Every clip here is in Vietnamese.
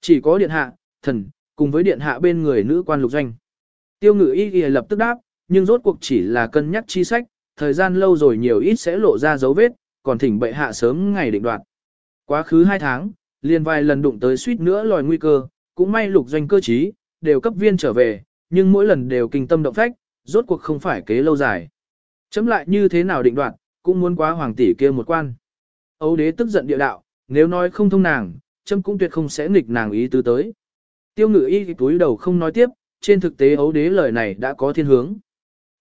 Chỉ có điện hạ, thần, cùng với điện hạ bên người nữ quan lục doanh. Tiêu ngự y y lập tức đáp, nhưng rốt cuộc chỉ là cân nhắc chi sách, thời gian lâu rồi nhiều ít sẽ lộ ra dấu vết, còn thỉnh bệ hạ sớm ngày định đoạt. Quá khứ hai tháng, liền vài lần đụng tới suýt nữa lòi nguy cơ, cũng may lục doanh cơ trí, đều cấp viên trở về, nhưng mỗi lần đều kinh tâm động phách, rốt cuộc không phải kế lâu dài. Chấm lại như thế nào định đoạt, cũng muốn quá hoàng tỷ kia một quan. Âu đế tức giận địa đạo, nếu nói không thông nàng, châm cũng tuyệt không sẽ nghịch nàng ý tứ tới. Tiêu ngự y túi đầu không nói tiếp, trên thực tế ấu đế lời này đã có thiên hướng.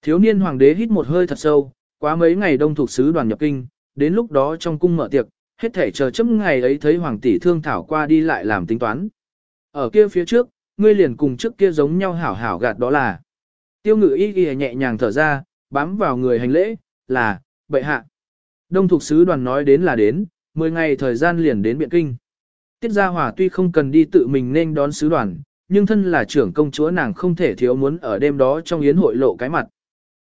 Thiếu niên hoàng đế hít một hơi thật sâu, quá mấy ngày đông thuộc sứ đoàn nhập kinh, đến lúc đó trong cung mở tiệc, hết thể chờ chấm ngày ấy thấy hoàng tỷ thương thảo qua đi lại làm tính toán. Ở kia phía trước, ngươi liền cùng trước kia giống nhau hảo hảo gạt đó là. Tiêu ngự y ghi nhẹ nhàng thở ra, bám vào người hành lễ, là, bệ hạ. Đông thuộc sứ đoàn nói đến là đến, 10 ngày thời gian liền đến biện kinh. Tiết Gia Hòa tuy không cần đi tự mình nên đón sứ đoàn, nhưng thân là trưởng công chúa nàng không thể thiếu muốn ở đêm đó trong yến hội lộ cái mặt.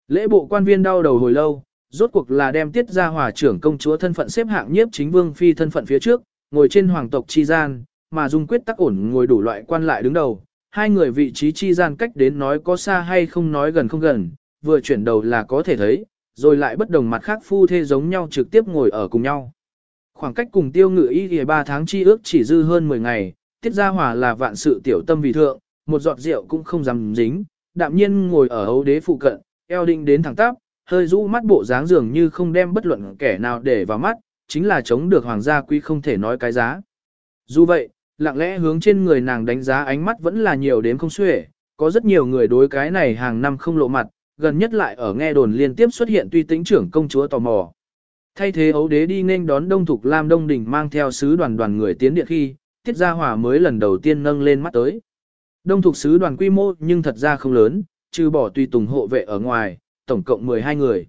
Lễ bộ quan viên đau đầu hồi lâu, rốt cuộc là đem Tiết Gia Hòa trưởng công chúa thân phận xếp hạng nhiếp chính vương phi thân phận phía trước, ngồi trên hoàng tộc chi gian, mà dung quyết tắc ổn ngồi đủ loại quan lại đứng đầu. Hai người vị trí chi gian cách đến nói có xa hay không nói gần không gần, vừa chuyển đầu là có thể thấy, rồi lại bất đồng mặt khác phu thê giống nhau trực tiếp ngồi ở cùng nhau. Khoảng cách cùng tiêu ngự y thì 3 tháng chi ước chỉ dư hơn 10 ngày, tiết gia hòa là vạn sự tiểu tâm vì thượng, một giọt rượu cũng không dám dính, đạm nhiên ngồi ở hấu đế phụ cận, eo định đến thẳng tắp, hơi rũ mắt bộ dáng dường như không đem bất luận kẻ nào để vào mắt, chính là chống được hoàng gia quý không thể nói cái giá. Dù vậy, lặng lẽ hướng trên người nàng đánh giá ánh mắt vẫn là nhiều đến không xuể, có rất nhiều người đối cái này hàng năm không lộ mặt, gần nhất lại ở nghe đồn liên tiếp xuất hiện tuy tính trưởng công chúa tò mò. Thay thế ấu đế đi nên đón Đông Thục Lam Đông Đình mang theo sứ đoàn đoàn người tiến điện khi, Tiết Gia Hòa mới lần đầu tiên nâng lên mắt tới. Đông Thục sứ đoàn quy mô nhưng thật ra không lớn, trừ bỏ tùy tùng hộ vệ ở ngoài, tổng cộng 12 người.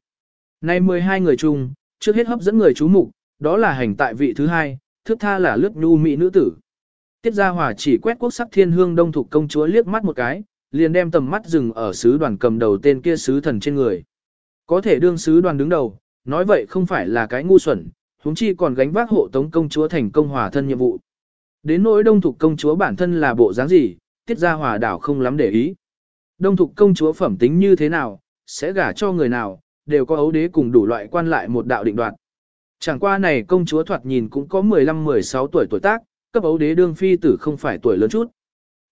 Nay 12 người chung, trước hết hấp dẫn người chú mục, đó là hành tại vị thứ hai, thước tha là lướt nhu mỹ nữ tử. Tiết Gia Hòa chỉ quét quốc sắc thiên hương Đông Thục công chúa liếc mắt một cái, liền đem tầm mắt dừng ở sứ đoàn cầm đầu tên kia sứ thần trên người. Có thể đương sứ đoàn đứng đầu, nói vậy không phải là cái ngu xuẩn, huống chi còn gánh vác hộ tống công chúa thành công hòa thân nhiệm vụ. Đến nỗi đông thục công chúa bản thân là bộ dáng gì, tiết ra hòa đảo không lắm để ý. Đông thục công chúa phẩm tính như thế nào, sẽ gả cho người nào, đều có ấu đế cùng đủ loại quan lại một đạo định đoạt. Chẳng qua này công chúa thoạt nhìn cũng có 15-16 tuổi tuổi tác, cấp ấu đế đương phi tử không phải tuổi lớn chút.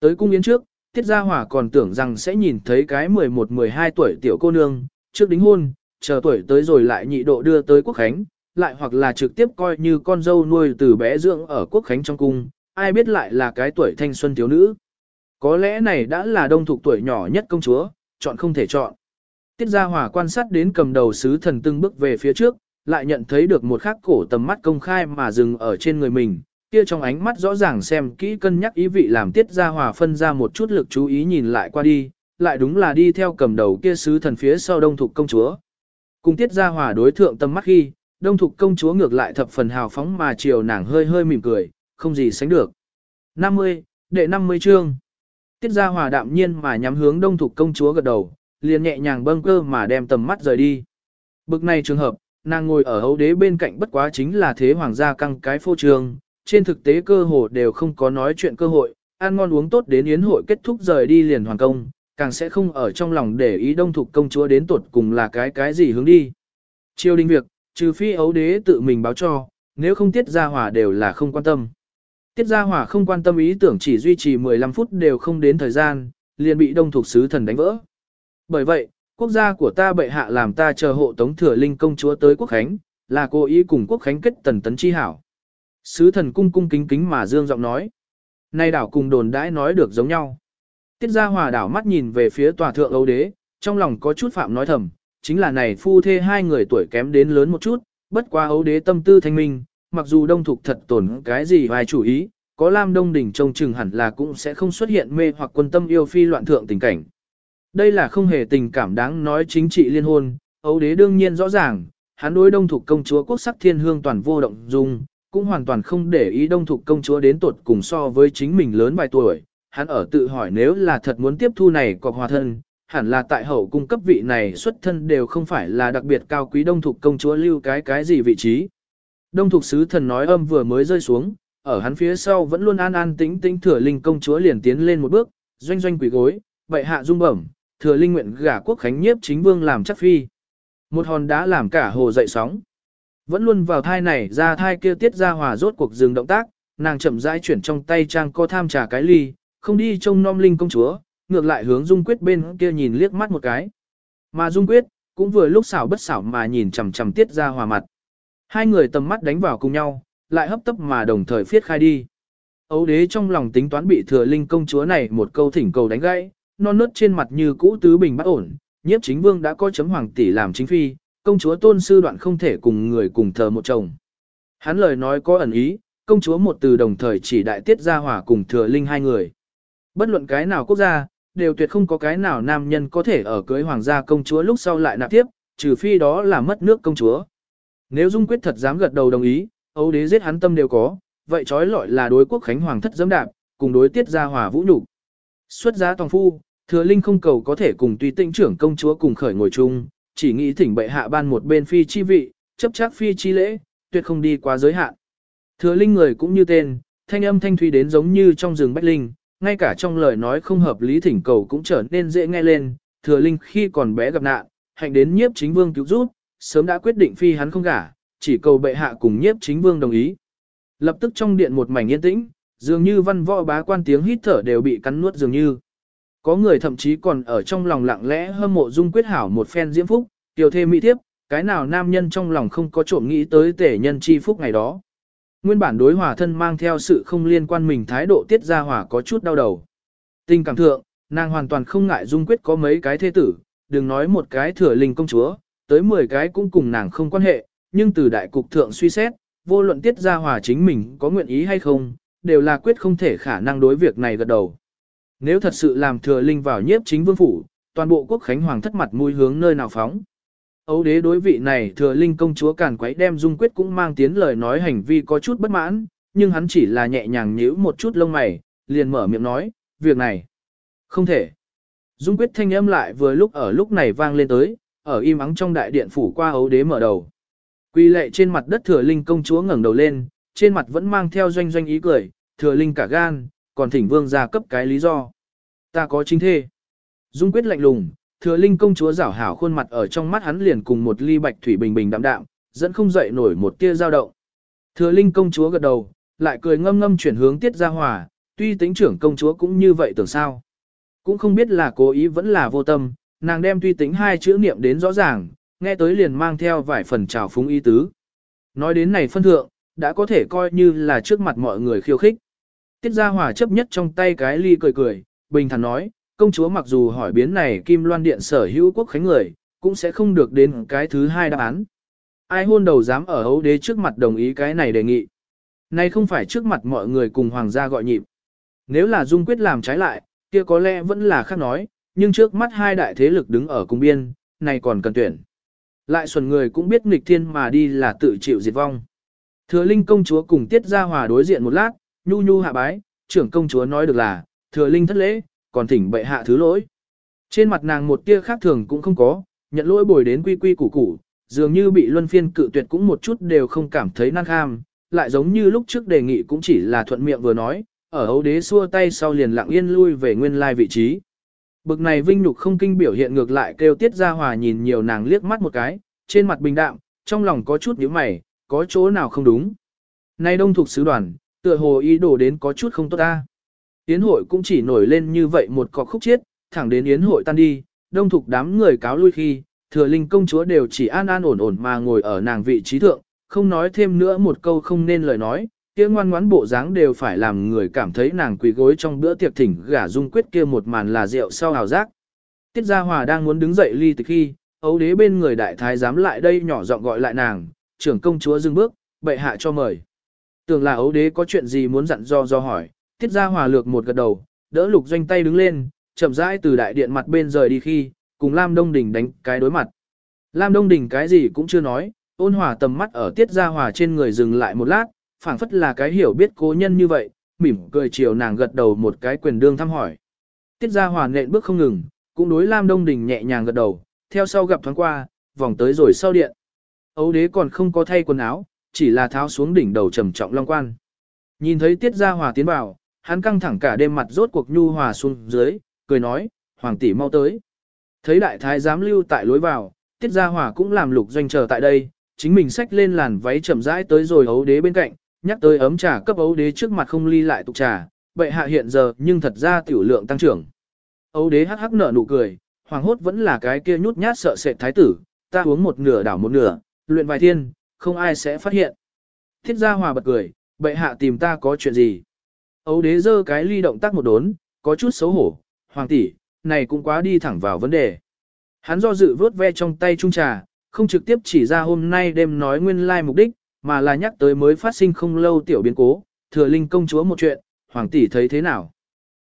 Tới cung yến trước, Tiết Gia Hòa còn tưởng rằng sẽ nhìn thấy cái 11-12 tuổi tiểu cô nương, trước đính hôn, chờ tuổi tới rồi lại nhị độ đưa tới quốc khánh, lại hoặc là trực tiếp coi như con dâu nuôi từ bé dưỡng ở quốc khánh trong cung, ai biết lại là cái tuổi thanh xuân thiếu nữ. Có lẽ này đã là đông thuộc tuổi nhỏ nhất công chúa, chọn không thể chọn. Tiết Gia Hòa quan sát đến cầm đầu sứ thần từng bước về phía trước, lại nhận thấy được một khắc cổ tầm mắt công khai mà dừng ở trên người mình, kia trong ánh mắt rõ ràng xem kỹ cân nhắc ý vị làm Tiết Gia Hòa phân ra một chút lực chú ý nhìn lại qua đi, lại đúng là đi theo cầm đầu kia sứ thần phía sau đông thuộc công chúa. Cùng tiết ra hòa đối thượng tâm mắt khi, đông thục công chúa ngược lại thập phần hào phóng mà chiều nàng hơi hơi mỉm cười, không gì sánh được. 50, đệ 50 chương. Tiết ra hòa đạm nhiên mà nhắm hướng đông thục công chúa gật đầu, liền nhẹ nhàng bâng cơ mà đem tầm mắt rời đi. Bực này trường hợp, nàng ngồi ở hấu đế bên cạnh bất quá chính là thế hoàng gia căng cái phô trường, trên thực tế cơ hồ đều không có nói chuyện cơ hội, ăn ngon uống tốt đến yến hội kết thúc rời đi liền hoàng công, càng sẽ không ở trong lòng để ý đông thục công chúa đến tuột cùng là cái cái gì hướng đi. Triều đình việc, trừ phi ấu đế tự mình báo cho, nếu không tiết gia hỏa đều là không quan tâm. Tiết gia hỏa không quan tâm ý tưởng chỉ duy trì 15 phút đều không đến thời gian, liền bị đông thục sứ thần đánh vỡ. Bởi vậy, quốc gia của ta bệ hạ làm ta chờ hộ tống thừa linh công chúa tới quốc khánh, là cố ý cùng quốc khánh kết tần tấn chi hảo. Sứ thần cung cung kính kính mà dương giọng nói. Nay đảo cùng đồn đãi nói được giống nhau. Tiết Gia Hòa đảo mắt nhìn về phía tòa thượng ấu đế, trong lòng có chút phạm nói thầm, chính là này phu thê hai người tuổi kém đến lớn một chút, bất quá ấu đế tâm tư thanh minh, mặc dù đông thục thật tổn cái gì vài chủ ý, có Lam Đông Đỉnh trông chừng hẳn là cũng sẽ không xuất hiện mê hoặc quân tâm yêu phi loạn thượng tình cảnh. Đây là không hề tình cảm đáng nói chính trị liên hôn, ấu đế đương nhiên rõ ràng, hắn đối đông thục công chúa quốc sắc thiên hương toàn vô động dung, cũng hoàn toàn không để ý đông thục công chúa đến tuột cùng so với chính mình lớn vài tuổi, hắn ở tự hỏi nếu là thật muốn tiếp thu này cọc hòa thân, hẳn là tại hậu cung cấp vị này xuất thân đều không phải là đặc biệt cao quý đông thục công chúa lưu cái cái gì vị trí. Đông thục sứ thần nói âm vừa mới rơi xuống, ở hắn phía sau vẫn luôn an an tĩnh tĩnh thừa linh công chúa liền tiến lên một bước, doanh doanh quỷ gối, bệ hạ dung bẩm, thừa linh nguyện gả quốc khánh nhiếp chính vương làm chắc phi. Một hòn đá làm cả hồ dậy sóng. Vẫn luôn vào thai này ra thai kia tiết ra hòa rốt cuộc dừng động tác, nàng chậm rãi chuyển trong tay trang co tham trà cái ly, không đi trông nom linh công chúa, ngược lại hướng Dung Quyết bên kia nhìn liếc mắt một cái. Mà Dung Quyết, cũng vừa lúc xảo bất xảo mà nhìn chằm chằm tiết ra hòa mặt. Hai người tầm mắt đánh vào cùng nhau, lại hấp tấp mà đồng thời phiết khai đi. Ấu đế trong lòng tính toán bị thừa linh công chúa này một câu thỉnh cầu đánh gãy, non nớt trên mặt như cũ tứ bình bất ổn, nhiếp chính vương đã coi chấm hoàng tỷ làm chính phi, công chúa tôn sư đoạn không thể cùng người cùng thờ một chồng. Hắn lời nói có ẩn ý, công chúa một từ đồng thời chỉ đại tiết gia hỏa cùng thừa linh hai người. Bất luận cái nào quốc gia, đều tuyệt không có cái nào nam nhân có thể ở cưới hoàng gia công chúa lúc sau lại nạp tiếp, trừ phi đó là mất nước công chúa. Nếu Dung Quyết thật dám gật đầu đồng ý, Âu đế giết hắn tâm đều có, vậy trói lọi là đối quốc khánh hoàng thất dẫm đạp, cùng đối tiết gia hỏa vũ nhục. Xuất giá toàn phu, thừa linh không cầu có thể cùng tùy tinh trưởng công chúa cùng khởi ngồi chung, chỉ nghĩ thỉnh bệ hạ ban một bên phi chi vị, chấp chắc phi chi lễ, tuyệt không đi quá giới hạn. Thừa linh người cũng như tên, thanh âm thanh thủy đến giống như trong rừng bách linh, ngay cả trong lời nói không hợp lý thỉnh cầu cũng trở nên dễ nghe lên, thừa linh khi còn bé gặp nạn, hạnh đến nhiếp chính vương cứu giúp, sớm đã quyết định phi hắn không gả, chỉ cầu bệ hạ cùng nhiếp chính vương đồng ý. Lập tức trong điện một mảnh yên tĩnh, dường như văn võ bá quan tiếng hít thở đều bị cắn nuốt dường như. Có người thậm chí còn ở trong lòng lặng lẽ hâm mộ dung quyết hảo một phen diễm phúc, tiểu thêm mỹ tiếp, cái nào nam nhân trong lòng không có trộm nghĩ tới tể nhân chi phúc ngày đó. Nguyên bản đối hòa thân mang theo sự không liên quan mình thái độ tiết ra hòa có chút đau đầu. Tình cảm thượng, nàng hoàn toàn không ngại dung quyết có mấy cái thế tử, đừng nói một cái thừa linh công chúa, tới 10 cái cũng cùng nàng không quan hệ, nhưng từ đại cục thượng suy xét, vô luận tiết ra hòa chính mình có nguyện ý hay không, đều là quyết không thể khả năng đối việc này gật đầu. Nếu thật sự làm thừa linh vào nhiếp chính vương phủ, toàn bộ quốc khánh hoàng thất mặt mũi hướng nơi nào phóng. Âu đế đối vị này thừa linh công chúa càn quấy đem dung quyết cũng mang tiến lời nói hành vi có chút bất mãn, nhưng hắn chỉ là nhẹ nhàng nhíu một chút lông mày, liền mở miệng nói, việc này, không thể. Dung quyết thanh âm lại vừa lúc ở lúc này vang lên tới, ở im ắng trong đại điện phủ qua ấu đế mở đầu. Quy lệ trên mặt đất thừa linh công chúa ngẩng đầu lên, trên mặt vẫn mang theo doanh doanh ý cười, thừa linh cả gan, còn thỉnh vương ra cấp cái lý do. Ta có chính thê. Dung quyết lạnh lùng, thừa linh công chúa rảo hảo khuôn mặt ở trong mắt hắn liền cùng một ly bạch thủy bình bình đạm đạm, dẫn không dậy nổi một tia dao động. Thừa linh công chúa gật đầu, lại cười ngâm ngâm chuyển hướng tiết ra hòa, tuy tính trưởng công chúa cũng như vậy tưởng sao. Cũng không biết là cố ý vẫn là vô tâm, nàng đem tuy tính hai chữ niệm đến rõ ràng, nghe tới liền mang theo vài phần trào phúng ý tứ. Nói đến này phân thượng, đã có thể coi như là trước mặt mọi người khiêu khích. Tiết Gia Hòa chấp nhất trong tay cái ly cười cười, bình thản nói, công chúa mặc dù hỏi biến này Kim Loan Điện sở hữu quốc khánh người, cũng sẽ không được đến cái thứ hai đáp án. Ai hôn đầu dám ở hấu đế trước mặt đồng ý cái này đề nghị. Này không phải trước mặt mọi người cùng hoàng gia gọi nhịp. Nếu là Dung quyết làm trái lại, kia có lẽ vẫn là khác nói, nhưng trước mắt hai đại thế lực đứng ở cùng biên, này còn cần tuyển. Lại xuẩn người cũng biết nghịch thiên mà đi là tự chịu diệt vong. Thừa Linh công chúa cùng Tiết Gia Hòa đối diện một lát, nhu nhu hạ bái, trưởng công chúa nói được là, Thừa Linh thất lễ, còn thỉnh bệ hạ thứ lỗi. Trên mặt nàng một tia khác thường cũng không có, nhận lỗi bồi đến quy quy củ củ, dường như bị luân phiên cự tuyệt cũng một chút đều không cảm thấy năng kham, lại giống như lúc trước đề nghị cũng chỉ là thuận miệng vừa nói, ở hấu đế xua tay sau liền lặng yên lui về nguyên lai vị trí. Bực này vinh nhục không kinh biểu hiện ngược lại kêu tiết ra hòa nhìn nhiều nàng liếc mắt một cái, trên mặt bình đạm, trong lòng có chút nhíu mày, có chỗ nào không đúng. Nay đông thuộc sứ đoàn, tựa hồ ý đồ đến có chút không tốt ta. Yến hội cũng chỉ nổi lên như vậy một cọc khúc chiết, thẳng đến yến hội tan đi, đông thuộc đám người cáo lui khi, thừa linh công chúa đều chỉ an an ổn ổn mà ngồi ở nàng vị trí thượng, không nói thêm nữa một câu không nên lời nói, kia ngoan ngoãn bộ dáng đều phải làm người cảm thấy nàng quỳ gối trong bữa tiệc thỉnh gả dung quyết kia một màn là rượu sau hào giác. Tiết Gia Hòa đang muốn đứng dậy ly từ khi, ấu đế bên người đại thái dám lại đây nhỏ giọng gọi lại nàng, trưởng công chúa dừng bước, bệ hạ cho mời. Tưởng là ấu đế có chuyện gì muốn dặn do do hỏi, Tiết Gia Hòa lược một gật đầu, đỡ lục doanh tay đứng lên, chậm rãi từ đại điện mặt bên rời đi khi, cùng Lam Đông Đình đánh cái đối mặt. Lam Đông Đình cái gì cũng chưa nói, ôn hòa tầm mắt ở Tiết Gia Hòa trên người dừng lại một lát, phảng phất là cái hiểu biết cố nhân như vậy, mỉm cười chiều nàng gật đầu một cái quyền đương thăm hỏi. Tiết Gia Hòa nện bước không ngừng, cũng đối Lam Đông Đình nhẹ nhàng gật đầu, theo sau gặp thoáng qua, vòng tới rồi sau điện. Ấu đế còn không có thay quần áo, chỉ là tháo xuống đỉnh đầu trầm trọng long quan. Nhìn thấy Tiết Gia Hòa tiến vào, hắn căng thẳng cả đêm mặt rốt cuộc nhu hòa xuống dưới, cười nói, hoàng tỷ mau tới. Thấy đại thái giám lưu tại lối vào, Tiết Gia Hòa cũng làm lục doanh chờ tại đây, chính mình xách lên làn váy chậm rãi tới rồi ấu đế bên cạnh, nhắc tới ấm trà cấp ấu đế trước mặt không ly lại tục trà, bệ hạ hiện giờ nhưng thật ra tiểu lượng tăng trưởng. Ấu đế hắc hắc nở nụ cười, hoàng hốt vẫn là cái kia nhút nhát sợ sệt thái tử, ta uống một nửa đảo một nửa, luyện vài thiên, không ai sẽ phát hiện. Thiết gia hòa bật cười, bệ hạ tìm ta có chuyện gì? Ấu đế giơ cái ly động tác một đốn, có chút xấu hổ, hoàng tỷ, này cũng quá đi thẳng vào vấn đề. Hắn do dự vớt ve trong tay trung trà, không trực tiếp chỉ ra hôm nay đêm nói nguyên lai mục đích, mà là nhắc tới mới phát sinh không lâu tiểu biến cố, thừa linh công chúa một chuyện, hoàng tỷ thấy thế nào.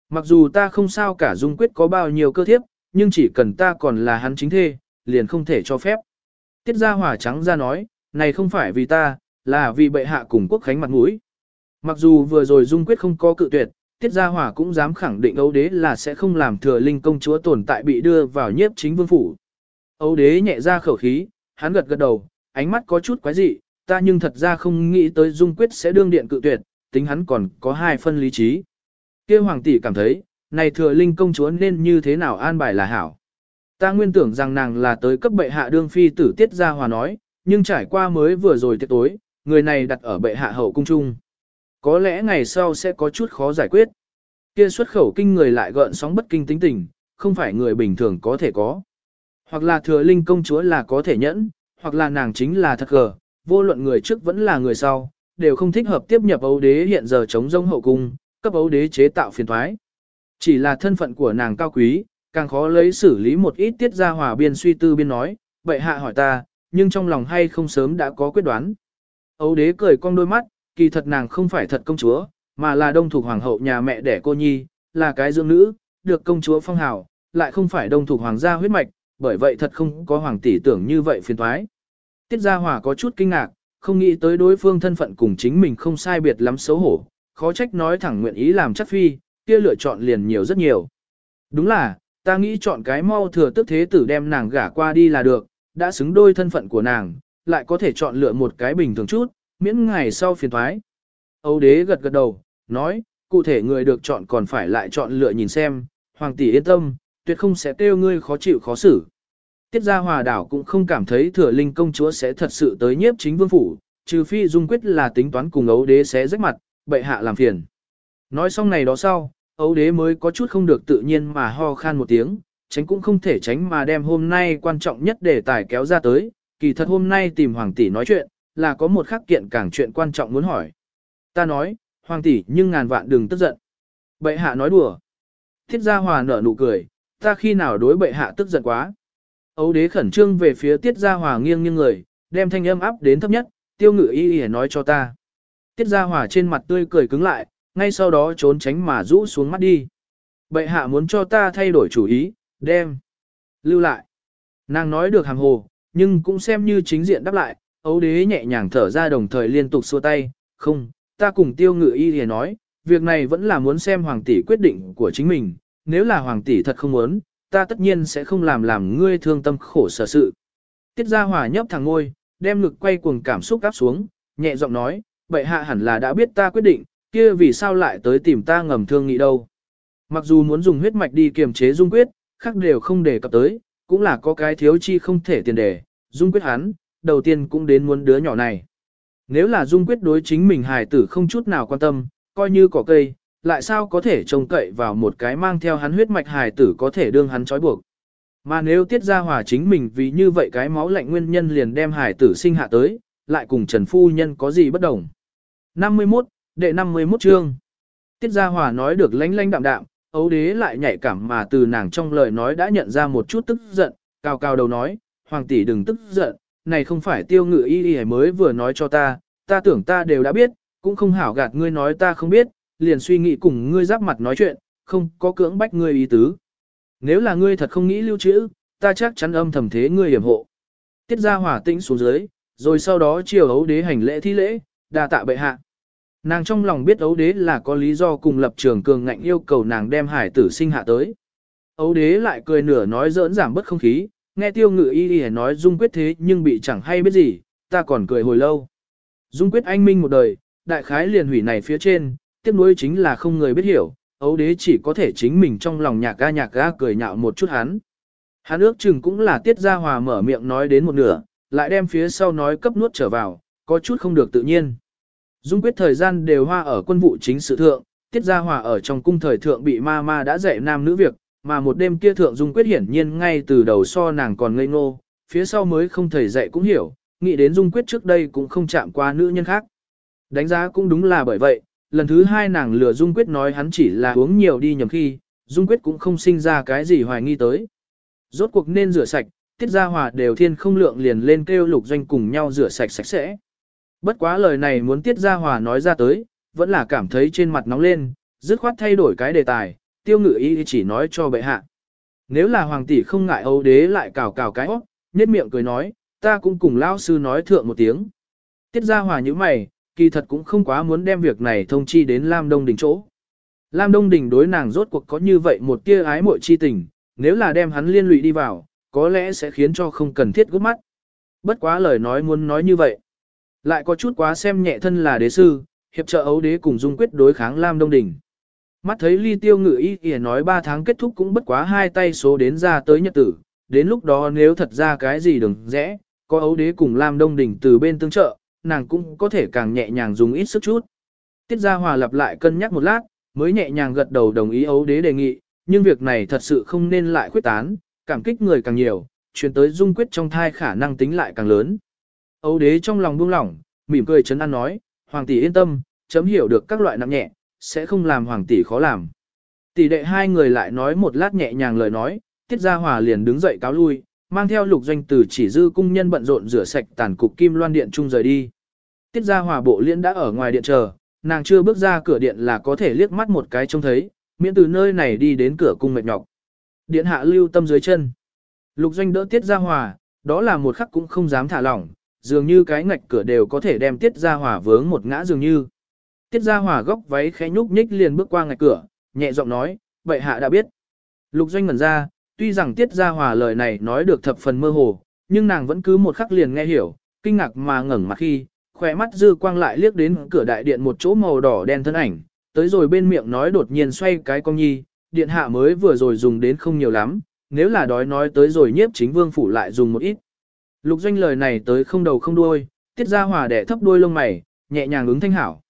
Mặc dù ta không sao cả dung quyết có bao nhiêu cơ thiếp, nhưng chỉ cần ta còn là hắn chính thê, liền không thể cho phép. Tiết gia hỏa trắng ra nói, này không phải vì ta, là vì bệ hạ cùng quốc khánh mặt mũi. Mặc dù vừa rồi dung quyết không có cự tuyệt, Tiết Gia Hỏa cũng dám khẳng định Âu Đế là sẽ không làm thừa linh công chúa tồn tại bị đưa vào nhiếp chính vương phủ. Âu Đế nhẹ ra khẩu khí, hắn gật gật đầu, ánh mắt có chút quái dị, ta nhưng thật ra không nghĩ tới dung quyết sẽ đương điện cự tuyệt, tính hắn còn có hai phân lý trí. kia hoàng tỷ cảm thấy, này thừa linh công chúa nên như thế nào an bài là hảo. Ta nguyên tưởng rằng nàng là tới cấp bệ hạ đương phi tử tiết Gia hòa nói, nhưng trải qua mới vừa rồi tiết tối, người này đặt ở bệ hạ hậu cung trung. Có lẽ ngày sau sẽ có chút khó giải quyết. Kia xuất khẩu kinh người lại gợn sóng bất kinh tính tình, không phải người bình thường có thể có. Hoặc là thừa linh công chúa là có thể nhẫn, hoặc là nàng chính là thật gờ, vô luận người trước vẫn là người sau, đều không thích hợp tiếp nhập ấu đế hiện giờ chống rông hậu cung, cấp ấu đế chế tạo phiền thoái. Chỉ là thân phận của nàng cao quý, càng khó lấy xử lý một ít tiết ra hòa biên suy tư biên nói, vậy hạ hỏi ta, nhưng trong lòng hay không sớm đã có quyết đoán. Ấu đế cười cong đôi mắt, kỳ thật nàng không phải thật công chúa, mà là đông thuộc hoàng hậu nhà mẹ đẻ cô nhi, là cái dưỡng nữ, được công chúa phong hào, lại không phải đông thuộc hoàng gia huyết mạch, bởi vậy thật không có hoàng tỷ tưởng như vậy phiền thoái. Tiết Gia Hòa có chút kinh ngạc, không nghĩ tới đối phương thân phận cùng chính mình không sai biệt lắm xấu hổ, khó trách nói thẳng nguyện ý làm chắc phi, kia lựa chọn liền nhiều rất nhiều. Đúng là, ta nghĩ chọn cái mau thừa tức thế tử đem nàng gả qua đi là được, đã xứng đôi thân phận của nàng, lại có thể chọn lựa một cái bình thường chút, miễn ngày sau phiền thoái. Âu đế gật gật đầu, nói, cụ thể người được chọn còn phải lại chọn lựa nhìn xem, hoàng tỷ yên tâm, tuyệt không sẽ kêu ngươi khó chịu khó xử. Tiết gia hòa đảo cũng không cảm thấy thừa linh công chúa sẽ thật sự tới nhiếp chính vương phủ, trừ phi dung quyết là tính toán cùng ấu đế sẽ rách mặt, bệ hạ làm phiền. Nói xong này đó sau, ấu đế mới có chút không được tự nhiên mà ho khan một tiếng, tránh cũng không thể tránh mà đem hôm nay quan trọng nhất để tài kéo ra tới, kỳ thật hôm nay tìm hoàng tỷ nói chuyện, là có một khắc kiện càng chuyện quan trọng muốn hỏi. Ta nói, hoàng tỷ nhưng ngàn vạn đừng tức giận. Bệ hạ nói đùa. Thiết gia hòa nở nụ cười, ta khi nào đối bệ hạ tức giận quá. Ấu đế khẩn trương về phía tiết gia hòa nghiêng nghiêng người, đem thanh âm áp đến thấp nhất, tiêu ngự y y nói cho ta. Tiết gia hòa trên mặt tươi cười cứng lại, ngay sau đó trốn tránh mà rũ xuống mắt đi. Bệ hạ muốn cho ta thay đổi chủ ý, đem. Lưu lại. Nàng nói được hàng hồ, nhưng cũng xem như chính diện đáp lại, ấu đế nhẹ nhàng thở ra đồng thời liên tục xua tay, không, ta cùng tiêu ngự y thì nói, việc này vẫn là muốn xem hoàng tỷ quyết định của chính mình, nếu là hoàng tỷ thật không muốn, ta tất nhiên sẽ không làm làm ngươi thương tâm khổ sở sự. Tiết gia hòa nhấp thẳng ngôi, đem ngực quay cuồng cảm xúc áp xuống, nhẹ giọng nói, bệ hạ hẳn là đã biết ta quyết định, kia vì sao lại tới tìm ta ngầm thương nghị đâu. Mặc dù muốn dùng huyết mạch đi kiềm chế dung quyết, khác đều không đề cập tới, cũng là có cái thiếu chi không thể tiền đề, dung quyết hắn, đầu tiên cũng đến muốn đứa nhỏ này. Nếu là dung quyết đối chính mình hài tử không chút nào quan tâm, coi như cỏ cây, lại sao có thể trông cậy vào một cái mang theo hắn huyết mạch hài tử có thể đương hắn trói buộc. Mà nếu tiết ra hòa chính mình vì như vậy cái máu lạnh nguyên nhân liền đem hài tử sinh hạ tới, lại cùng Trần Phu Nhân có gì bất đồng. 51, đệ 51 chương. Tiết Gia Hòa nói được lánh lánh đạm đạm, ấu đế lại nhạy cảm mà từ nàng trong lời nói đã nhận ra một chút tức giận, cao cao đầu nói, Hoàng tỷ đừng tức giận, này không phải tiêu ngự y y mới vừa nói cho ta, ta tưởng ta đều đã biết, cũng không hảo gạt ngươi nói ta không biết, liền suy nghĩ cùng ngươi giáp mặt nói chuyện, không có cưỡng bách ngươi ý tứ. Nếu là ngươi thật không nghĩ lưu trữ, ta chắc chắn âm thầm thế ngươi hiểm hộ. Tiết ra hỏa tĩnh xuống dưới, rồi sau đó chiều ấu đế hành lễ thi lễ, đa tạ bệ hạ. Nàng trong lòng biết ấu đế là có lý do cùng lập trường cường ngạnh yêu cầu nàng đem hải tử sinh hạ tới. Ấu đế lại cười nửa nói giỡn giảm bất không khí, nghe tiêu ngự y y nói dung quyết thế nhưng bị chẳng hay biết gì, ta còn cười hồi lâu. Dung quyết anh minh một đời, đại khái liền hủy này phía trên, tiếp nối chính là không người biết hiểu, ấu đế chỉ có thể chính mình trong lòng nhạc ga nhạc ga cười nhạo một chút hắn. Hắn ước chừng cũng là tiết ra hòa mở miệng nói đến một nửa, lại đem phía sau nói cấp nuốt trở vào, có chút không được tự nhiên. Dung quyết thời gian đều hoa ở quân vụ chính sự thượng, tiết ra hòa ở trong cung thời thượng bị ma ma đã dạy nam nữ việc, mà một đêm kia thượng Dung quyết hiển nhiên ngay từ đầu so nàng còn ngây ngô, phía sau mới không thầy dạy cũng hiểu, nghĩ đến Dung quyết trước đây cũng không chạm qua nữ nhân khác. Đánh giá cũng đúng là bởi vậy, lần thứ hai nàng lừa Dung quyết nói hắn chỉ là uống nhiều đi nhầm khi, Dung quyết cũng không sinh ra cái gì hoài nghi tới. Rốt cuộc nên rửa sạch, tiết ra hòa đều thiên không lượng liền lên kêu lục doanh cùng nhau rửa sạch sạch sẽ. Bất quá lời này muốn tiết ra hòa nói ra tới, vẫn là cảm thấy trên mặt nóng lên, dứt khoát thay đổi cái đề tài, tiêu ngự ý chỉ nói cho bệ hạ. Nếu là hoàng tỷ không ngại âu đế lại cào cào cái óc, nhất miệng cười nói, ta cũng cùng lao sư nói thượng một tiếng. Tiết ra hòa như mày, kỳ thật cũng không quá muốn đem việc này thông chi đến Lam Đông Đình chỗ. Lam Đông Đình đối nàng rốt cuộc có như vậy một tia ái muội chi tình, nếu là đem hắn liên lụy đi vào, có lẽ sẽ khiến cho không cần thiết gút mắt. Bất quá lời nói muốn nói như vậy. Lại có chút quá xem nhẹ thân là đế sư, hiệp trợ ấu đế cùng dung quyết đối kháng Lam Đông Đình. Mắt thấy ly tiêu ngự y kìa nói 3 tháng kết thúc cũng bất quá hai tay số đến ra tới nhật tử, đến lúc đó nếu thật ra cái gì đừng rẽ, có ấu đế cùng Lam Đông Đình từ bên tương trợ, nàng cũng có thể càng nhẹ nhàng dùng ít sức chút. Tiết Gia Hòa lặp lại cân nhắc một lát, mới nhẹ nhàng gật đầu đồng ý ấu đế đề nghị, nhưng việc này thật sự không nên lại khuyết tán, cảm kích người càng nhiều, chuyển tới dung quyết trong thai khả năng tính lại càng lớn. Âu đế trong lòng buông lỏng, mỉm cười chấn an nói, hoàng tỷ yên tâm, chấm hiểu được các loại nặng nhẹ, sẽ không làm hoàng tỷ khó làm. Tỷ đệ hai người lại nói một lát nhẹ nhàng lời nói, tiết gia hòa liền đứng dậy cáo lui, mang theo lục doanh từ chỉ dư cung nhân bận rộn rửa sạch tàn cục kim loan điện chung rời đi. Tiết gia hòa bộ liên đã ở ngoài điện chờ, nàng chưa bước ra cửa điện là có thể liếc mắt một cái trông thấy, miễn từ nơi này đi đến cửa cung mệt nhọc. Điện hạ lưu tâm dưới chân. Lục doanh đỡ tiết gia hòa, đó là một khắc cũng không dám thả lỏng, dường như cái ngạch cửa đều có thể đem tiết gia hòa vướng một ngã dường như. Tiết gia hòa góc váy khẽ nhúc nhích liền bước qua ngạch cửa, nhẹ giọng nói, vậy hạ đã biết. Lục doanh ngẩn ra, tuy rằng tiết gia hòa lời này nói được thập phần mơ hồ, nhưng nàng vẫn cứ một khắc liền nghe hiểu, kinh ngạc mà ngẩn mặt khi, khỏe mắt dư quang lại liếc đến cửa đại điện một chỗ màu đỏ đen thân ảnh, tới rồi bên miệng nói đột nhiên xoay cái con nhi, điện hạ mới vừa rồi dùng đến không nhiều lắm, nếu là đói nói tới rồi nhiếp chính vương phủ lại dùng một ít. Lục doanh lời này tới không đầu không đuôi, tiết ra hòa đẻ thấp đuôi lông mày, nhẹ nhàng ứng thanh hảo.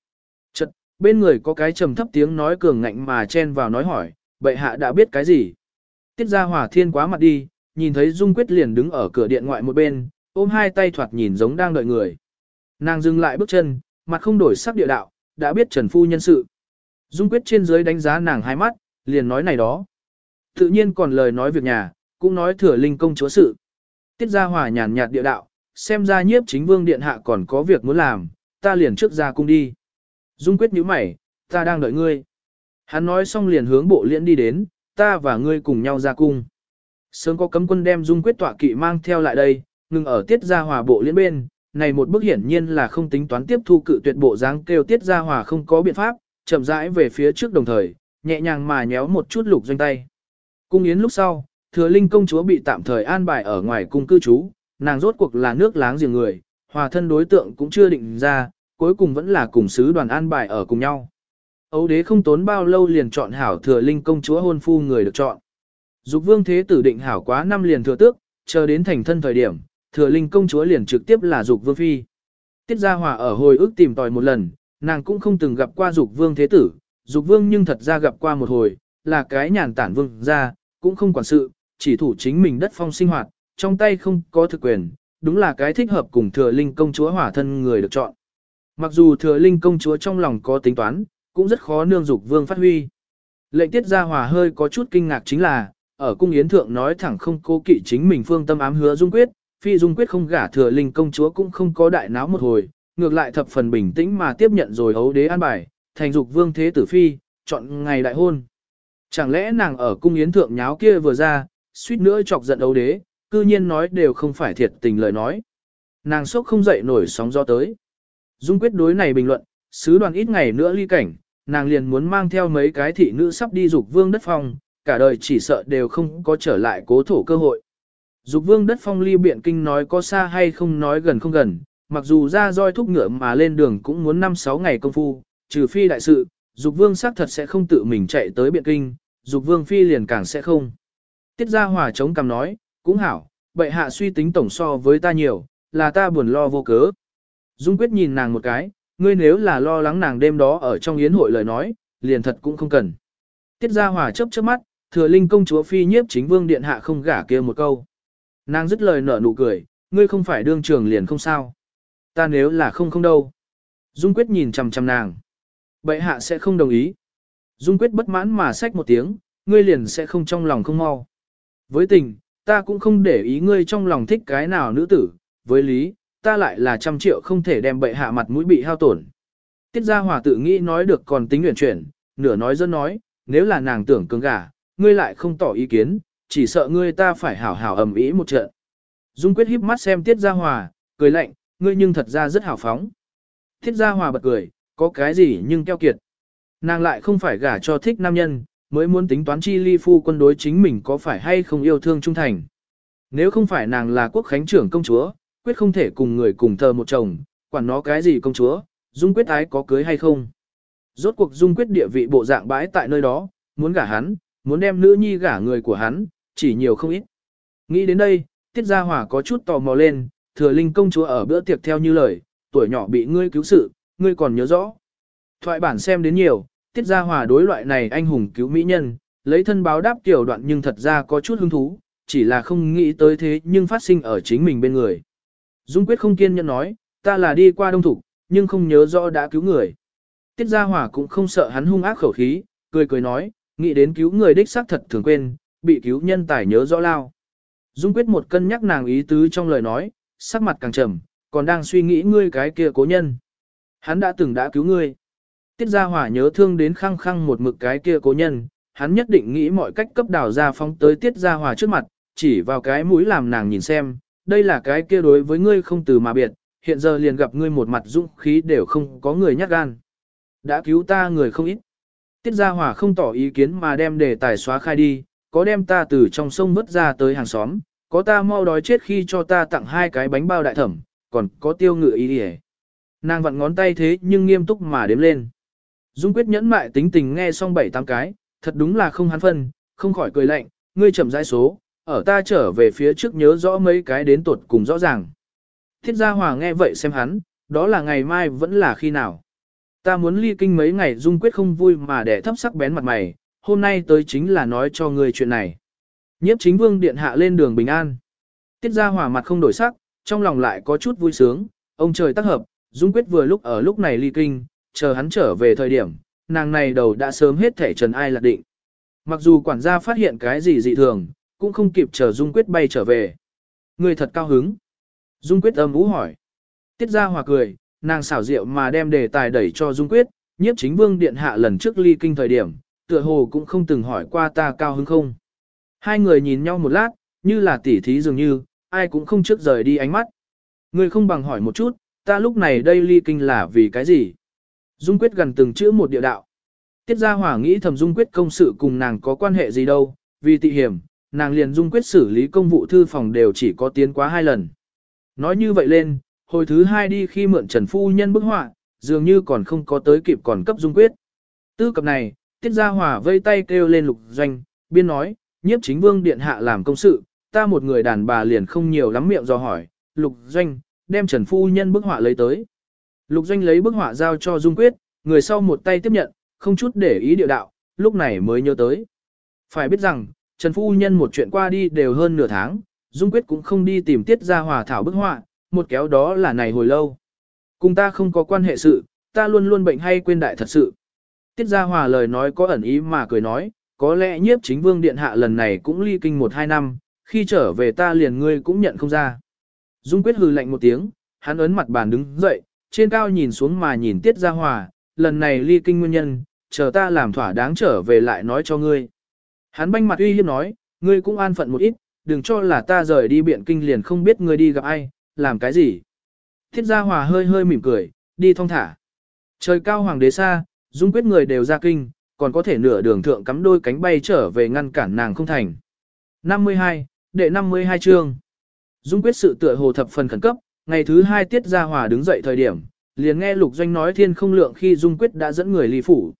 Bên người có cái trầm thấp tiếng nói cường ngạnh mà chen vào nói hỏi, bệ hạ đã biết cái gì. Tiết ra hỏa thiên quá mặt đi, nhìn thấy Dung Quyết liền đứng ở cửa điện ngoại một bên, ôm hai tay thoạt nhìn giống đang đợi người. Nàng dừng lại bước chân, mặt không đổi sắc địa đạo, đã biết Trần Phu nhân sự. Dung Quyết trên dưới đánh giá nàng hai mắt, liền nói này đó. Tự nhiên còn lời nói việc nhà, cũng nói thừa linh công chúa sự. Tiết ra hỏa nhàn nhạt địa đạo, xem ra nhiếp chính vương điện hạ còn có việc muốn làm, ta liền trước ra cung đi. Dung quyết nhíu mày, ta đang đợi ngươi. Hắn nói xong liền hướng bộ liễn đi đến, ta và ngươi cùng nhau ra cung. Sớm có cấm quân đem dung quyết tọa kỵ mang theo lại đây, ngừng ở tiết gia hòa bộ liễn bên, này một bước hiển nhiên là không tính toán tiếp thu cự tuyệt bộ dáng kêu tiết gia hòa không có biện pháp, chậm rãi về phía trước đồng thời, nhẹ nhàng mà nhéo một chút lục doanh tay. Cung yến lúc sau, thừa linh công chúa bị tạm thời an bài ở ngoài cung cư trú, nàng rốt cuộc là nước láng giềng người, hòa thân đối tượng cũng chưa định ra, cuối cùng vẫn là cùng sứ đoàn an bài ở cùng nhau. Ấu đế không tốn bao lâu liền chọn hảo thừa linh công chúa hôn phu người được chọn. Dục vương thế tử định hảo quá năm liền thừa tước, chờ đến thành thân thời điểm, thừa linh công chúa liền trực tiếp là dục vương phi. Tiết gia hòa ở hồi ức tìm tòi một lần, nàng cũng không từng gặp qua dục vương thế tử, dục vương nhưng thật ra gặp qua một hồi, là cái nhàn tản vương gia, cũng không quản sự, chỉ thủ chính mình đất phong sinh hoạt, trong tay không có thực quyền, đúng là cái thích hợp cùng thừa linh công chúa hỏa thân người được chọn. Mặc dù thừa linh công chúa trong lòng có tính toán, cũng rất khó nương dục vương phát huy. Lệnh tiết gia hòa hơi có chút kinh ngạc chính là, ở cung yến thượng nói thẳng không cố kỵ chính mình phương tâm ám hứa dung quyết, phi dung quyết không gả thừa linh công chúa cũng không có đại náo một hồi, ngược lại thập phần bình tĩnh mà tiếp nhận rồi hấu đế an bài, thành dục vương thế tử phi, chọn ngày đại hôn. Chẳng lẽ nàng ở cung yến thượng nháo kia vừa ra, suýt nữa chọc giận ấu đế, cư nhiên nói đều không phải thiệt tình lời nói. Nàng sốc không dậy nổi sóng do tới. Dung quyết đối này bình luận, sứ đoàn ít ngày nữa ly cảnh, nàng liền muốn mang theo mấy cái thị nữ sắp đi dục vương đất phong, cả đời chỉ sợ đều không có trở lại cố thổ cơ hội. Dục vương đất phong ly biện kinh nói có xa hay không nói gần không gần, mặc dù ra roi thúc ngựa mà lên đường cũng muốn 5-6 ngày công phu, trừ phi đại sự, Dục Vương xác thật sẽ không tự mình chạy tới Biện Kinh, Dục Vương phi liền càng sẽ không. Tiết Gia Hòa chống cằm nói, cũng hảo, bệ hạ suy tính tổng so với ta nhiều, là ta buồn lo vô cớ. Dung Quyết nhìn nàng một cái, ngươi nếu là lo lắng nàng đêm đó ở trong yến hội lời nói, liền thật cũng không cần. Tiết Gia Hòa chớp chớp mắt, thừa linh công chúa phi nhiếp chính vương điện hạ không gả kia một câu. Nàng dứt lời nở nụ cười, ngươi không phải đương trường liền không sao. Ta nếu là không không đâu. Dung Quyết nhìn chằm chằm nàng. Bệ hạ sẽ không đồng ý. Dung Quyết bất mãn mà xách một tiếng, ngươi liền sẽ không trong lòng không mau. Với tình, ta cũng không để ý ngươi trong lòng thích cái nào nữ tử, với lý, ta lại là trăm triệu không thể đem bệ hạ mặt mũi bị hao tổn. Tiết Gia Hòa tự nghĩ nói được còn tính nguyện chuyển, nửa nói dân nói, nếu là nàng tưởng cứng gà, ngươi lại không tỏ ý kiến, chỉ sợ ngươi ta phải hảo hảo ầm ĩ một trận. Dung quyết híp mắt xem Tiết Gia Hòa, cười lạnh, ngươi nhưng thật ra rất hào phóng. Tiết Gia Hòa bật cười, có cái gì nhưng keo kiệt. Nàng lại không phải gả cho thích nam nhân, mới muốn tính toán chi ly phu quân đối chính mình có phải hay không yêu thương trung thành. Nếu không phải nàng là quốc khánh trưởng công chúa, quyết không thể cùng người cùng thờ một chồng, quản nó cái gì công chúa, dung quyết ái có cưới hay không. Rốt cuộc dung quyết địa vị bộ dạng bãi tại nơi đó, muốn gả hắn, muốn đem nữ nhi gả người của hắn, chỉ nhiều không ít. Nghĩ đến đây, tiết gia hỏa có chút tò mò lên, thừa linh công chúa ở bữa tiệc theo như lời, tuổi nhỏ bị ngươi cứu sự, ngươi còn nhớ rõ. Thoại bản xem đến nhiều, tiết gia hòa đối loại này anh hùng cứu mỹ nhân, lấy thân báo đáp tiểu đoạn nhưng thật ra có chút hứng thú, chỉ là không nghĩ tới thế nhưng phát sinh ở chính mình bên người. Dung quyết không kiên nhẫn nói, ta là đi qua đông thủ, nhưng không nhớ rõ đã cứu người. Tiết gia hòa cũng không sợ hắn hung ác khẩu khí, cười cười nói, nghĩ đến cứu người đích xác thật thường quên, bị cứu nhân tài nhớ rõ lao. Dung quyết một cân nhắc nàng ý tứ trong lời nói, sắc mặt càng trầm, còn đang suy nghĩ ngươi cái kia cố nhân. Hắn đã từng đã cứu ngươi. Tiết Gia Hòa nhớ thương đến khăng khăng một mực cái kia cố nhân, hắn nhất định nghĩ mọi cách cấp đảo ra phong tới Tiết Gia Hòa trước mặt, chỉ vào cái mũi làm nàng nhìn xem, đây là cái kia đối với ngươi không từ mà biệt, hiện giờ liền gặp ngươi một mặt dũng khí đều không có người nhát gan. Đã cứu ta người không ít. Tiết Gia Hòa không tỏ ý kiến mà đem đề tài xóa khai đi, có đem ta từ trong sông mất ra tới hàng xóm, có ta mau đói chết khi cho ta tặng hai cái bánh bao đại thẩm, còn có tiêu ngự ý đi Nàng vặn ngón tay thế nhưng nghiêm túc mà đếm lên. Dung quyết nhẫn mại tính tình nghe xong bảy tám cái, thật đúng là không hắn phân, không khỏi cười lạnh, ngươi chậm rãi số, ở ta trở về phía trước nhớ rõ mấy cái đến tuột cùng rõ ràng. Thiết gia hòa nghe vậy xem hắn, đó là ngày mai vẫn là khi nào. Ta muốn ly kinh mấy ngày dung quyết không vui mà để thấp sắc bén mặt mày, hôm nay tới chính là nói cho người chuyện này. Nhiếp chính vương điện hạ lên đường bình an. Tiết gia hòa mặt không đổi sắc, trong lòng lại có chút vui sướng, ông trời tác hợp, dung quyết vừa lúc ở lúc này ly kinh, chờ hắn trở về thời điểm, nàng này đầu đã sớm hết thể trần ai lạc định. Mặc dù quản gia phát hiện cái gì dị thường, cũng không kịp chờ Dung Quyết bay trở về. Người thật cao hứng. Dung Quyết âm ú hỏi. Tiết ra hòa cười, nàng xảo diệu mà đem đề tài đẩy cho Dung Quyết, nhiếp chính vương điện hạ lần trước ly kinh thời điểm, tựa hồ cũng không từng hỏi qua ta cao hứng không. Hai người nhìn nhau một lát, như là tỉ thí dường như, ai cũng không trước rời đi ánh mắt. Người không bằng hỏi một chút, ta lúc này đây ly kinh là vì cái gì? Dung quyết gần từng chữ một địa đạo. Tiết Gia Hỏa nghĩ thầm Dung quyết công sự cùng nàng có quan hệ gì đâu, vì tị hiểm, nàng liền Dung quyết xử lý công vụ thư phòng đều chỉ có tiến quá hai lần. Nói như vậy lên, hồi thứ hai đi khi mượn Trần Phu Nhân bức họa, dường như còn không có tới kịp còn cấp Dung quyết. Tư cập này, Tiết Gia Hỏa vây tay kêu lên lục doanh, biên nói, nhiếp chính vương điện hạ làm công sự, ta một người đàn bà liền không nhiều lắm miệng do hỏi, lục doanh, đem Trần Phu Nhân bức họa lấy tới. Lục Doanh lấy bức họa giao cho Dung Quyết, người sau một tay tiếp nhận, không chút để ý địa đạo, lúc này mới nhớ tới. Phải biết rằng, Trần Phu Nhân một chuyện qua đi đều hơn nửa tháng, Dung Quyết cũng không đi tìm tiết ra hòa thảo bức họa, một kéo đó là này hồi lâu. Cùng ta không có quan hệ sự, ta luôn luôn bệnh hay quên đại thật sự. Tiết Gia Hòa lời nói có ẩn ý mà cười nói, có lẽ nhiếp chính vương điện hạ lần này cũng ly kinh một hai năm, khi trở về ta liền ngươi cũng nhận không ra. Dung quyết hừ lạnh một tiếng, hắn ấn mặt bàn đứng dậy, trên cao nhìn xuống mà nhìn Tiết Gia Hòa, lần này ly kinh nguyên nhân, chờ ta làm thỏa đáng trở về lại nói cho ngươi. Hắn banh mặt uy hiếp nói, ngươi cũng an phận một ít, đừng cho là ta rời đi biện kinh liền không biết ngươi đi gặp ai, làm cái gì. Tiết Gia Hòa hơi hơi mỉm cười, đi thong thả. Trời cao hoàng đế xa, dung quyết người đều ra kinh, còn có thể nửa đường thượng cắm đôi cánh bay trở về ngăn cản nàng không thành. 52, đệ 52 chương. Dung quyết sự tựa hồ thập phần khẩn cấp, ngày thứ hai tiết gia hòa đứng dậy thời điểm, liền nghe lục doanh nói thiên không lượng khi dung quyết đã dẫn người ly phủ.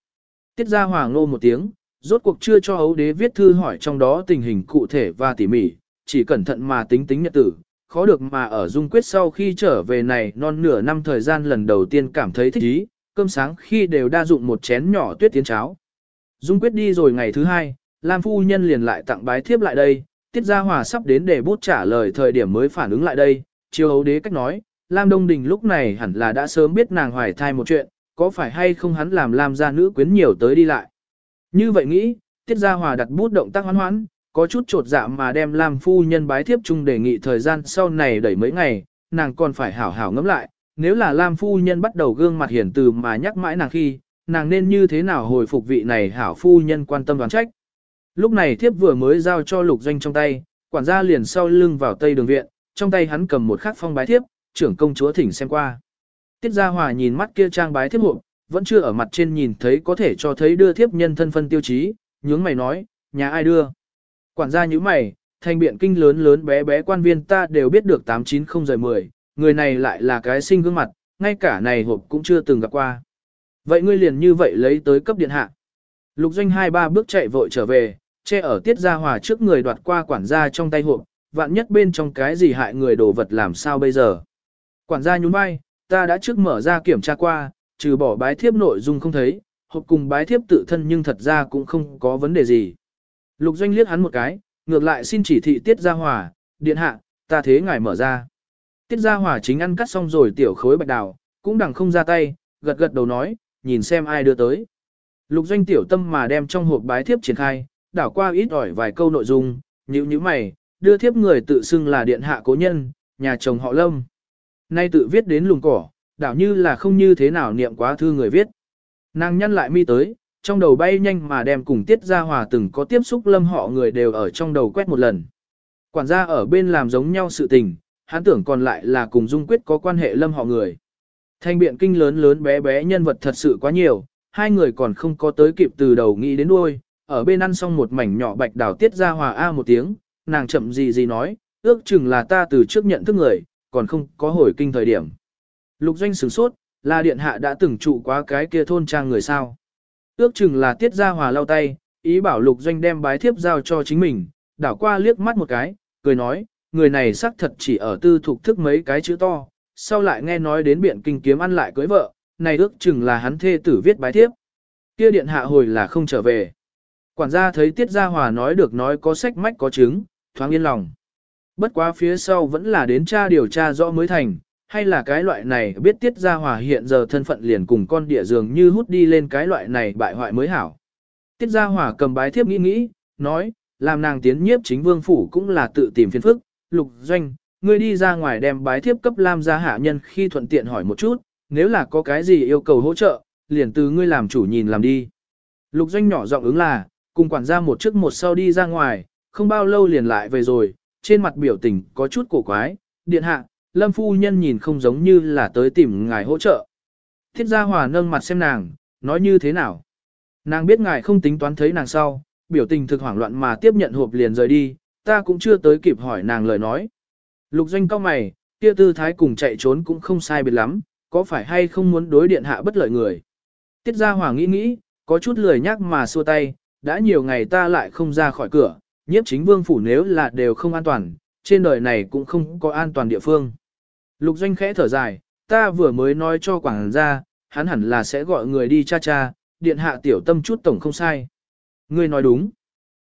Tiết gia hòa ngô một tiếng, rốt cuộc chưa cho ấu đế viết thư hỏi trong đó tình hình cụ thể và tỉ mỉ, chỉ cẩn thận mà tính tính nhật tử, khó được mà ở dung quyết sau khi trở về này non nửa năm thời gian lần đầu tiên cảm thấy thích ý, cơm sáng khi đều đa dụng một chén nhỏ tuyết tiến cháo. Dung quyết đi rồi ngày thứ hai, Lam phu nhân liền lại tặng bái thiếp lại đây, tiết gia hòa sắp đến để bút trả lời thời điểm mới phản ứng lại đây, chiêu ấu đế cách nói, Lam Đông Đình lúc này hẳn là đã sớm biết nàng hoài thai một chuyện, có phải hay không hắn làm Lam gia nữ quyến nhiều tới đi lại. Như vậy nghĩ, tiết gia hòa đặt bút động tác hoán hoãn, có chút trột dạ mà đem Lam phu nhân bái thiếp chung đề nghị thời gian sau này đẩy mấy ngày, nàng còn phải hảo hảo ngẫm lại, nếu là Lam phu nhân bắt đầu gương mặt hiển từ mà nhắc mãi nàng khi, nàng nên như thế nào hồi phục vị này hảo phu nhân quan tâm đoán trách. Lúc này thiếp vừa mới giao cho lục doanh trong tay, quản gia liền sau lưng vào tây đường viện, trong tay hắn cầm một khắc phong bái thiếp, trưởng công chúa thỉnh xem qua. Tiết Gia Hòa nhìn mắt kia trang bái thiếp hộp, vẫn chưa ở mặt trên nhìn thấy có thể cho thấy đưa thiếp nhân thân phân tiêu chí, nhướng mày nói, nhà ai đưa. Quản gia như mày, thành biện kinh lớn lớn bé bé quan viên ta đều biết được 890-10, người này lại là cái sinh gương mặt, ngay cả này hộp cũng chưa từng gặp qua. Vậy ngươi liền như vậy lấy tới cấp điện hạ. Lục doanh hai ba bước chạy vội trở về, che ở tiết gia hòa trước người đoạt qua quản gia trong tay hộp, vạn nhất bên trong cái gì hại người đồ vật làm sao bây giờ. Quản gia nhún vai, ta đã trước mở ra kiểm tra qua, trừ bỏ bái thiếp nội dung không thấy, hộp cùng bái thiếp tự thân nhưng thật ra cũng không có vấn đề gì. Lục doanh liếc hắn một cái, ngược lại xin chỉ thị tiết gia hòa, điện hạ, ta thế ngài mở ra. Tiết gia hòa chính ăn cắt xong rồi tiểu khối bạch đào, cũng đằng không ra tay, gật gật đầu nói, nhìn xem ai đưa tới. Lục doanh tiểu tâm mà đem trong hộp bái thiếp triển khai, đảo qua ít ỏi vài câu nội dung, nhíu nhíu mày, đưa thiếp người tự xưng là điện hạ cố nhân, nhà chồng họ lâm. Nay tự viết đến lùng cỏ, đảo như là không như thế nào niệm quá thư người viết. Nàng nhăn lại mi tới, trong đầu bay nhanh mà đem cùng tiết ra hòa từng có tiếp xúc lâm họ người đều ở trong đầu quét một lần. Quản gia ở bên làm giống nhau sự tình, hắn tưởng còn lại là cùng dung quyết có quan hệ lâm họ người. Thanh biện kinh lớn lớn bé bé nhân vật thật sự quá nhiều, hai người còn không có tới kịp từ đầu nghĩ đến đuôi, ở bên ăn xong một mảnh nhỏ bạch đào tiết ra hòa a một tiếng, nàng chậm gì gì nói, ước chừng là ta từ trước nhận thức người, còn không có hồi kinh thời điểm. Lục doanh sửng sốt, là điện hạ đã từng trụ quá cái kia thôn trang người sao. Ước chừng là tiết ra hòa lau tay, ý bảo lục doanh đem bái thiếp giao cho chính mình, đảo qua liếc mắt một cái, cười nói, người này xác thật chỉ ở tư thuộc thức mấy cái chữ to, sau lại nghe nói đến biện kinh kiếm ăn lại cưới vợ, này ước chừng là hắn thê tử viết bái thiếp. Kia điện hạ hồi là không trở về. Quản gia thấy Tiết Gia Hòa nói được nói có sách mách có chứng, thoáng yên lòng. Bất quá phía sau vẫn là đến tra điều tra rõ mới thành, hay là cái loại này biết Tiết Gia Hòa hiện giờ thân phận liền cùng con địa dường như hút đi lên cái loại này bại hoại mới hảo. Tiết Gia Hòa cầm bái thiếp nghĩ nghĩ, nói, làm nàng tiến nhiếp chính vương phủ cũng là tự tìm phiền phức, lục doanh, ngươi đi ra ngoài đem bái thiếp cấp Lam gia hạ nhân khi thuận tiện hỏi một chút, nếu là có cái gì yêu cầu hỗ trợ, liền từ ngươi làm chủ nhìn làm đi. Lục doanh nhỏ giọng ứng là, cùng quản gia một trước một sau đi ra ngoài, không bao lâu liền lại về rồi, trên mặt biểu tình có chút cổ quái, điện hạ, lâm phu nhân nhìn không giống như là tới tìm ngài hỗ trợ. Thiết gia hòa nâng mặt xem nàng, nói như thế nào. Nàng biết ngài không tính toán thấy nàng sau, biểu tình thực hoảng loạn mà tiếp nhận hộp liền rời đi, ta cũng chưa tới kịp hỏi nàng lời nói. Lục doanh cao mày, kia tư thái cùng chạy trốn cũng không sai biệt lắm, có phải hay không muốn đối điện hạ bất lợi người. Tiết gia hòa nghĩ nghĩ, có chút lười nhắc mà xua tay, đã nhiều ngày ta lại không ra khỏi cửa, nhiếp chính vương phủ nếu là đều không an toàn, trên đời này cũng không có an toàn địa phương. Lục doanh khẽ thở dài, ta vừa mới nói cho quảng gia, hắn hẳn là sẽ gọi người đi cha cha, điện hạ tiểu tâm chút tổng không sai. Ngươi nói đúng.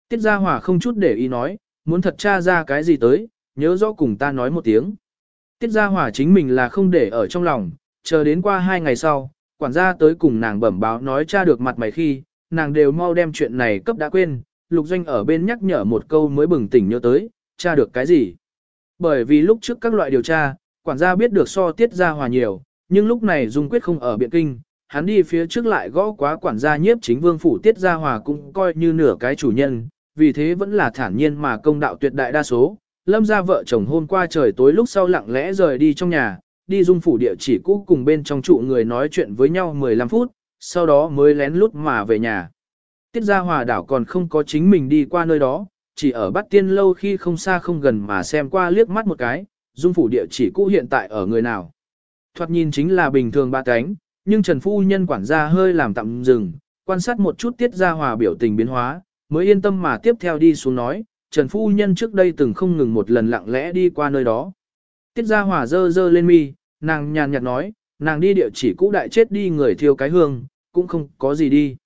Tiết gia Hòa không chút để ý nói, muốn thật cha ra cái gì tới, nhớ rõ cùng ta nói một tiếng. Tiết gia Hòa chính mình là không để ở trong lòng, chờ đến qua hai ngày sau, quản gia tới cùng nàng bẩm báo nói cha được mặt mày khi, nàng đều mau đem chuyện này cấp đã quên, lục doanh ở bên nhắc nhở một câu mới bừng tỉnh nhớ tới, tra được cái gì. Bởi vì lúc trước các loại điều tra, quản gia biết được so tiết ra hòa nhiều, nhưng lúc này Dung Quyết không ở Biện Kinh, hắn đi phía trước lại gõ quá quản gia nhiếp chính vương phủ tiết ra hòa cũng coi như nửa cái chủ nhân, vì thế vẫn là thản nhiên mà công đạo tuyệt đại đa số. Lâm gia vợ chồng hôm qua trời tối lúc sau lặng lẽ rời đi trong nhà, đi dung phủ địa chỉ cũ cùng bên trong trụ người nói chuyện với nhau 15 phút, sau đó mới lén lút mà về nhà. Tiết gia hòa đảo còn không có chính mình đi qua nơi đó, chỉ ở bắt tiên lâu khi không xa không gần mà xem qua liếc mắt một cái, dung phủ địa chỉ cũ hiện tại ở người nào. Thoạt nhìn chính là bình thường ba cánh, nhưng Trần Phu Nhân quản gia hơi làm tạm dừng, quan sát một chút tiết ra hòa biểu tình biến hóa, mới yên tâm mà tiếp theo đi xuống nói, Trần Phu Nhân trước đây từng không ngừng một lần lặng lẽ đi qua nơi đó. Tiết ra hòa dơ dơ lên mi, nàng nhàn nhạt nói, nàng đi địa chỉ cũ đại chết đi người thiêu cái hương, cũng không có gì đi.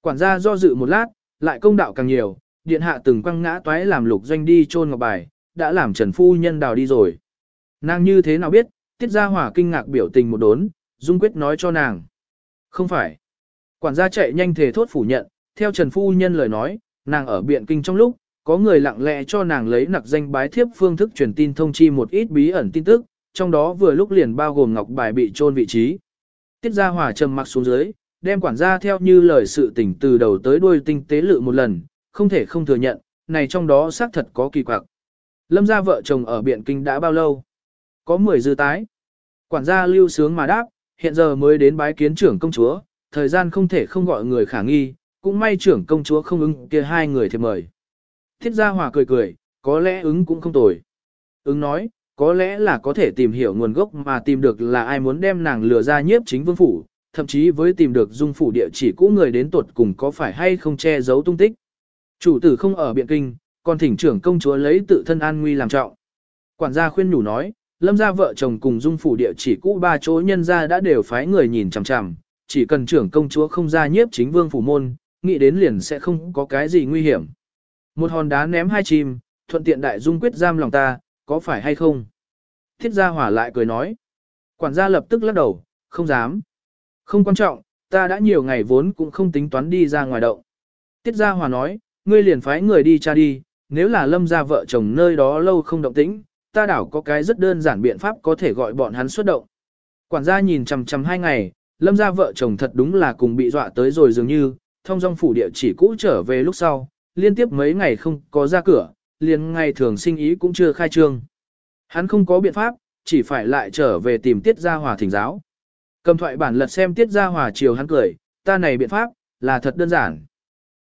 Quản gia do dự một lát, lại công đạo càng nhiều, điện hạ từng quăng ngã toái làm lục doanh đi chôn ngọc bài, đã làm Trần Phu Nhân đào đi rồi. Nàng như thế nào biết, tiết ra hỏa kinh ngạc biểu tình một đốn, Dung Quyết nói cho nàng. Không phải. Quản gia chạy nhanh thể thốt phủ nhận, theo Trần Phu Nhân lời nói, nàng ở biện kinh trong lúc, có người lặng lẽ cho nàng lấy nặc danh bái thiếp phương thức truyền tin thông chi một ít bí ẩn tin tức, trong đó vừa lúc liền bao gồm ngọc bài bị trôn vị trí. Tiết gia hỏa trầm mặc xuống dưới, đem quản gia theo như lời sự tình từ đầu tới đuôi tinh tế lự một lần, không thể không thừa nhận, này trong đó xác thật có kỳ quặc. Lâm gia vợ chồng ở Biện Kinh đã bao lâu? Có 10 dư tái. Quản gia lưu sướng mà đáp, hiện giờ mới đến bái kiến trưởng công chúa, thời gian không thể không gọi người khả nghi, cũng may trưởng công chúa không ứng kia hai người thì mời. Thiết gia hòa cười cười, có lẽ ứng cũng không tồi. Ứng nói, có lẽ là có thể tìm hiểu nguồn gốc mà tìm được là ai muốn đem nàng lừa ra nhiếp chính vương phủ, thậm chí với tìm được dung phủ địa chỉ cũ người đến tuột cùng có phải hay không che giấu tung tích. Chủ tử không ở biện kinh, còn thỉnh trưởng công chúa lấy tự thân an nguy làm trọng. Quản gia khuyên nhủ nói, lâm gia vợ chồng cùng dung phủ địa chỉ cũ ba chỗ nhân gia đã đều phái người nhìn chằm chằm, chỉ cần trưởng công chúa không ra nhiếp chính vương phủ môn, nghĩ đến liền sẽ không có cái gì nguy hiểm. Một hòn đá ném hai chim, thuận tiện đại dung quyết giam lòng ta, có phải hay không? Thiết gia hỏa lại cười nói. Quản gia lập tức lắc đầu, không dám. Không quan trọng, ta đã nhiều ngày vốn cũng không tính toán đi ra ngoài động. Tiết gia hòa nói, ngươi liền phái người đi cha đi, nếu là lâm gia vợ chồng nơi đó lâu không động tĩnh, ta đảo có cái rất đơn giản biện pháp có thể gọi bọn hắn xuất động. Quản gia nhìn chằm chằm hai ngày, lâm gia vợ chồng thật đúng là cùng bị dọa tới rồi dường như, thông dong phủ địa chỉ cũ trở về lúc sau, liên tiếp mấy ngày không có ra cửa, liền ngày thường sinh ý cũng chưa khai trương. Hắn không có biện pháp, chỉ phải lại trở về tìm tiết gia hòa thỉnh giáo. Cầm thoại bản lật xem tiết gia hòa chiều hắn cười, ta này biện pháp, là thật đơn giản.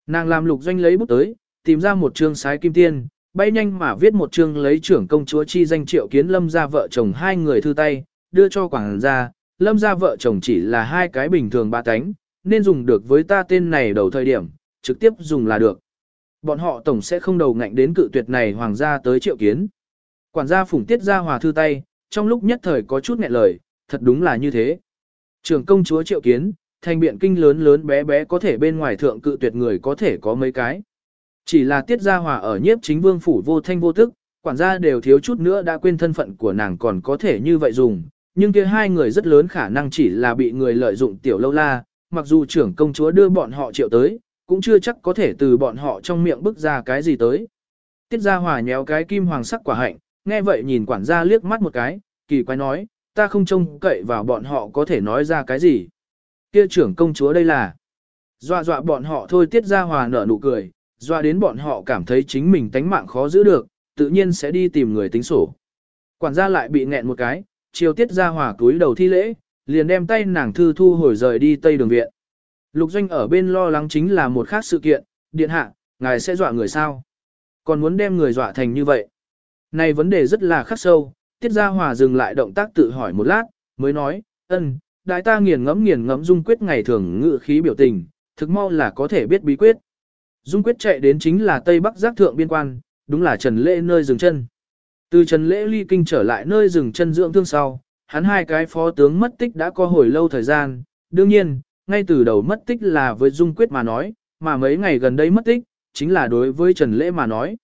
Nàng làm lục doanh lấy bút tới, tìm ra một chương sái kim tiên, bay nhanh mà viết một chương lấy trưởng công chúa chi danh triệu kiến lâm gia vợ chồng hai người thư tay, đưa cho quảng gia, lâm gia vợ chồng chỉ là hai cái bình thường ba cánh, nên dùng được với ta tên này đầu thời điểm, trực tiếp dùng là được. Bọn họ tổng sẽ không đầu ngạnh đến cự tuyệt này hoàng gia tới triệu kiến. Quản gia phủng tiết ra hòa thư tay, trong lúc nhất thời có chút nghẹn lời, thật đúng là như thế. Trưởng công chúa triệu kiến, thành biện kinh lớn lớn bé bé có thể bên ngoài thượng cự tuyệt người có thể có mấy cái. Chỉ là tiết gia hòa ở nhiếp chính vương phủ vô thanh vô thức, quản gia đều thiếu chút nữa đã quên thân phận của nàng còn có thể như vậy dùng, nhưng kia hai người rất lớn khả năng chỉ là bị người lợi dụng tiểu lâu la, mặc dù trưởng công chúa đưa bọn họ triệu tới, cũng chưa chắc có thể từ bọn họ trong miệng bức ra cái gì tới. Tiết gia hòa nhéo cái kim hoàng sắc quả hạnh, nghe vậy nhìn quản gia liếc mắt một cái, kỳ quái nói, ta không trông cậy vào bọn họ có thể nói ra cái gì. Kia trưởng công chúa đây là, dọa dọa bọn họ thôi tiết gia hòa nở nụ cười, dọa đến bọn họ cảm thấy chính mình tánh mạng khó giữ được, tự nhiên sẽ đi tìm người tính sổ. Quản gia lại bị nghẹn một cái, chiều tiết gia hòa túi đầu thi lễ, liền đem tay nàng thư thu hồi rời đi tây đường viện. Lục doanh ở bên lo lắng chính là một khác sự kiện, điện hạ, ngài sẽ dọa người sao? Còn muốn đem người dọa thành như vậy? Này vấn đề rất là khắc sâu, tiết gia hòa dừng lại động tác tự hỏi một lát, mới nói, ân, đại ta nghiền ngẫm nghiền ngẫm dung quyết ngày thường ngự khí biểu tình, thực mau là có thể biết bí quyết. Dung quyết chạy đến chính là Tây Bắc giác thượng biên quan, đúng là Trần Lễ nơi dừng chân. Từ Trần Lễ ly kinh trở lại nơi dừng chân dưỡng thương sau, hắn hai cái phó tướng mất tích đã có hồi lâu thời gian, đương nhiên, ngay từ đầu mất tích là với Dung Quyết mà nói, mà mấy ngày gần đây mất tích, chính là đối với Trần Lễ mà nói.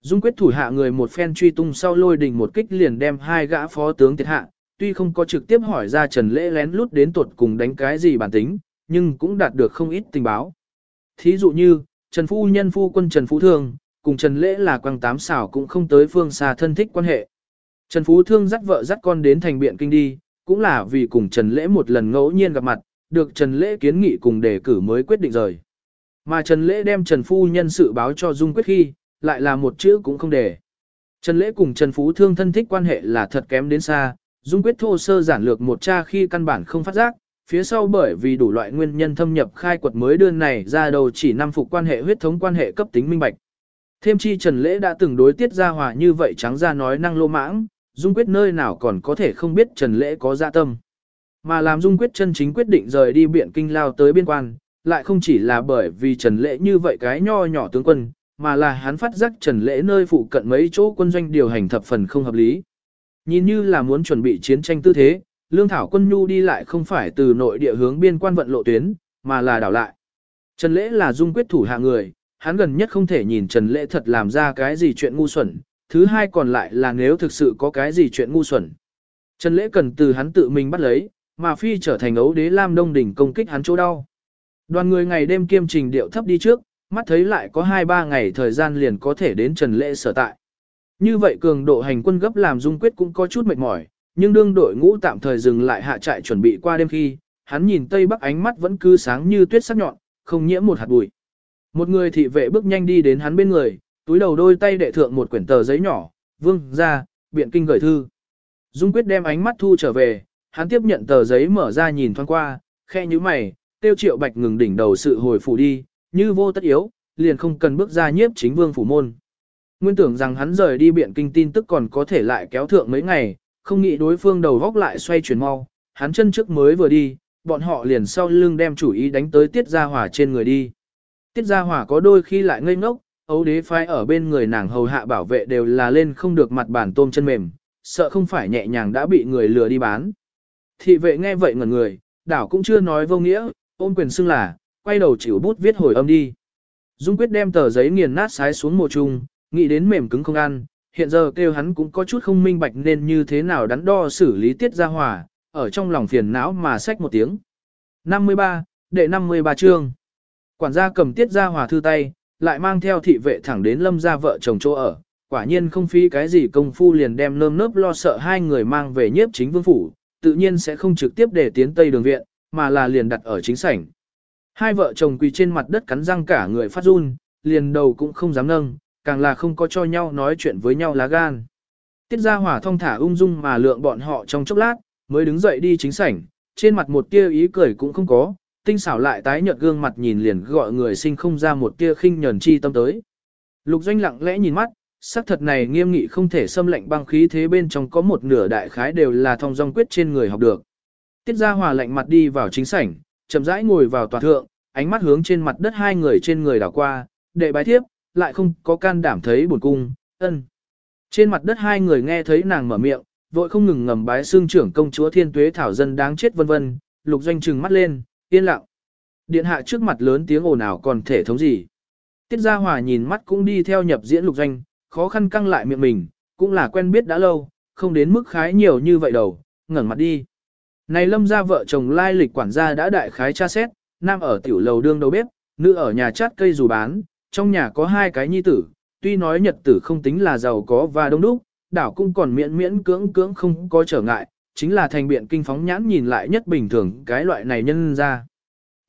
Dung Quyết thủ hạ người một phen truy tung sau lôi đình một kích liền đem hai gã phó tướng thiệt hạ, tuy không có trực tiếp hỏi ra Trần Lễ lén lút đến tuột cùng đánh cái gì bản tính, nhưng cũng đạt được không ít tình báo. Thí dụ như, Trần Phu Nhân Phu quân Trần Phú Thương, cùng Trần Lễ là quang tám xảo cũng không tới phương xa thân thích quan hệ. Trần Phú Thương dắt vợ dắt con đến thành biện kinh đi, cũng là vì cùng Trần Lễ một lần ngẫu nhiên gặp mặt, được Trần Lễ kiến nghị cùng đề cử mới quyết định rời. Mà Trần Lễ đem Trần Phu Nhân sự báo cho Dung Quyết khi, lại là một chữ cũng không để. Trần Lễ cùng Trần Phú Thương thân thích quan hệ là thật kém đến xa, Dung Quyết thô sơ giản lược một cha khi căn bản không phát giác, phía sau bởi vì đủ loại nguyên nhân thâm nhập khai quật mới đơn này ra đầu chỉ năm phục quan hệ huyết thống quan hệ cấp tính minh bạch. Thêm chi Trần Lễ đã từng đối tiết ra hòa như vậy trắng ra nói năng lô mãng, Dung Quyết nơi nào còn có thể không biết Trần Lễ có dạ tâm. Mà làm Dung Quyết chân chính quyết định rời đi biện kinh lao tới biên quan, lại không chỉ là bởi vì Trần Lễ như vậy cái nho nhỏ tướng quân, mà là hắn phát giác Trần Lễ nơi phụ cận mấy chỗ quân doanh điều hành thập phần không hợp lý. Nhìn như là muốn chuẩn bị chiến tranh tư thế, Lương Thảo quân nhu đi lại không phải từ nội địa hướng biên quan vận lộ tuyến, mà là đảo lại. Trần Lễ là dung quyết thủ hạ người, hắn gần nhất không thể nhìn Trần Lễ thật làm ra cái gì chuyện ngu xuẩn, thứ hai còn lại là nếu thực sự có cái gì chuyện ngu xuẩn. Trần Lễ cần từ hắn tự mình bắt lấy, mà phi trở thành ấu đế Lam Đông đỉnh công kích hắn chỗ đau. Đoàn người ngày đêm kiêm trình điệu thấp đi trước, mắt thấy lại có 2-3 ngày thời gian liền có thể đến Trần Lễ sở tại. Như vậy cường độ hành quân gấp làm Dung Quyết cũng có chút mệt mỏi, nhưng đương đội ngũ tạm thời dừng lại hạ trại chuẩn bị qua đêm khi, hắn nhìn Tây Bắc ánh mắt vẫn cứ sáng như tuyết sắc nhọn, không nhiễm một hạt bụi. Một người thị vệ bước nhanh đi đến hắn bên người, túi đầu đôi tay đệ thượng một quyển tờ giấy nhỏ, vương ra, biện kinh gửi thư. Dung Quyết đem ánh mắt thu trở về, hắn tiếp nhận tờ giấy mở ra nhìn thoáng qua, khe như mày, tiêu triệu bạch ngừng đỉnh đầu sự hồi phủ đi, như vô tất yếu, liền không cần bước ra nhiếp chính vương phủ môn. Nguyên tưởng rằng hắn rời đi biện kinh tin tức còn có thể lại kéo thượng mấy ngày, không nghĩ đối phương đầu góc lại xoay chuyển mau, hắn chân trước mới vừa đi, bọn họ liền sau lưng đem chủ ý đánh tới tiết gia hỏa trên người đi. Tiết gia hỏa có đôi khi lại ngây ngốc, ấu đế phái ở bên người nàng hầu hạ bảo vệ đều là lên không được mặt bản tôm chân mềm, sợ không phải nhẹ nhàng đã bị người lừa đi bán. Thị vệ nghe vậy ngẩn người, đảo cũng chưa nói vô nghĩa, ôm quyền xưng là, quay đầu chịu bút viết hồi âm đi. Dung quyết đem tờ giấy nghiền nát sái xuống mồ trung, nghĩ đến mềm cứng không ăn, hiện giờ kêu hắn cũng có chút không minh bạch nên như thế nào đắn đo xử lý tiết ra hòa, ở trong lòng phiền não mà xách một tiếng. 53, đệ 53 chương. Quản gia cầm tiết ra hòa thư tay, lại mang theo thị vệ thẳng đến lâm gia vợ chồng chỗ ở, quả nhiên không phí cái gì công phu liền đem nơm nớp lo sợ hai người mang về nhiếp chính vương phủ, tự nhiên sẽ không trực tiếp để tiến tây đường viện, mà là liền đặt ở chính sảnh. Hai vợ chồng quỳ trên mặt đất cắn răng cả người phát run, liền đầu cũng không dám nâng, càng là không có cho nhau nói chuyện với nhau lá gan. Tiết ra hỏa thông thả ung dung mà lượng bọn họ trong chốc lát, mới đứng dậy đi chính sảnh, trên mặt một tia ý cười cũng không có, tinh xảo lại tái nhợt gương mặt nhìn liền gọi người sinh không ra một tia khinh nhẫn chi tâm tới. Lục doanh lặng lẽ nhìn mắt, sắc thật này nghiêm nghị không thể xâm lệnh băng khí thế bên trong có một nửa đại khái đều là thông dong quyết trên người học được. Tiết ra hòa lạnh mặt đi vào chính sảnh, chậm rãi ngồi vào tòa thượng, ánh mắt hướng trên mặt đất hai người trên người đảo qua, đệ bái thiếp, lại không có can đảm thấy buồn cung, ân. Trên mặt đất hai người nghe thấy nàng mở miệng, vội không ngừng ngầm bái xương trưởng công chúa thiên tuế thảo dân đáng chết vân vân, lục doanh trừng mắt lên, yên lặng. Điện hạ trước mặt lớn tiếng ồn ào còn thể thống gì. Tiết Gia Hòa nhìn mắt cũng đi theo nhập diễn lục doanh, khó khăn căng lại miệng mình, cũng là quen biết đã lâu, không đến mức khái nhiều như vậy đâu, ngẩng mặt đi. Này lâm gia vợ chồng lai lịch quản gia đã đại khái tra xét, nam ở tiểu lầu đương đầu bếp, nữ ở nhà chát cây dù bán, trong nhà có hai cái nhi tử, tuy nói nhật tử không tính là giàu có và đông đúc, đảo cũng còn miễn miễn cưỡng cưỡng không có trở ngại, chính là thành biện kinh phóng nhãn nhìn lại nhất bình thường cái loại này nhân ra.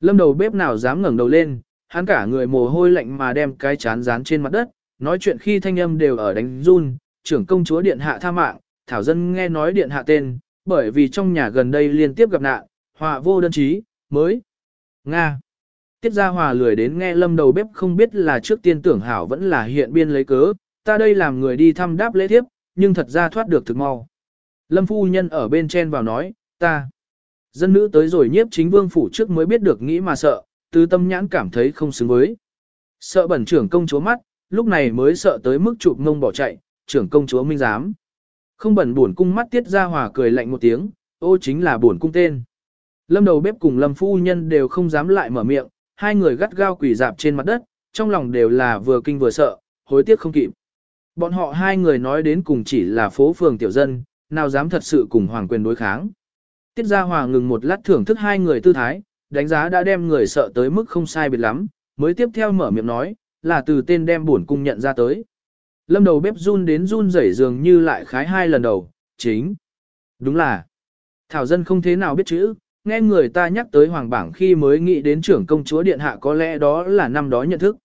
Lâm đầu bếp nào dám ngẩng đầu lên, hắn cả người mồ hôi lạnh mà đem cái chán dán trên mặt đất, nói chuyện khi thanh âm đều ở đánh run, trưởng công chúa điện hạ tha mạng, thảo dân nghe nói điện hạ tên, bởi vì trong nhà gần đây liên tiếp gặp nạn, họa vô đơn chí, mới. Nga. Tiết Gia Hòa lười đến nghe lâm đầu bếp không biết là trước tiên tưởng hảo vẫn là hiện biên lấy cớ, ta đây làm người đi thăm đáp lễ thiếp, nhưng thật ra thoát được thực mau. Lâm phu nhân ở bên trên vào nói, ta. Dân nữ tới rồi nhiếp chính vương phủ trước mới biết được nghĩ mà sợ, tứ tâm nhãn cảm thấy không xứng với. Sợ bẩn trưởng công chúa mắt, lúc này mới sợ tới mức chụp ngông bỏ chạy, trưởng công chúa minh giám. Không bẩn buồn cung mắt tiết ra hòa cười lạnh một tiếng, ô chính là buồn cung tên. Lâm đầu bếp cùng lâm phu nhân đều không dám lại mở miệng, hai người gắt gao quỳ dạp trên mặt đất, trong lòng đều là vừa kinh vừa sợ, hối tiếc không kịp. Bọn họ hai người nói đến cùng chỉ là phố phường tiểu dân, nào dám thật sự cùng hoàng quyền đối kháng. Tiết Gia Hòa ngừng một lát thưởng thức hai người tư thái, đánh giá đã đem người sợ tới mức không sai biệt lắm, mới tiếp theo mở miệng nói, là từ tên đem buồn cung nhận ra tới. Lâm đầu bếp run đến run rẩy dường như lại khái hai lần đầu, chính. Đúng là, Thảo dân không thế nào biết chữ, nghe người ta nhắc tới hoàng bảng khi mới nghĩ đến trưởng công chúa điện hạ có lẽ đó là năm đó nhận thức.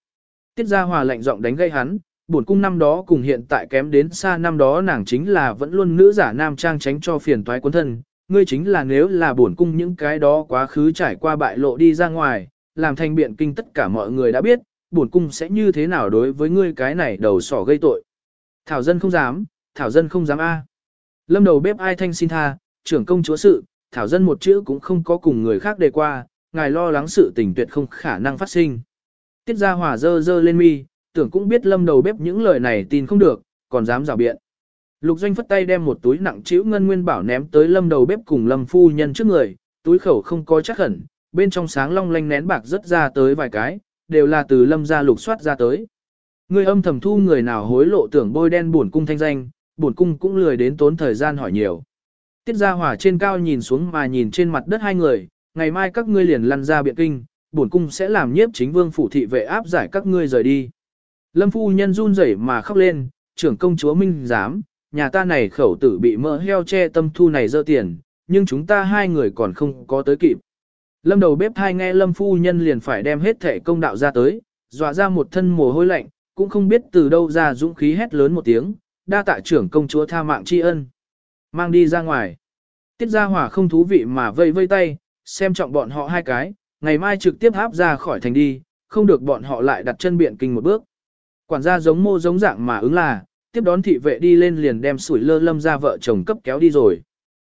Tiết Gia Hòa lạnh giọng đánh gây hắn, bổn cung năm đó cùng hiện tại kém đến xa năm đó nàng chính là vẫn luôn nữ giả nam trang tránh cho phiền toái quân thân, ngươi chính là nếu là bổn cung những cái đó quá khứ trải qua bại lộ đi ra ngoài, làm thành biện kinh tất cả mọi người đã biết, bổn cung sẽ như thế nào đối với ngươi cái này đầu sỏ gây tội. Thảo dân không dám, thảo dân không dám a. Lâm đầu bếp ai thanh xin tha, trưởng công chúa sự, thảo dân một chữ cũng không có cùng người khác đề qua, ngài lo lắng sự tình tuyệt không khả năng phát sinh. Tiết gia hòa dơ dơ lên mi, tưởng cũng biết lâm đầu bếp những lời này tin không được, còn dám rào biện. Lục doanh phất tay đem một túi nặng chịu ngân nguyên bảo ném tới lâm đầu bếp cùng lâm phu nhân trước người, túi khẩu không có chắc khẩn, bên trong sáng long lanh nén bạc rất ra tới vài cái, đều là từ lâm gia lục soát ra tới. Người âm thầm thu người nào hối lộ tưởng bôi đen buồn cung thanh danh, buồn cung cũng lười đến tốn thời gian hỏi nhiều. Tiết gia hỏa trên cao nhìn xuống mà nhìn trên mặt đất hai người, ngày mai các ngươi liền lăn ra biện kinh, bổn cung sẽ làm nhiếp chính vương phủ thị vệ áp giải các ngươi rời đi. Lâm phu nhân run rẩy mà khóc lên, trưởng công chúa minh dám, nhà ta này khẩu tử bị mỡ heo che tâm thu này dơ tiền, nhưng chúng ta hai người còn không có tới kịp. Lâm đầu bếp hai nghe lâm phu nhân liền phải đem hết thể công đạo ra tới, dọa ra một thân mồ hôi lạnh, cũng không biết từ đâu ra dũng khí hét lớn một tiếng, đa tạ trưởng công chúa tha mạng tri ân. Mang đi ra ngoài. Tiết gia hỏa không thú vị mà vây vây tay, xem trọng bọn họ hai cái, ngày mai trực tiếp áp ra khỏi thành đi, không được bọn họ lại đặt chân biện kinh một bước. Quản gia giống mô giống dạng mà ứng là, tiếp đón thị vệ đi lên liền đem sủi lơ lâm ra vợ chồng cấp kéo đi rồi.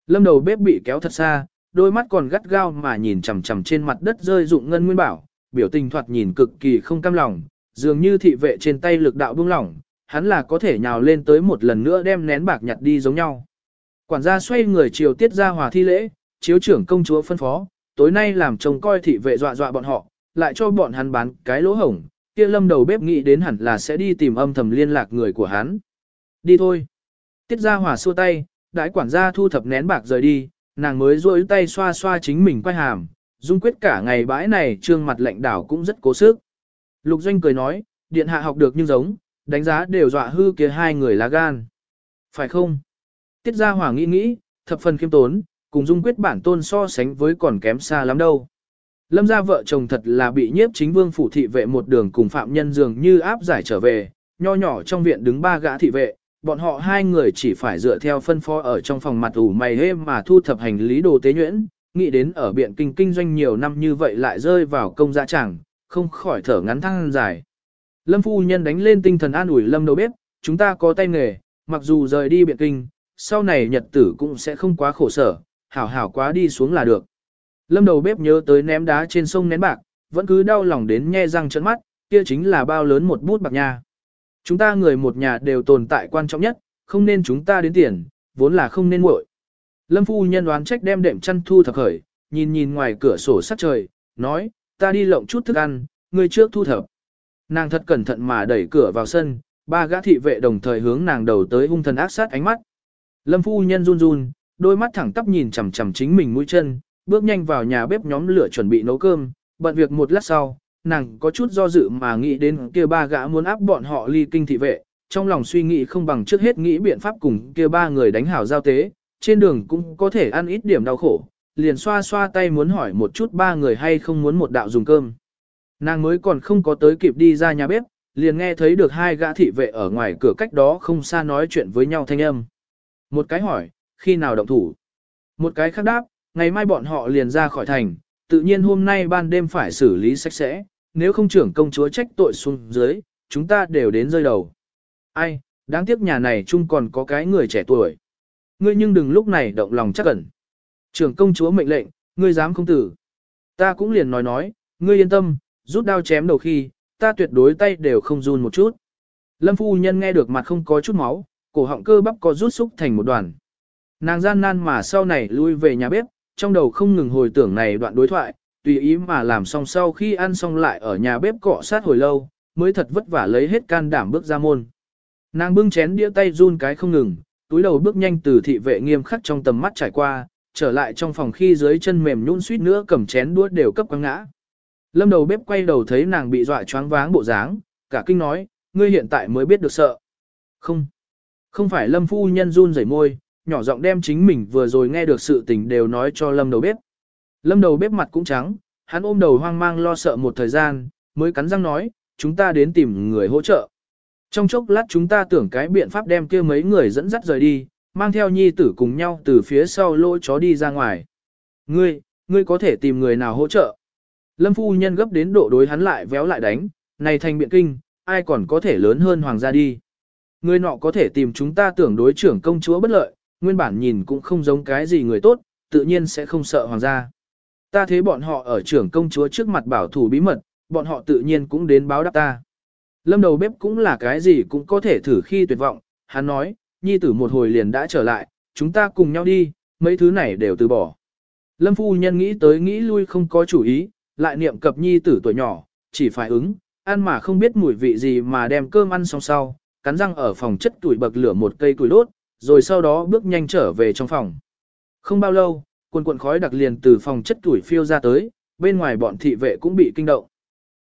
Lâm đầu bếp bị kéo thật xa, đôi mắt còn gắt gao mà nhìn chằm chằm trên mặt đất rơi dụng ngân nguyên bảo, biểu tình thoạt nhìn cực kỳ không cam lòng, dường như thị vệ trên tay lực đạo buông lỏng, hắn là có thể nhào lên tới một lần nữa đem nén bạc nhặt đi giống nhau. Quản gia xoay người chiều tiết ra hòa thi lễ, chiếu trưởng công chúa phân phó, tối nay làm chồng coi thị vệ dọa dọa bọn họ, lại cho bọn hắn bán cái lỗ hổng, kia lâm đầu bếp nghĩ đến hẳn là sẽ đi tìm âm thầm liên lạc người của hắn. Đi thôi. Tiết ra hòa xua tay, đại quản gia thu thập nén bạc rời đi, nàng mới rôi tay xoa xoa chính mình quay hàm, dung quyết cả ngày bãi này trương mặt lạnh đảo cũng rất cố sức. Lục Doanh cười nói, điện hạ học được nhưng giống, đánh giá đều dọa hư kia hai người lá gan. Phải không? Tiết Gia Hòa nghĩ nghĩ, thập phần khiêm tốn, cùng dung quyết bản tôn so sánh với còn kém xa lắm đâu. Lâm gia vợ chồng thật là bị nhiếp chính vương phủ thị vệ một đường cùng phạm nhân dường như áp giải trở về, nho nhỏ trong viện đứng ba gã thị vệ, bọn họ hai người chỉ phải dựa theo phân phó ở trong phòng mặt ủ mày hê mà thu thập hành lý đồ tế nhuyễn, nghĩ đến ở biện kinh kinh doanh nhiều năm như vậy lại rơi vào công gia chẳng, không khỏi thở ngắn thăng dài. Lâm phu nhân đánh lên tinh thần an ủi Lâm đầu bếp, chúng ta có tay nghề, mặc dù rời đi biện kinh, sau này nhật tử cũng sẽ không quá khổ sở, hảo hảo quá đi xuống là được. Lâm đầu bếp nhớ tới ném đá trên sông nén bạc, vẫn cứ đau lòng đến nhe răng trợn mắt, kia chính là bao lớn một bút bạc nha. Chúng ta người một nhà đều tồn tại quan trọng nhất, không nên chúng ta đến tiền, vốn là không nên muội. Lâm phu nhân đoán trách đem đệm chăn thu thập khởi, nhìn nhìn ngoài cửa sổ sát trời, nói, ta đi lộng chút thức ăn, người trước thu thập. Nàng thật cẩn thận mà đẩy cửa vào sân, ba gã thị vệ đồng thời hướng nàng đầu tới hung thần ác sát ánh mắt. Lâm phu nhân run run, đôi mắt thẳng tắp nhìn chằm chằm chính mình mũi chân, bước nhanh vào nhà bếp nhóm lửa chuẩn bị nấu cơm, bận việc một lát sau, nàng có chút do dự mà nghĩ đến kia ba gã muốn áp bọn họ ly kinh thị vệ, trong lòng suy nghĩ không bằng trước hết nghĩ biện pháp cùng kia ba người đánh hảo giao tế, trên đường cũng có thể ăn ít điểm đau khổ, liền xoa xoa tay muốn hỏi một chút ba người hay không muốn một đạo dùng cơm. Nàng mới còn không có tới kịp đi ra nhà bếp, liền nghe thấy được hai gã thị vệ ở ngoài cửa cách đó không xa nói chuyện với nhau thanh âm. Một cái hỏi, khi nào động thủ? Một cái khác đáp, ngày mai bọn họ liền ra khỏi thành, tự nhiên hôm nay ban đêm phải xử lý sạch sẽ, nếu không trưởng công chúa trách tội xuống dưới, chúng ta đều đến rơi đầu. Ai, đáng tiếc nhà này chung còn có cái người trẻ tuổi. Ngươi nhưng đừng lúc này động lòng chắc ẩn. Trưởng công chúa mệnh lệnh, ngươi dám không tử. Ta cũng liền nói nói, ngươi yên tâm, rút đao chém đầu khi, ta tuyệt đối tay đều không run một chút. Lâm phu nhân nghe được mặt không có chút máu, cổ họng cơ bắp có rút xúc thành một đoàn. Nàng gian nan mà sau này lui về nhà bếp, trong đầu không ngừng hồi tưởng này đoạn đối thoại, tùy ý mà làm xong sau khi ăn xong lại ở nhà bếp cọ sát hồi lâu, mới thật vất vả lấy hết can đảm bước ra môn. Nàng bưng chén đĩa tay run cái không ngừng, túi đầu bước nhanh từ thị vệ nghiêm khắc trong tầm mắt trải qua, trở lại trong phòng khi dưới chân mềm nhũn suýt nữa cầm chén đũa đều cấp quăng ngã. Lâm đầu bếp quay đầu thấy nàng bị dọa choáng váng bộ dáng, cả kinh nói, ngươi hiện tại mới biết được sợ. Không, không phải Lâm phu nhân run rẩy môi, nhỏ giọng đem chính mình vừa rồi nghe được sự tình đều nói cho Lâm đầu bếp. Lâm đầu bếp mặt cũng trắng, hắn ôm đầu hoang mang lo sợ một thời gian, mới cắn răng nói, chúng ta đến tìm người hỗ trợ. Trong chốc lát chúng ta tưởng cái biện pháp đem kia mấy người dẫn dắt rời đi, mang theo nhi tử cùng nhau từ phía sau lỗ chó đi ra ngoài. Ngươi, ngươi có thể tìm người nào hỗ trợ. Lâm phu nhân gấp đến độ đối hắn lại véo lại đánh, này thành biện kinh, ai còn có thể lớn hơn hoàng gia đi. Người nọ có thể tìm chúng ta tưởng đối trưởng công chúa bất lợi, nguyên bản nhìn cũng không giống cái gì người tốt, tự nhiên sẽ không sợ hoàng gia. Ta thấy bọn họ ở trưởng công chúa trước mặt bảo thủ bí mật, bọn họ tự nhiên cũng đến báo đáp ta. Lâm đầu bếp cũng là cái gì cũng có thể thử khi tuyệt vọng, hắn nói, nhi tử một hồi liền đã trở lại, chúng ta cùng nhau đi, mấy thứ này đều từ bỏ. Lâm phu nhân nghĩ tới nghĩ lui không có chủ ý, lại niệm cập nhi tử tuổi nhỏ, chỉ phải ứng, ăn mà không biết mùi vị gì mà đem cơm ăn xong sau, cắn răng ở phòng chất tuổi bậc lửa một cây tuổi đốt, rồi sau đó bước nhanh trở về trong phòng. Không bao lâu, quần cuộn khói đặc liền từ phòng chất tuổi phiêu ra tới, bên ngoài bọn thị vệ cũng bị kinh động.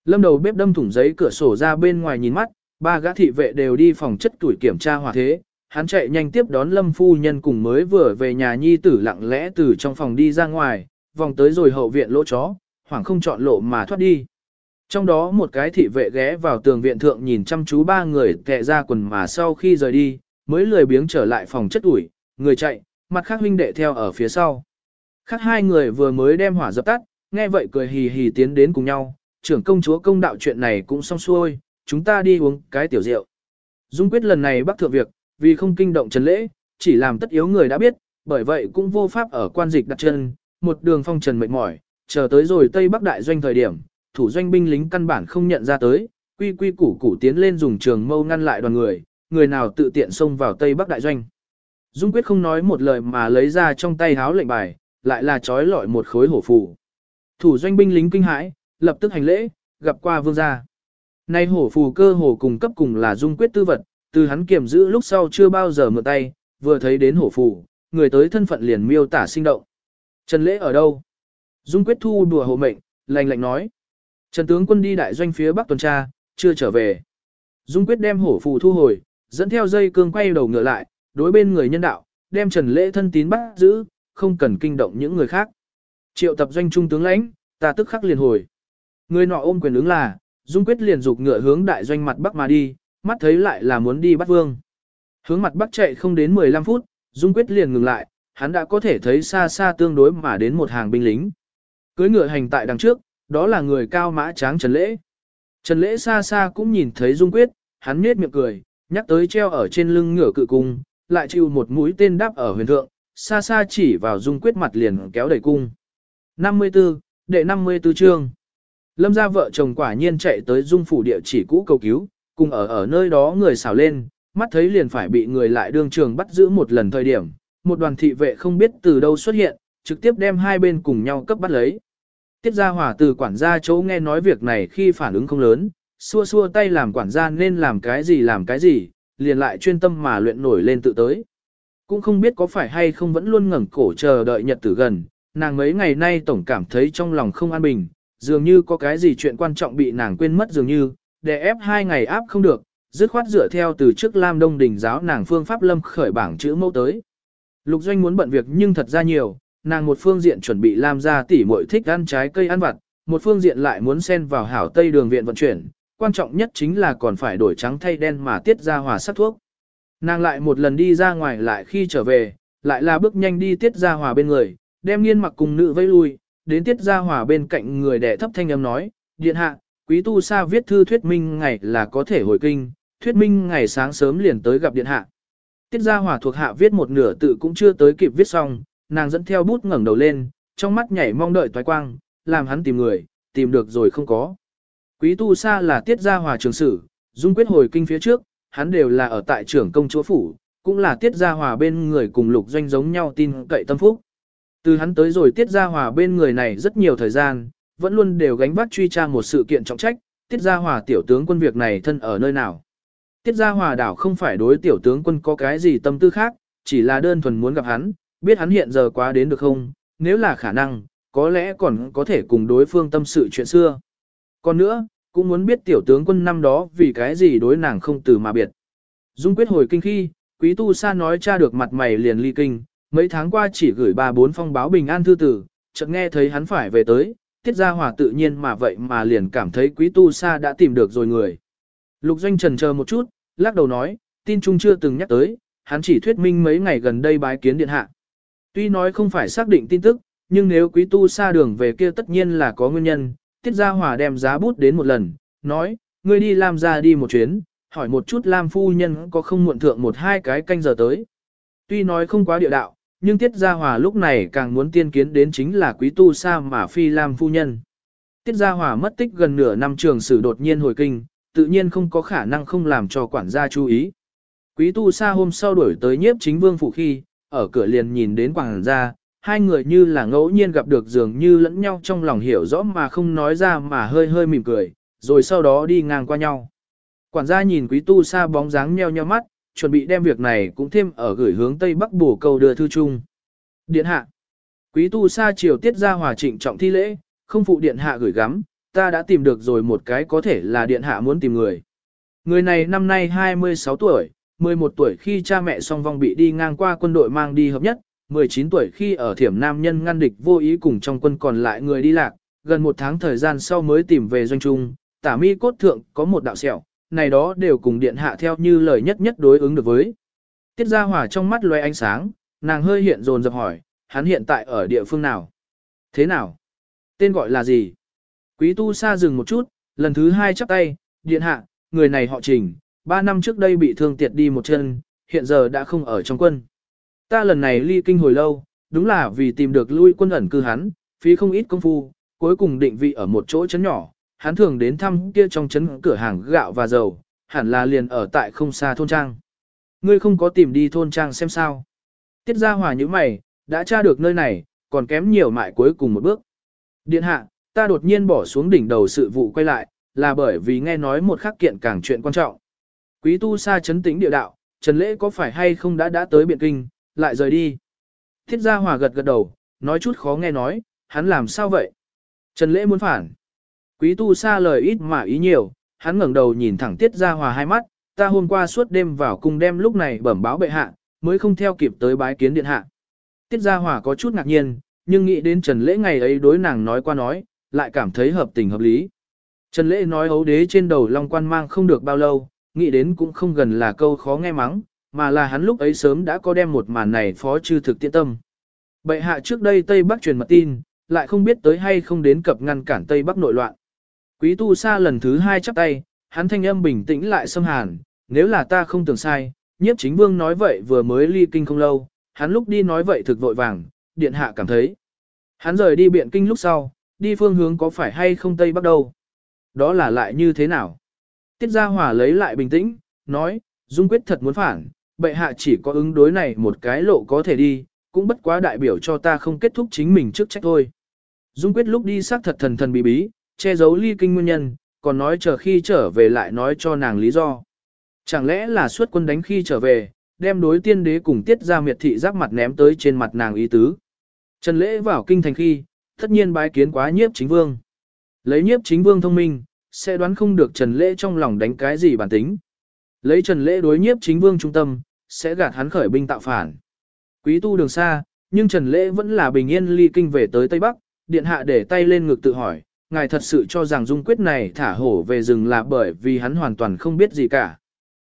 Lâm đầu bếp đâm thủng giấy cửa sổ ra bên ngoài nhìn mắt, ba gã thị vệ đều đi phòng chất tuổi kiểm tra hỏa thế, hắn chạy nhanh tiếp đón Lâm phu nhân cùng mới vừa về nhà nhi tử lặng lẽ từ trong phòng đi ra ngoài, vòng tới rồi hậu viện lỗ chó, hoảng không chọn lộ mà thoát đi. Trong đó một cái thị vệ ghé vào tường viện thượng nhìn chăm chú ba người tệ ra quần mà sau khi rời đi, mới lười biếng trở lại phòng chất ủi, người chạy, mặt khác huynh đệ theo ở phía sau. Khác hai người vừa mới đem hỏa dập tắt, nghe vậy cười hì hì tiến đến cùng nhau, trưởng công chúa công đạo chuyện này cũng xong xuôi, chúng ta đi uống cái tiểu rượu. Dung quyết lần này bác thượng việc, vì không kinh động trần lễ, chỉ làm tất yếu người đã biết, bởi vậy cũng vô pháp ở quan dịch đặt chân, một đường phong trần mệt mỏi, chờ tới rồi Tây Bắc đại doanh thời điểm, thủ doanh binh lính căn bản không nhận ra tới, quy quy củ củ tiến lên dùng trường mâu ngăn lại đoàn người, người nào tự tiện xông vào Tây Bắc đại doanh. Dung quyết không nói một lời mà lấy ra trong tay háo lệnh bài, lại là trói lọi một khối hổ phù. Thủ doanh binh lính kinh hãi, lập tức hành lễ, gặp qua vương gia. Nay hổ phù cơ hồ cùng cấp cùng là dung quyết tư vật, từ hắn kiểm giữ lúc sau chưa bao giờ mượn tay, vừa thấy đến hổ phù, người tới thân phận liền miêu tả sinh động. Trần lễ ở đâu? Dung quyết thu đùa hộ mệnh, lạnh lạnh nói. Trần tướng quân đi đại doanh phía bắc tuần tra, chưa trở về. Dung quyết đem hổ phù thu hồi, dẫn theo dây cương quay đầu ngựa lại, đối bên người nhân đạo, đem Trần Lễ thân tín bắt giữ, không cần kinh động những người khác. Triệu tập doanh trung tướng lãnh, ta tức khắc liền hồi. Người nọ ôm quyền ứng là, Dung quyết liền dục ngựa hướng đại doanh mặt bắc mà đi, mắt thấy lại là muốn đi bắt vương. Hướng mặt bắc chạy không đến 15 phút, Dung quyết liền ngừng lại, hắn đã có thể thấy xa xa tương đối mà đến một hàng binh lính. Cưới ngựa hành tại đằng trước, đó là người cao mã tráng Trần Lễ. Trần Lễ xa xa cũng nhìn thấy Dung Quyết, hắn nhếch miệng cười, nhắc tới treo ở trên lưng ngựa cự cung, lại chịu một mũi tên đáp ở huyền thượng, xa xa chỉ vào Dung Quyết mặt liền kéo đẩy cung. 54, đệ 54 chương. Lâm gia vợ chồng quả nhiên chạy tới Dung phủ địa chỉ cũ cầu cứu, cùng ở ở nơi đó người xào lên, mắt thấy liền phải bị người lại đương trường bắt giữ một lần thời điểm, một đoàn thị vệ không biết từ đâu xuất hiện, trực tiếp đem hai bên cùng nhau cấp bắt lấy. Tiết gia hỏa từ quản gia chỗ nghe nói việc này khi phản ứng không lớn, xua xua tay làm quản gia nên làm cái gì làm cái gì, liền lại chuyên tâm mà luyện nổi lên tự tới. Cũng không biết có phải hay không vẫn luôn ngẩng cổ chờ đợi nhật tử gần, nàng mấy ngày nay tổng cảm thấy trong lòng không an bình, dường như có cái gì chuyện quan trọng bị nàng quên mất dường như, để ép hai ngày áp không được, dứt khoát dựa theo từ trước Lam Đông Đình giáo nàng phương pháp lâm khởi bảng chữ mẫu tới. Lục Doanh muốn bận việc nhưng thật ra nhiều, nàng một phương diện chuẩn bị làm ra tỉ muội thích ăn trái cây ăn vặt, một phương diện lại muốn xen vào hảo tây đường viện vận chuyển, quan trọng nhất chính là còn phải đổi trắng thay đen mà tiết ra hòa sắc thuốc. Nàng lại một lần đi ra ngoài lại khi trở về, lại là bước nhanh đi tiết ra hòa bên người, đem nghiên mặc cùng nữ vây lui, đến tiết ra hòa bên cạnh người đẻ thấp thanh âm nói, điện hạ, quý tu sa viết thư thuyết minh ngày là có thể hồi kinh, thuyết minh ngày sáng sớm liền tới gặp điện hạ. Tiết ra hòa thuộc hạ viết một nửa tự cũng chưa tới kịp viết xong, nàng dẫn theo bút ngẩng đầu lên, trong mắt nhảy mong đợi toái quang, làm hắn tìm người, tìm được rồi không có. Quý tu sa là tiết gia hòa trường sử, dung quyết hồi kinh phía trước, hắn đều là ở tại trưởng công chúa phủ, cũng là tiết gia hòa bên người cùng lục doanh giống nhau tin cậy tâm phúc. Từ hắn tới rồi tiết gia hòa bên người này rất nhiều thời gian, vẫn luôn đều gánh vác truy tra một sự kiện trọng trách, tiết gia hòa tiểu tướng quân việc này thân ở nơi nào. Tiết gia hòa đảo không phải đối tiểu tướng quân có cái gì tâm tư khác, chỉ là đơn thuần muốn gặp hắn, biết hắn hiện giờ quá đến được không, nếu là khả năng, có lẽ còn có thể cùng đối phương tâm sự chuyện xưa. Còn nữa, cũng muốn biết tiểu tướng quân năm đó vì cái gì đối nàng không từ mà biệt. Dung quyết hồi kinh khi, quý tu sa nói cha được mặt mày liền ly kinh, mấy tháng qua chỉ gửi ba bốn phong báo bình an thư tử, chợt nghe thấy hắn phải về tới, tiết ra hòa tự nhiên mà vậy mà liền cảm thấy quý tu sa đã tìm được rồi người. Lục doanh trần chờ một chút, lắc đầu nói, tin chung chưa từng nhắc tới, hắn chỉ thuyết minh mấy ngày gần đây bái kiến điện hạ. Tuy nói không phải xác định tin tức, nhưng nếu quý tu xa đường về kia tất nhiên là có nguyên nhân, tiết gia hòa đem giá bút đến một lần, nói, ngươi đi làm ra đi một chuyến, hỏi một chút Lam phu nhân có không muộn thượng một hai cái canh giờ tới. Tuy nói không quá địa đạo, nhưng Tiết Gia Hòa lúc này càng muốn tiên kiến đến chính là quý tu sa mà phi lam phu nhân. Tiết Gia Hòa mất tích gần nửa năm trường sử đột nhiên hồi kinh, tự nhiên không có khả năng không làm cho quản gia chú ý. Quý tu sa hôm sau đuổi tới nhiếp chính vương phủ khi, ở cửa liền nhìn đến quảng gia, hai người như là ngẫu nhiên gặp được dường như lẫn nhau trong lòng hiểu rõ mà không nói ra mà hơi hơi mỉm cười, rồi sau đó đi ngang qua nhau. Quản gia nhìn quý tu sa bóng dáng nheo nheo mắt, chuẩn bị đem việc này cũng thêm ở gửi hướng tây bắc bổ cầu đưa thư chung. Điện hạ. Quý tu sa chiều tiết ra hòa trịnh trọng thi lễ, không phụ điện hạ gửi gắm, ta đã tìm được rồi một cái có thể là điện hạ muốn tìm người. Người này năm nay 26 tuổi, 11 tuổi khi cha mẹ song vong bị đi ngang qua quân đội mang đi hợp nhất, 19 tuổi khi ở thiểm nam nhân ngăn địch vô ý cùng trong quân còn lại người đi lạc, gần một tháng thời gian sau mới tìm về doanh trung, tả mi cốt thượng có một đạo sẹo, này đó đều cùng điện hạ theo như lời nhất nhất đối ứng được với. Tiết Gia Hòa trong mắt loe ánh sáng, nàng hơi hiện dồn dập hỏi, hắn hiện tại ở địa phương nào? Thế nào? Tên gọi là gì? Quý tu sa dừng một chút, lần thứ hai chắp tay, điện hạ, người này họ trình, ba năm trước đây bị thương tiệt đi một chân, hiện giờ đã không ở trong quân. Ta lần này ly kinh hồi lâu, đúng là vì tìm được lui quân ẩn cư hắn, phí không ít công phu, cuối cùng định vị ở một chỗ chấn nhỏ, hắn thường đến thăm kia trong chấn cửa hàng gạo và dầu, hẳn là liền ở tại không xa thôn trang. Ngươi không có tìm đi thôn trang xem sao. Tiết ra hòa như mày, đã tra được nơi này, còn kém nhiều mại cuối cùng một bước. Điện hạ, ta đột nhiên bỏ xuống đỉnh đầu sự vụ quay lại, là bởi vì nghe nói một khắc kiện càng chuyện quan trọng. Quý tu sa chấn tĩnh địa đạo, Trần Lễ có phải hay không đã đã tới Biện Kinh, lại rời đi. Thiết gia hòa gật gật đầu, nói chút khó nghe nói, hắn làm sao vậy? Trần Lễ muốn phản. Quý tu sa lời ít mà ý nhiều, hắn ngẩng đầu nhìn thẳng Tiết Gia Hòa hai mắt, ta hôm qua suốt đêm vào cung đêm lúc này bẩm báo bệ hạ, mới không theo kịp tới bái kiến điện hạ. Tiết Gia Hòa có chút ngạc nhiên, nhưng nghĩ đến Trần Lễ ngày ấy đối nàng nói qua nói, lại cảm thấy hợp tình hợp lý. Trần Lễ nói ấu đế trên đầu long quan mang không được bao lâu, nghĩ đến cũng không gần là câu khó nghe mắng, mà là hắn lúc ấy sớm đã có đem một màn này phó chư thực tiện tâm. Bệ hạ trước đây Tây Bắc truyền mật tin, lại không biết tới hay không đến cập ngăn cản Tây Bắc nội loạn. Quý tu sa lần thứ hai chắp tay, hắn thanh âm bình tĩnh lại xâm hàn, nếu là ta không tưởng sai, nhiếp chính vương nói vậy vừa mới ly kinh không lâu, hắn lúc đi nói vậy thực vội vàng, điện hạ cảm thấy. Hắn rời đi biện kinh lúc sau, đi phương hướng có phải hay không Tây Bắc đâu. Đó là lại như thế nào? Tiết Gia Hòa lấy lại bình tĩnh, nói, Dung quyết thật muốn phản, bệ hạ chỉ có ứng đối này một cái lộ có thể đi, cũng bất quá đại biểu cho ta không kết thúc chính mình trước trách thôi. Dung quyết lúc đi xác thật thần thần bí bí, che giấu ly kinh nguyên nhân, còn nói chờ khi trở về lại nói cho nàng lý do. Chẳng lẽ là suốt quân đánh khi trở về, đem đối tiên đế cùng tiết ra miệt thị giáp mặt ném tới trên mặt nàng ý tứ. Trần lễ vào kinh thành khi, tất nhiên bái kiến quá nhiếp chính vương. Lấy nhiếp chính vương thông minh, sẽ đoán không được Trần lễ trong lòng đánh cái gì bản tính. Lấy Trần lễ đối nhiếp chính vương trung tâm, sẽ gạt hắn khởi binh tạo phản. Quý tu đường xa, nhưng Trần lễ vẫn là bình yên ly kinh về tới Tây Bắc, điện hạ để tay lên ngực tự hỏi, ngài thật sự cho rằng dung quyết này thả hổ về rừng là bởi vì hắn hoàn toàn không biết gì cả.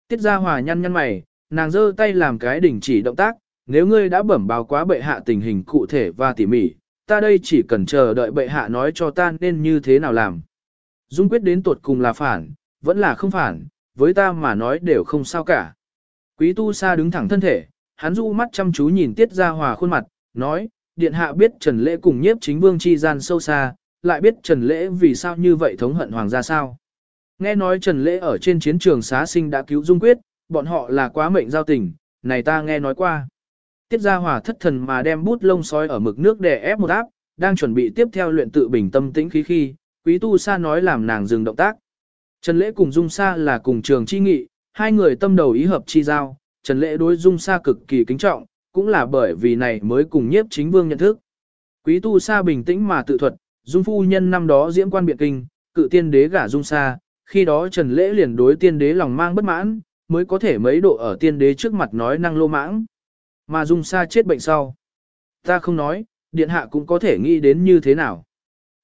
Tiết ra hòa nhăn nhăn mày, nàng giơ tay làm cái đỉnh chỉ động tác, nếu ngươi đã bẩm báo quá bệ hạ tình hình cụ thể và tỉ mỉ, ta đây chỉ cần chờ đợi bệ hạ nói cho ta nên như thế nào làm. Dung quyết đến tuột cùng là phản, vẫn là không phản, với ta mà nói đều không sao cả. Quý tu sa đứng thẳng thân thể, hắn du mắt chăm chú nhìn tiết ra hòa khuôn mặt, nói, điện hạ biết trần lễ cùng nhiếp chính vương chi gian sâu xa, lại biết Trần Lễ vì sao như vậy thống hận hoàng gia sao. Nghe nói Trần Lễ ở trên chiến trường xá sinh đã cứu Dung Quyết, bọn họ là quá mệnh giao tình, này ta nghe nói qua. Tiết Gia Hòa thất thần mà đem bút lông sói ở mực nước để ép một áp, đang chuẩn bị tiếp theo luyện tự bình tâm tĩnh khí khi, Quý Tu Sa nói làm nàng dừng động tác. Trần Lễ cùng Dung Sa là cùng trường chi nghị, hai người tâm đầu ý hợp chi giao, Trần Lễ đối Dung Sa cực kỳ kính trọng, cũng là bởi vì này mới cùng nhiếp chính vương nhận thức. Quý Tu Sa bình tĩnh mà tự thuật, Dung phu nhân năm đó diễm quan biện kinh, cự tiên đế gả dung Sa. khi đó Trần Lễ liền đối tiên đế lòng mang bất mãn, mới có thể mấy độ ở tiên đế trước mặt nói năng lô mãng. Mà dung Sa chết bệnh sau. Ta không nói, điện hạ cũng có thể nghĩ đến như thế nào.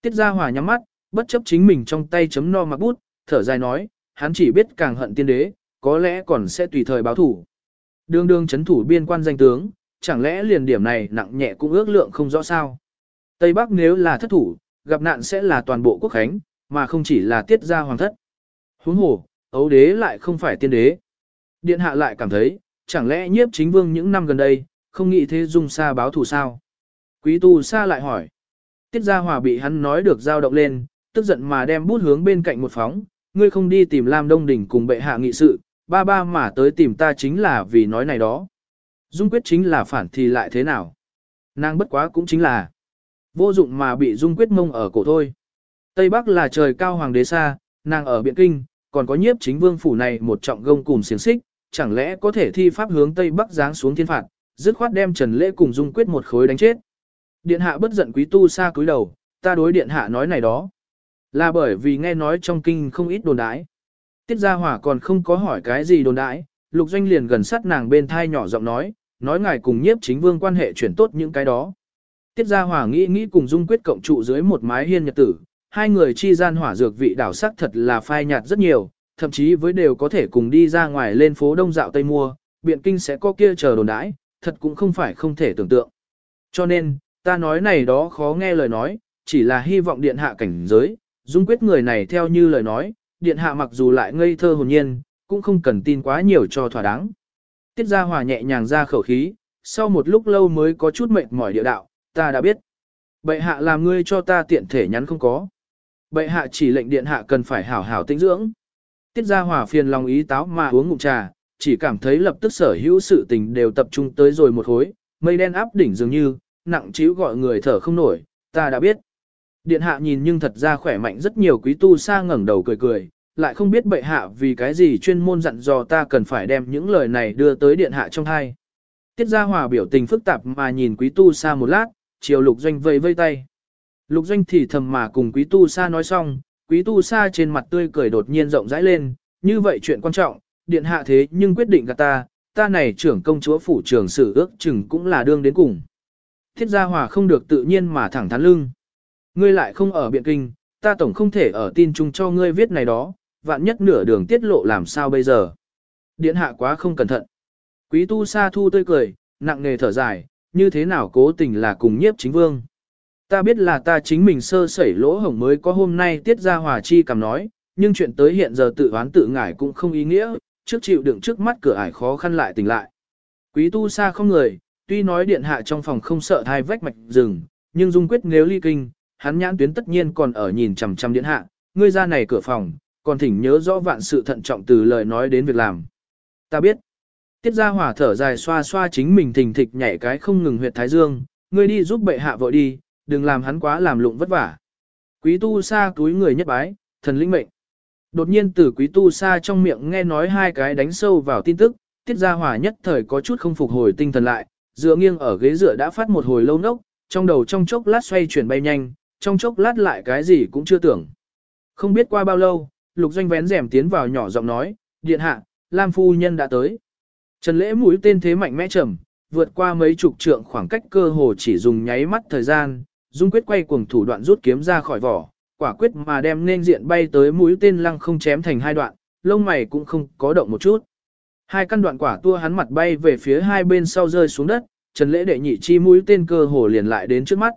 Tiết Gia Hòa nhắm mắt, bất chấp chính mình trong tay chấm no mặc bút, thở dài nói, hắn chỉ biết càng hận tiên đế, có lẽ còn sẽ tùy thời báo thủ. Đương đương chấn thủ biên quan danh tướng, chẳng lẽ liền điểm này nặng nhẹ cũng ước lượng không rõ sao. Tây Bắc nếu là thất thủ, gặp nạn sẽ là toàn bộ quốc khánh, mà không chỉ là tiết gia hoàng thất. Huống hồ, ấu đế lại không phải tiên đế. Điện hạ lại cảm thấy, chẳng lẽ nhiếp chính vương những năm gần đây, không nghĩ thế dung xa báo thù sao? Quý tu xa lại hỏi. Tiết Gia Hòa bị hắn nói được dao động lên, tức giận mà đem bút hướng bên cạnh một phóng, ngươi không đi tìm Lam Đông Đình cùng bệ hạ nghị sự, ba ba mà tới tìm ta chính là vì nói này đó. Dung quyết chính là phản thì lại thế nào? Nàng bất quá cũng chính là vô dụng mà bị Dung quyết mông ở cổ thôi. Tây Bắc là trời cao hoàng đế xa, nàng ở Biện Kinh, còn có nhiếp chính vương phủ này một trọng gông cùng xiềng xích, chẳng lẽ có thể thi pháp hướng Tây Bắc giáng xuống thiên phạt, dứt khoát đem Trần Lễ cùng Dung quyết một khối đánh chết. Điện hạ bất giận quý tu xa cúi đầu, ta đối điện hạ nói này đó. Là bởi vì nghe nói trong kinh không ít đồn đãi. Tiết Gia Hỏa còn không có hỏi cái gì đồn đãi, Lục Doanh liền gần sát nàng bên thai nhỏ giọng nói, nói ngài cùng nhiếp chính vương quan hệ chuyển tốt những cái đó. Tiết Gia Hỏa nghĩ nghĩ cùng Dung Quyết cộng trụ dưới một mái hiên nhật tử, hai người chi gian hỏa dược vị đảo sắc thật là phai nhạt rất nhiều, thậm chí với đều có thể cùng đi ra ngoài lên phố đông dạo Tây mua, biện kinh sẽ có kia chờ đồn đãi, thật cũng không phải không thể tưởng tượng. Cho nên, ta nói này đó khó nghe lời nói, chỉ là hy vọng điện hạ cảnh giới, dung quyết người này theo như lời nói, điện hạ mặc dù lại ngây thơ hồn nhiên, cũng không cần tin quá nhiều cho thỏa đáng. Tiết Gia Hòa nhẹ nhàng ra khẩu khí, sau một lúc lâu mới có chút mệt mỏi địa đạo, ta đã biết. Bệ hạ làm ngươi cho ta tiện thể nhắn không có. Bệ hạ chỉ lệnh điện hạ cần phải hảo hảo tinh dưỡng. Tiết Gia Hòa phiền lòng ý táo mà uống ngụm trà, chỉ cảm thấy lập tức sở hữu sự tình đều tập trung tới rồi một hối, mây đen áp đỉnh dường như, nặng chiếu gọi người thở không nổi, ta đã biết. Điện hạ nhìn nhưng thật ra khỏe mạnh rất nhiều quý tu sa ngẩng đầu cười cười, lại không biết bệ hạ vì cái gì chuyên môn dặn dò ta cần phải đem những lời này đưa tới điện hạ trong hai. Tiết Gia Hòa biểu tình phức tạp mà nhìn quý tu sa một lát, chiều lục doanh vây vây tay. Lục doanh thì thầm mà cùng quý tu sa nói xong, quý tu sa trên mặt tươi cười đột nhiên rộng rãi lên, như vậy chuyện quan trọng, điện hạ thế nhưng quyết định gạt ta, ta này trưởng công chúa phủ trưởng sử ước chừng cũng là đương đến cùng. Thiết gia hòa không được tự nhiên mà thẳng thắn lưng. Ngươi lại không ở biện kinh, ta tổng không thể ở tin chung cho ngươi viết này đó, vạn nhất nửa đường tiết lộ làm sao bây giờ. Điện hạ quá không cẩn thận. Quý tu sa thu tươi cười, nặng nề thở dài, như thế nào cố tình là cùng nhiếp chính vương. Ta biết là ta chính mình sơ sẩy lỗ hổng mới có hôm nay tiết ra hòa chi cầm nói, nhưng chuyện tới hiện giờ tự oán tự ngải cũng không ý nghĩa, trước chịu đựng trước mắt cửa ải khó khăn lại tỉnh lại. Quý tu sa không người, tuy nói điện hạ trong phòng không sợ thai vách mạch rừng, nhưng dung quyết nếu ly kinh, hắn nhãn tuyến tất nhiên còn ở nhìn chằm chằm điện hạ, ngươi ra này cửa phòng, còn thỉnh nhớ rõ vạn sự thận trọng từ lời nói đến việc làm. Ta biết. Tiết ra hỏa thở dài xoa xoa chính mình thình thịch nhảy cái không ngừng huyệt thái dương, ngươi đi giúp bệ hạ vội đi, đừng làm hắn quá làm lụng vất vả. Quý tu sa túi người nhất bái, thần linh mệnh. Đột nhiên từ quý tu sa trong miệng nghe nói hai cái đánh sâu vào tin tức, tiết ra hỏa nhất thời có chút không phục hồi tinh thần lại, dựa nghiêng ở ghế dựa đã phát một hồi lâu nốc, trong đầu trong chốc lát xoay chuyển bay nhanh, trong chốc lát lại cái gì cũng chưa tưởng. Không biết qua bao lâu, lục doanh vén rèm tiến vào nhỏ giọng nói, điện hạ, Lam phu nhân đã tới. Trần lễ mũi tên thế mạnh mẽ trầm, vượt qua mấy chục trượng khoảng cách cơ hồ chỉ dùng nháy mắt thời gian, dung quyết quay cuồng thủ đoạn rút kiếm ra khỏi vỏ, quả quyết mà đem nên diện bay tới mũi tên lăng không chém thành hai đoạn, lông mày cũng không có động một chút. Hai căn đoạn quả tua hắn mặt bay về phía hai bên sau rơi xuống đất, Trần Lễ đệ nhị chi mũi tên cơ hồ liền lại đến trước mắt.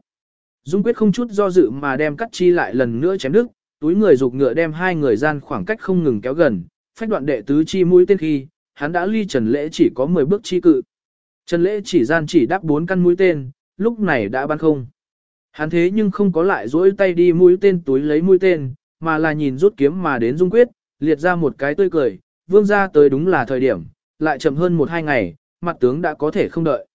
Dung quyết không chút do dự mà đem cắt chi lại lần nữa chém đứt, túi người dục ngựa đem hai người gian khoảng cách không ngừng kéo gần, phách đoạn đệ tứ chi mũi tên khi, hắn đã ly Trần Lễ chỉ có 10 bước chi cự. Trần Lễ chỉ gian chỉ đáp bốn căn mũi tên, lúc này đã bắn không. Hắn thế nhưng không có lại dỗi tay đi mũi tên túi lấy mũi tên, mà là nhìn rút kiếm mà đến Dung Quyết, liệt ra một cái tươi cười, vương ra tới đúng là thời điểm, lại chậm hơn một hai ngày, mặt tướng đã có thể không đợi.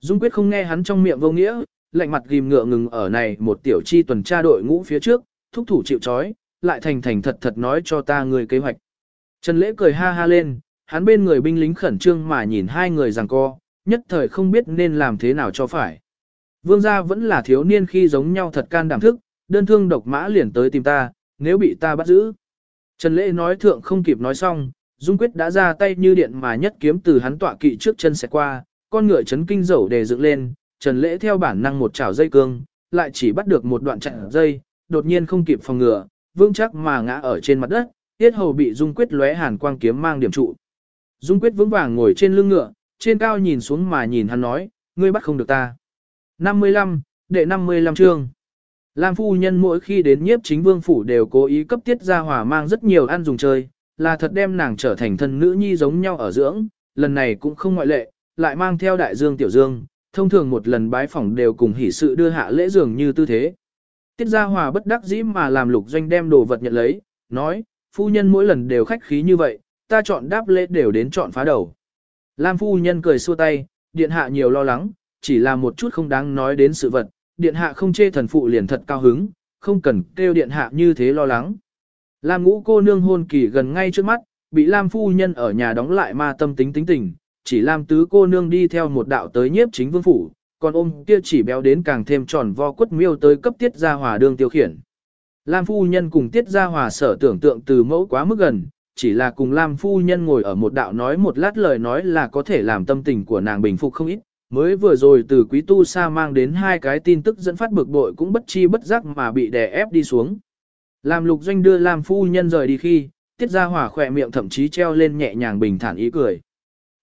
Dung Quyết không nghe hắn trong miệng vô nghĩa, lạnh mặt ghim ngựa ngừng ở này một tiểu chi tuần tra đội ngũ phía trước, thúc thủ chịu chói, lại thành thành thật thật nói cho ta người kế hoạch. Trần Lễ cười ha ha lên, hắn bên người binh lính khẩn trương mà nhìn hai người rằng co, nhất thời không biết nên làm thế nào cho phải. Vương gia vẫn là thiếu niên khi giống nhau thật can đảm thức, đơn thương độc mã liền tới tìm ta, nếu bị ta bắt giữ. Trần Lễ nói thượng không kịp nói xong, Dung Quyết đã ra tay như điện mà nhất kiếm từ hắn tọa kỵ trước chân sẽ qua, con ngựa chấn kinh dẫu để dựng lên, Trần Lễ theo bản năng một chảo dây cương, lại chỉ bắt được một đoạn chặn dây, đột nhiên không kịp phòng ngừa, vững chắc mà ngã ở trên mặt đất, tiết hầu bị Dung Quyết lóe hàn quang kiếm mang điểm trụ. Dung Quyết vững vàng ngồi trên lưng ngựa, trên cao nhìn xuống mà nhìn hắn nói, ngươi bắt không được ta. 55, đệ 55 chương. Lam phu nhân mỗi khi đến nhiếp chính vương phủ đều cố ý cấp tiết ra hỏa mang rất nhiều ăn dùng chơi, là thật đem nàng trở thành thân nữ nhi giống nhau ở dưỡng, lần này cũng không ngoại lệ, lại mang theo đại dương tiểu dương, thông thường một lần bái phỏng đều cùng hỷ sự đưa hạ lễ dường như tư thế. Tiết Gia Hòa bất đắc dĩ mà làm lục doanh đem đồ vật nhận lấy, nói, phu nhân mỗi lần đều khách khí như vậy, ta chọn đáp lễ đều đến chọn phá đầu. Lam phu nhân cười xua tay, điện hạ nhiều lo lắng, chỉ là một chút không đáng nói đến sự vật, điện hạ không chê thần phụ liền thật cao hứng, không cần kêu điện hạ như thế lo lắng. Lam ngũ cô nương hôn kỳ gần ngay trước mắt, bị Lam phu nhân ở nhà đóng lại ma tâm tính tính tình, chỉ Lam tứ cô nương đi theo một đạo tới nhiếp chính vương phủ, còn ôm kia chỉ béo đến càng thêm tròn vo quất miêu tới cấp tiết gia hòa đương tiêu khiển. Lam phu nhân cùng tiết gia hòa sở tưởng tượng từ mẫu quá mức gần, chỉ là cùng Lam phu nhân ngồi ở một đạo nói một lát lời nói là có thể làm tâm tình của nàng bình phục không ít. Mới vừa rồi từ quý tu sa mang đến hai cái tin tức dẫn phát bực bội cũng bất chi bất giác mà bị đè ép đi xuống. Làm lục doanh đưa Lam phu nhân rời đi khi, tiết gia hỏa khỏe miệng thậm chí treo lên nhẹ nhàng bình thản ý cười.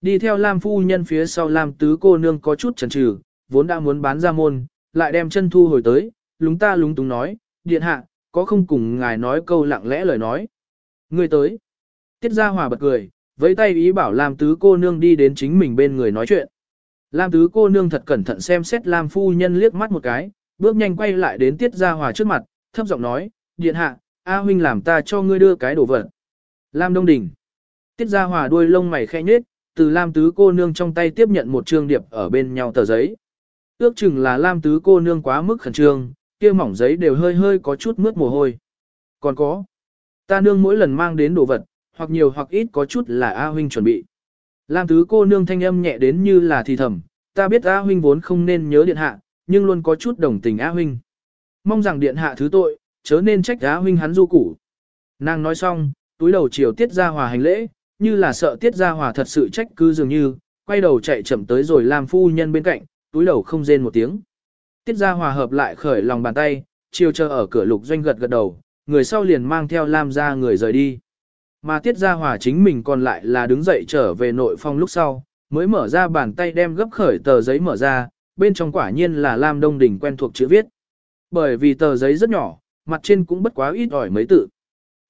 Đi theo Lam phu nhân phía sau Lam tứ cô nương có chút chần chừ, vốn đã muốn bán ra môn, lại đem chân thu hồi tới, lúng ta lúng túng nói, điện hạ, có không cùng ngài nói câu lặng lẽ lời nói. Người tới. Tiết Gia Hòa bật cười, với tay ý bảo Lam tứ cô nương đi đến chính mình bên người nói chuyện. Lam tứ cô nương thật cẩn thận xem xét Lam phu nhân liếc mắt một cái, bước nhanh quay lại đến Tiết Gia Hòa trước mặt, thấp giọng nói, điện hạ, A huynh làm ta cho ngươi đưa cái đồ vật. Lam Đông Đình. Tiết Gia Hòa đuôi lông mày khẽ nhếch, từ Lam tứ cô nương trong tay tiếp nhận một trương điệp ở bên nhau tờ giấy. Ước chừng là Lam tứ cô nương quá mức khẩn trương, kia mỏng giấy đều hơi hơi có chút mướt mồ hôi. Còn có, ta nương mỗi lần mang đến đồ vật, hoặc nhiều hoặc ít có chút là A huynh chuẩn bị. Lam tứ cô nương thanh âm nhẹ đến như là thì thầm, ta biết A huynh vốn không nên nhớ điện hạ, nhưng luôn có chút đồng tình A huynh. Mong rằng điện hạ thứ tội, chớ nên trách A huynh hắn du củ. Nàng nói xong, túi đầu chiều tiết ra hòa hành lễ, như là sợ tiết ra hòa thật sự trách cứ dường như, quay đầu chạy chậm tới rồi làm phu nhân bên cạnh, túi đầu không rên một tiếng. Tiết ra hòa hợp lại khởi lòng bàn tay, chiều chờ ở cửa lục doanh gật gật đầu, người sau liền mang theo Lam ra người rời đi. Mà Tiết Gia Hòa chính mình còn lại là đứng dậy trở về nội phong lúc sau, mới mở ra bàn tay đem gấp khởi tờ giấy mở ra, bên trong quả nhiên là Lam Đông Đình quen thuộc chữ viết. Bởi vì tờ giấy rất nhỏ, mặt trên cũng bất quá ít ỏi mấy tự.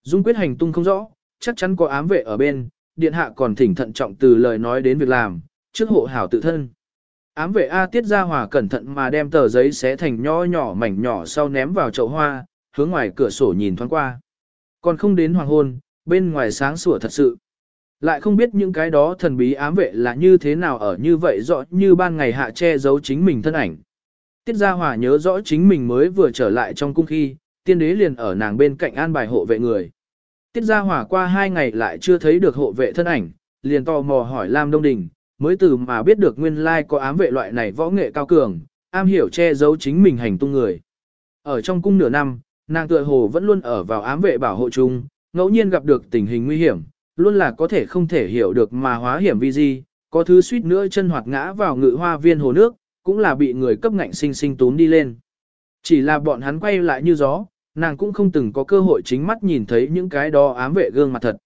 Dung quyết hành tung không rõ, chắc chắn có ám vệ ở bên, điện hạ còn thỉnh thận trọng từ lời nói đến việc làm, trước hộ hảo tự thân. Ám vệ A Tiết Gia Hòa cẩn thận mà đem tờ giấy xé thành nho nhỏ mảnh nhỏ sau ném vào chậu hoa, hướng ngoài cửa sổ nhìn thoáng qua. Còn không đến hoàng hôn, bên ngoài sáng sủa thật sự. Lại không biết những cái đó thần bí ám vệ là như thế nào ở như vậy rõ như ban ngày hạ che giấu chính mình thân ảnh. Tiết Gia Hòa nhớ rõ chính mình mới vừa trở lại trong cung khi, tiên đế liền ở nàng bên cạnh an bài hộ vệ người. Tiết Gia Hòa qua hai ngày lại chưa thấy được hộ vệ thân ảnh, liền tò mò hỏi Lam Đông Đình, mới từ mà biết được nguyên lai có ám vệ loại này võ nghệ cao cường, am hiểu che giấu chính mình hành tung người. Ở trong cung nửa năm, nàng tựa hồ vẫn luôn ở vào ám vệ bảo hộ chung, ngẫu nhiên gặp được tình hình nguy hiểm, luôn là có thể không thể hiểu được mà hóa hiểm vi di, có thứ suýt nữa chân hoạt ngã vào ngự hoa viên hồ nước, cũng là bị người cấp ngạnh sinh sinh tún đi lên. Chỉ là bọn hắn quay lại như gió, nàng cũng không từng có cơ hội chính mắt nhìn thấy những cái đó ám vệ gương mặt thật.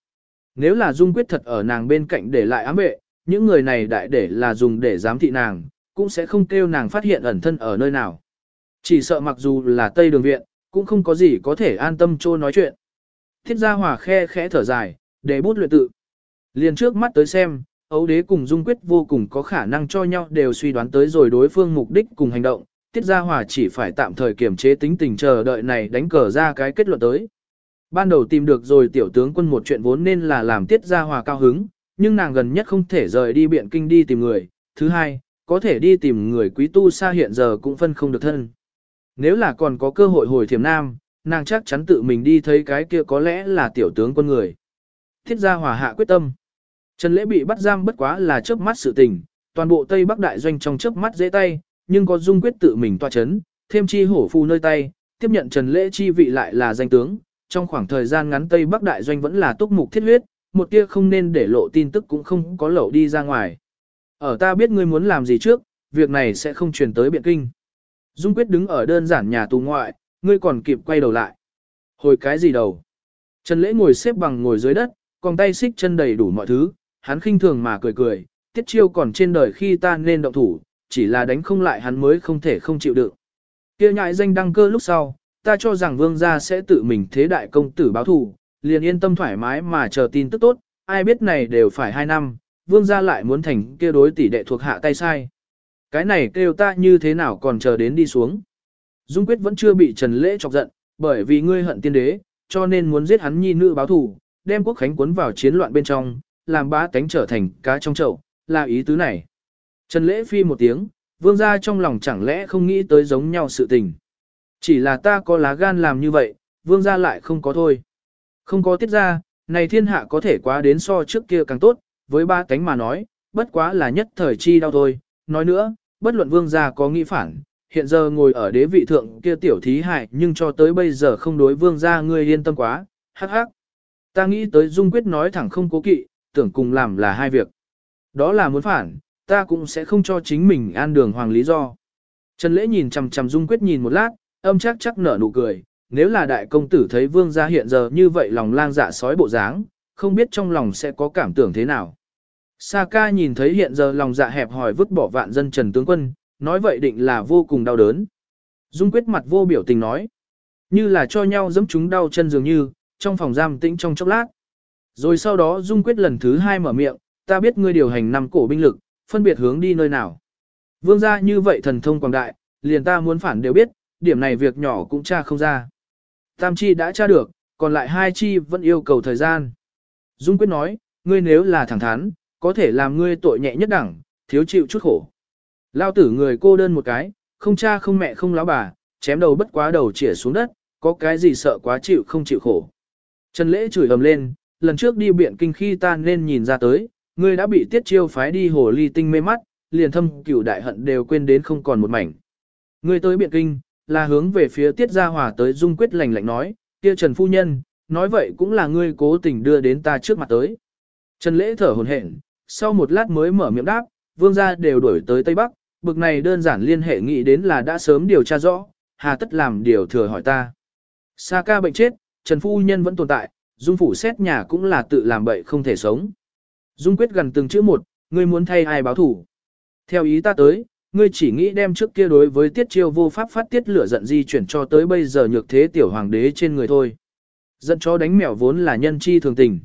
Nếu là dung quyết thật ở nàng bên cạnh để lại ám vệ, những người này đại để là dùng để giám thị nàng, cũng sẽ không kêu nàng phát hiện ẩn thân ở nơi nào. Chỉ sợ mặc dù là Tây Đường Viện, cũng không có gì có thể an tâm trô nói chuyện. Thiết gia hòa khe khẽ thở dài, để bút luyện tự. Liền trước mắt tới xem, ấu đế cùng dung quyết vô cùng có khả năng cho nhau đều suy đoán tới rồi đối phương mục đích cùng hành động. Tiết Gia Hòa chỉ phải tạm thời kiềm chế tính tình chờ đợi này đánh cờ ra cái kết luận tới. Ban đầu tìm được rồi tiểu tướng quân một chuyện vốn nên là làm Tiết Gia Hòa cao hứng, nhưng nàng gần nhất không thể rời đi biện kinh đi tìm người. Thứ hai, có thể đi tìm người quý tu xa hiện giờ cũng phân không được thân. Nếu là còn có cơ hội hồi thiểm nam, nàng chắc chắn tự mình đi thấy cái kia có lẽ là tiểu tướng quân người. Thiết gia hòa hạ quyết tâm. Trần lễ bị bắt giam bất quá là chớp mắt sự tình, toàn bộ Tây Bắc đại doanh trong chớp mắt dễ tay, nhưng có dung quyết tự mình toa chấn, thêm chi hổ phu nơi tay, tiếp nhận Trần lễ chi vị lại là danh tướng. Trong khoảng thời gian ngắn Tây Bắc đại doanh vẫn là túc mục thiết huyết, một tia không nên để lộ tin tức cũng không có lộ đi ra ngoài. Ở ta biết ngươi muốn làm gì trước, việc này sẽ không truyền tới biện kinh. Dung quyết đứng ở đơn giản nhà tù ngoại, ngươi còn kịp quay đầu lại. Hồi cái gì đầu? Trần lễ ngồi xếp bằng ngồi dưới đất, còn tay xích chân đầy đủ mọi thứ, hắn khinh thường mà cười cười, tiết chiêu còn trên đời khi ta nên động thủ, chỉ là đánh không lại hắn mới không thể không chịu đựng. Kia nhại danh đăng cơ lúc sau, ta cho rằng vương gia sẽ tự mình thế đại công tử báo thù, liền yên tâm thoải mái mà chờ tin tức tốt, ai biết này đều phải hai năm, vương gia lại muốn thành kia đối tỷ đệ thuộc hạ tay sai. Cái này kêu ta như thế nào còn chờ đến đi xuống. Dung quyết vẫn chưa bị Trần Lễ chọc giận, bởi vì ngươi hận tiên đế, cho nên muốn giết hắn nhi nữ báo thù, đem quốc khánh cuốn vào chiến loạn bên trong, làm bá tánh trở thành cá trong chậu, là ý tứ này. Trần Lễ phi một tiếng, vương gia trong lòng chẳng lẽ không nghĩ tới giống nhau sự tình. Chỉ là ta có lá gan làm như vậy, vương gia lại không có thôi. Không có tiết ra, này thiên hạ có thể quá đến so trước kia càng tốt, với ba cánh mà nói, bất quá là nhất thời chi đau thôi. Nói nữa, bất luận vương gia có nghĩ phản, hiện giờ ngồi ở đế vị thượng kia tiểu thí hại nhưng cho tới bây giờ không đối vương gia ngươi yên tâm quá, hắc hắc. Ta nghĩ tới Dung Quyết nói thẳng không cố kỵ, tưởng cùng làm là hai việc. Đó là muốn phản, ta cũng sẽ không cho chính mình an đường hoàng lý do. Trần Lễ nhìn chằm chằm Dung Quyết nhìn một lát, âm chắc chắc nở nụ cười, nếu là đại công tử thấy vương gia hiện giờ như vậy lòng lang dạ sói bộ dáng, không biết trong lòng sẽ có cảm tưởng thế nào. Sa ca nhìn thấy hiện giờ lòng dạ hẹp hòi vứt bỏ vạn dân trần tướng quân, nói vậy định là vô cùng đau đớn. Dung quyết mặt vô biểu tình nói, như là cho nhau giẫm chúng đau chân dường như, trong phòng giam tĩnh trong chốc lát. Rồi sau đó Dung quyết lần thứ hai mở miệng, ta biết ngươi điều hành năm cổ binh lực, phân biệt hướng đi nơi nào. Vương gia như vậy thần thông quảng đại, liền ta muốn phản đều biết, điểm này việc nhỏ cũng tra không ra. Tam chi đã tra được, còn lại hai chi vẫn yêu cầu thời gian. Dung quyết nói, ngươi nếu là thẳng thắn, có thể làm ngươi tội nhẹ nhất đẳng, thiếu chịu chút khổ. Lao tử người cô đơn một cái, không cha không mẹ không lão bà, chém đầu bất quá đầu chĩa xuống đất, có cái gì sợ quá chịu không chịu khổ. Trần lễ chửi ầm lên, lần trước đi biện kinh khi ta nên nhìn ra tới, ngươi đã bị tiết chiêu phái đi hồ ly tinh mê mắt, liền thâm cửu đại hận đều quên đến không còn một mảnh. Ngươi tới biện kinh, là hướng về phía tiết gia hòa tới dung quyết lành lạnh nói, kia Trần Phu Nhân, nói vậy cũng là ngươi cố tình đưa đến ta trước mặt tới. Trần Lễ thở hồn hển, sau một lát mới mở miệng đáp, vương gia đều đuổi tới Tây Bắc, bực này đơn giản liên hệ nghĩ đến là đã sớm điều tra rõ, hà tất làm điều thừa hỏi ta. Sa ca bệnh chết, Trần Phu Nhân vẫn tồn tại, Dung phủ xét nhà cũng là tự làm bậy không thể sống. Dung quyết gần từng chữ một, ngươi muốn thay ai báo thủ. Theo ý ta tới, ngươi chỉ nghĩ đem trước kia đối với tiết chiêu vô pháp phát tiết lửa giận di chuyển cho tới bây giờ nhược thế tiểu hoàng đế trên người thôi. Giận chó đánh mèo vốn là nhân chi thường tình.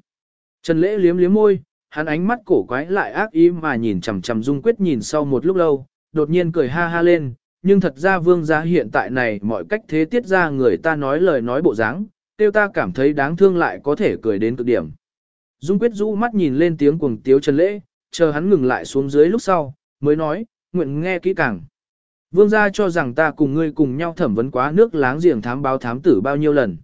Trần lễ liếm liếm môi, hắn ánh mắt cổ quái lại ác ý mà nhìn chằm chằm dung quyết nhìn sau một lúc lâu, đột nhiên cười ha ha lên, nhưng thật ra vương gia hiện tại này mọi cách thế tiết ra người ta nói lời nói bộ dáng, tiêu ta cảm thấy đáng thương lại có thể cười đến cực điểm. Dung quyết rũ mắt nhìn lên tiếng cuồng tiếu Trần lễ, chờ hắn ngừng lại xuống dưới lúc sau, mới nói, nguyện nghe kỹ càng. Vương gia cho rằng ta cùng ngươi cùng nhau thẩm vấn quá nước láng giềng thám báo thám tử bao nhiêu lần.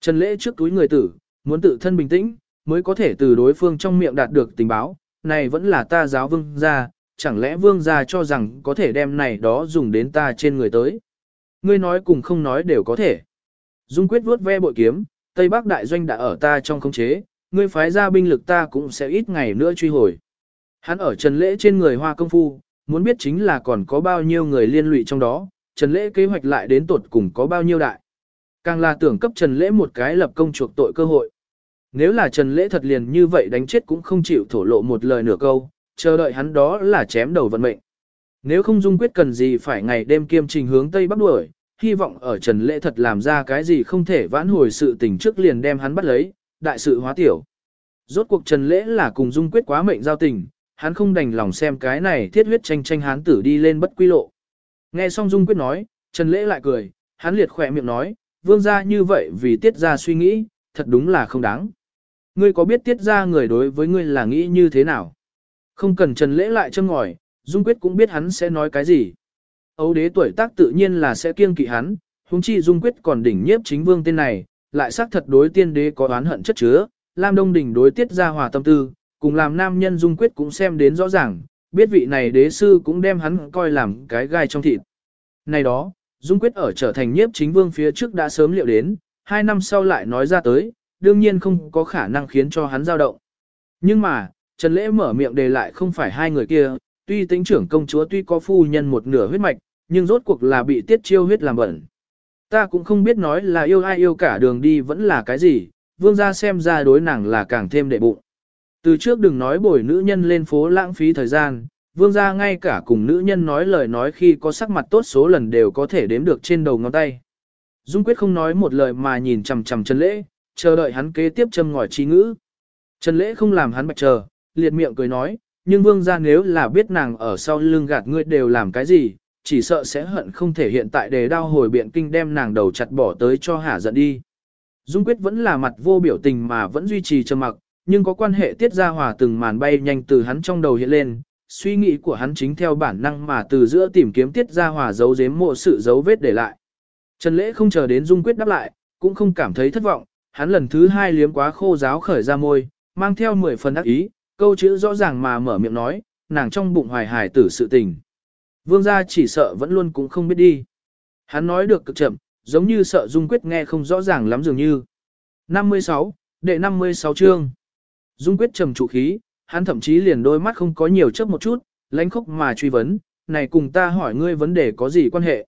Trần lễ trước túi người tử, muốn tự thân bình tĩnh, mới có thể từ đối phương trong miệng đạt được tình báo, này vẫn là ta giáo vương gia, chẳng lẽ vương gia cho rằng có thể đem này đó dùng đến ta trên người tới. Ngươi nói cùng không nói đều có thể. Dung quyết vuốt ve bội kiếm, Tây Bắc đại doanh đã ở ta trong khống chế, ngươi phái ra binh lực ta cũng sẽ ít ngày nữa truy hồi. Hắn ở trần lễ trên người hoa công phu, muốn biết chính là còn có bao nhiêu người liên lụy trong đó, Trần Lễ kế hoạch lại đến tột cùng có bao nhiêu đại. Càng là tưởng cấp Trần Lễ một cái lập công chuộc tội cơ hội. Nếu là Trần Lễ thật liền như vậy đánh chết cũng không chịu thổ lộ một lời nửa câu, chờ đợi hắn đó là chém đầu vận mệnh. Nếu không dung quyết cần gì phải ngày đêm kiêm trình hướng Tây Bắc đuổi, hy vọng ở Trần Lễ thật làm ra cái gì không thể vãn hồi sự tình trước liền đem hắn bắt lấy, đại sự hóa tiểu. Rốt cuộc Trần Lễ là cùng dung quyết quá mệnh giao tình, hắn không đành lòng xem cái này thiết huyết tranh tranh hán tử đi lên bất quy lộ. Nghe xong Dung Quyết nói, Trần Lễ lại cười, hắn liệt khỏe miệng nói, vương gia như vậy vì tiết ra suy nghĩ, thật đúng là không đáng. Ngươi có biết tiết ra người đối với ngươi là nghĩ như thế nào? Không cần Trần Lễ lại châm ngòi, Dung Quyết cũng biết hắn sẽ nói cái gì. Âu đế tuổi tác tự nhiên là sẽ kiêng kỵ hắn, huống chi Dung Quyết còn đỉnh nhiếp chính vương tên này, lại xác thật đối tiên đế có oán hận chất chứa, Lam Đông đỉnh đối tiết ra hòa tâm tư, cùng làm nam nhân dung quyết cũng xem đến rõ ràng, biết vị này đế sư cũng đem hắn coi làm cái gai trong thịt. Này đó, dung quyết ở trở thành nhiếp chính vương phía trước đã sớm liệu đến, hai năm sau lại nói ra tới, đương nhiên không có khả năng khiến cho hắn dao động. Nhưng mà, Trần Lễ mở miệng đề lại không phải hai người kia, tuy tính trưởng công chúa tuy có phu nhân một nửa huyết mạch, nhưng rốt cuộc là bị tiết chiêu huyết làm bẩn. Ta cũng không biết nói là yêu ai yêu cả đường đi vẫn là cái gì, vương gia xem ra đối nàng là càng thêm đệ bụng. Từ trước đừng nói bồi nữ nhân lên phố lãng phí thời gian, vương gia ngay cả cùng nữ nhân nói lời nói khi có sắc mặt tốt số lần đều có thể đếm được trên đầu ngón tay. Dung quyết không nói một lời mà nhìn chằm chằm Trần Lễ, chờ đợi hắn kế tiếp châm ngòi trí ngữ. Trần Lễ không làm hắn bạch chờ, liệt miệng cười nói, nhưng vương gia nếu là biết nàng ở sau lưng gạt ngươi đều làm cái gì, chỉ sợ sẽ hận không thể hiện tại đề đao hồi biện kinh đem nàng đầu chặt bỏ tới cho hả giận đi. Dung Quyết vẫn là mặt vô biểu tình mà vẫn duy trì trầm mặc, nhưng có quan hệ tiết ra hòa từng màn bay nhanh từ hắn trong đầu hiện lên, suy nghĩ của hắn chính theo bản năng mà từ giữa tìm kiếm tiết ra hòa dấu giếm mộ sự dấu vết để lại. Trần Lễ không chờ đến Dung Quyết đáp lại, cũng không cảm thấy thất vọng, hắn lần thứ hai liếm quá khô giáo khởi ra môi, mang theo mười phần ác ý, câu chữ rõ ràng mà mở miệng nói, nàng trong bụng hoài hài tử sự tình. Vương gia chỉ sợ vẫn luôn cũng không biết đi. Hắn nói được cực chậm, giống như sợ Dung Quyết nghe không rõ ràng lắm dường như. 56, đệ 56 chương. Dung Quyết trầm trụ khí, hắn thậm chí liền đôi mắt không có nhiều chớp một chút, lánh khóc mà truy vấn, này cùng ta hỏi ngươi vấn đề có gì quan hệ.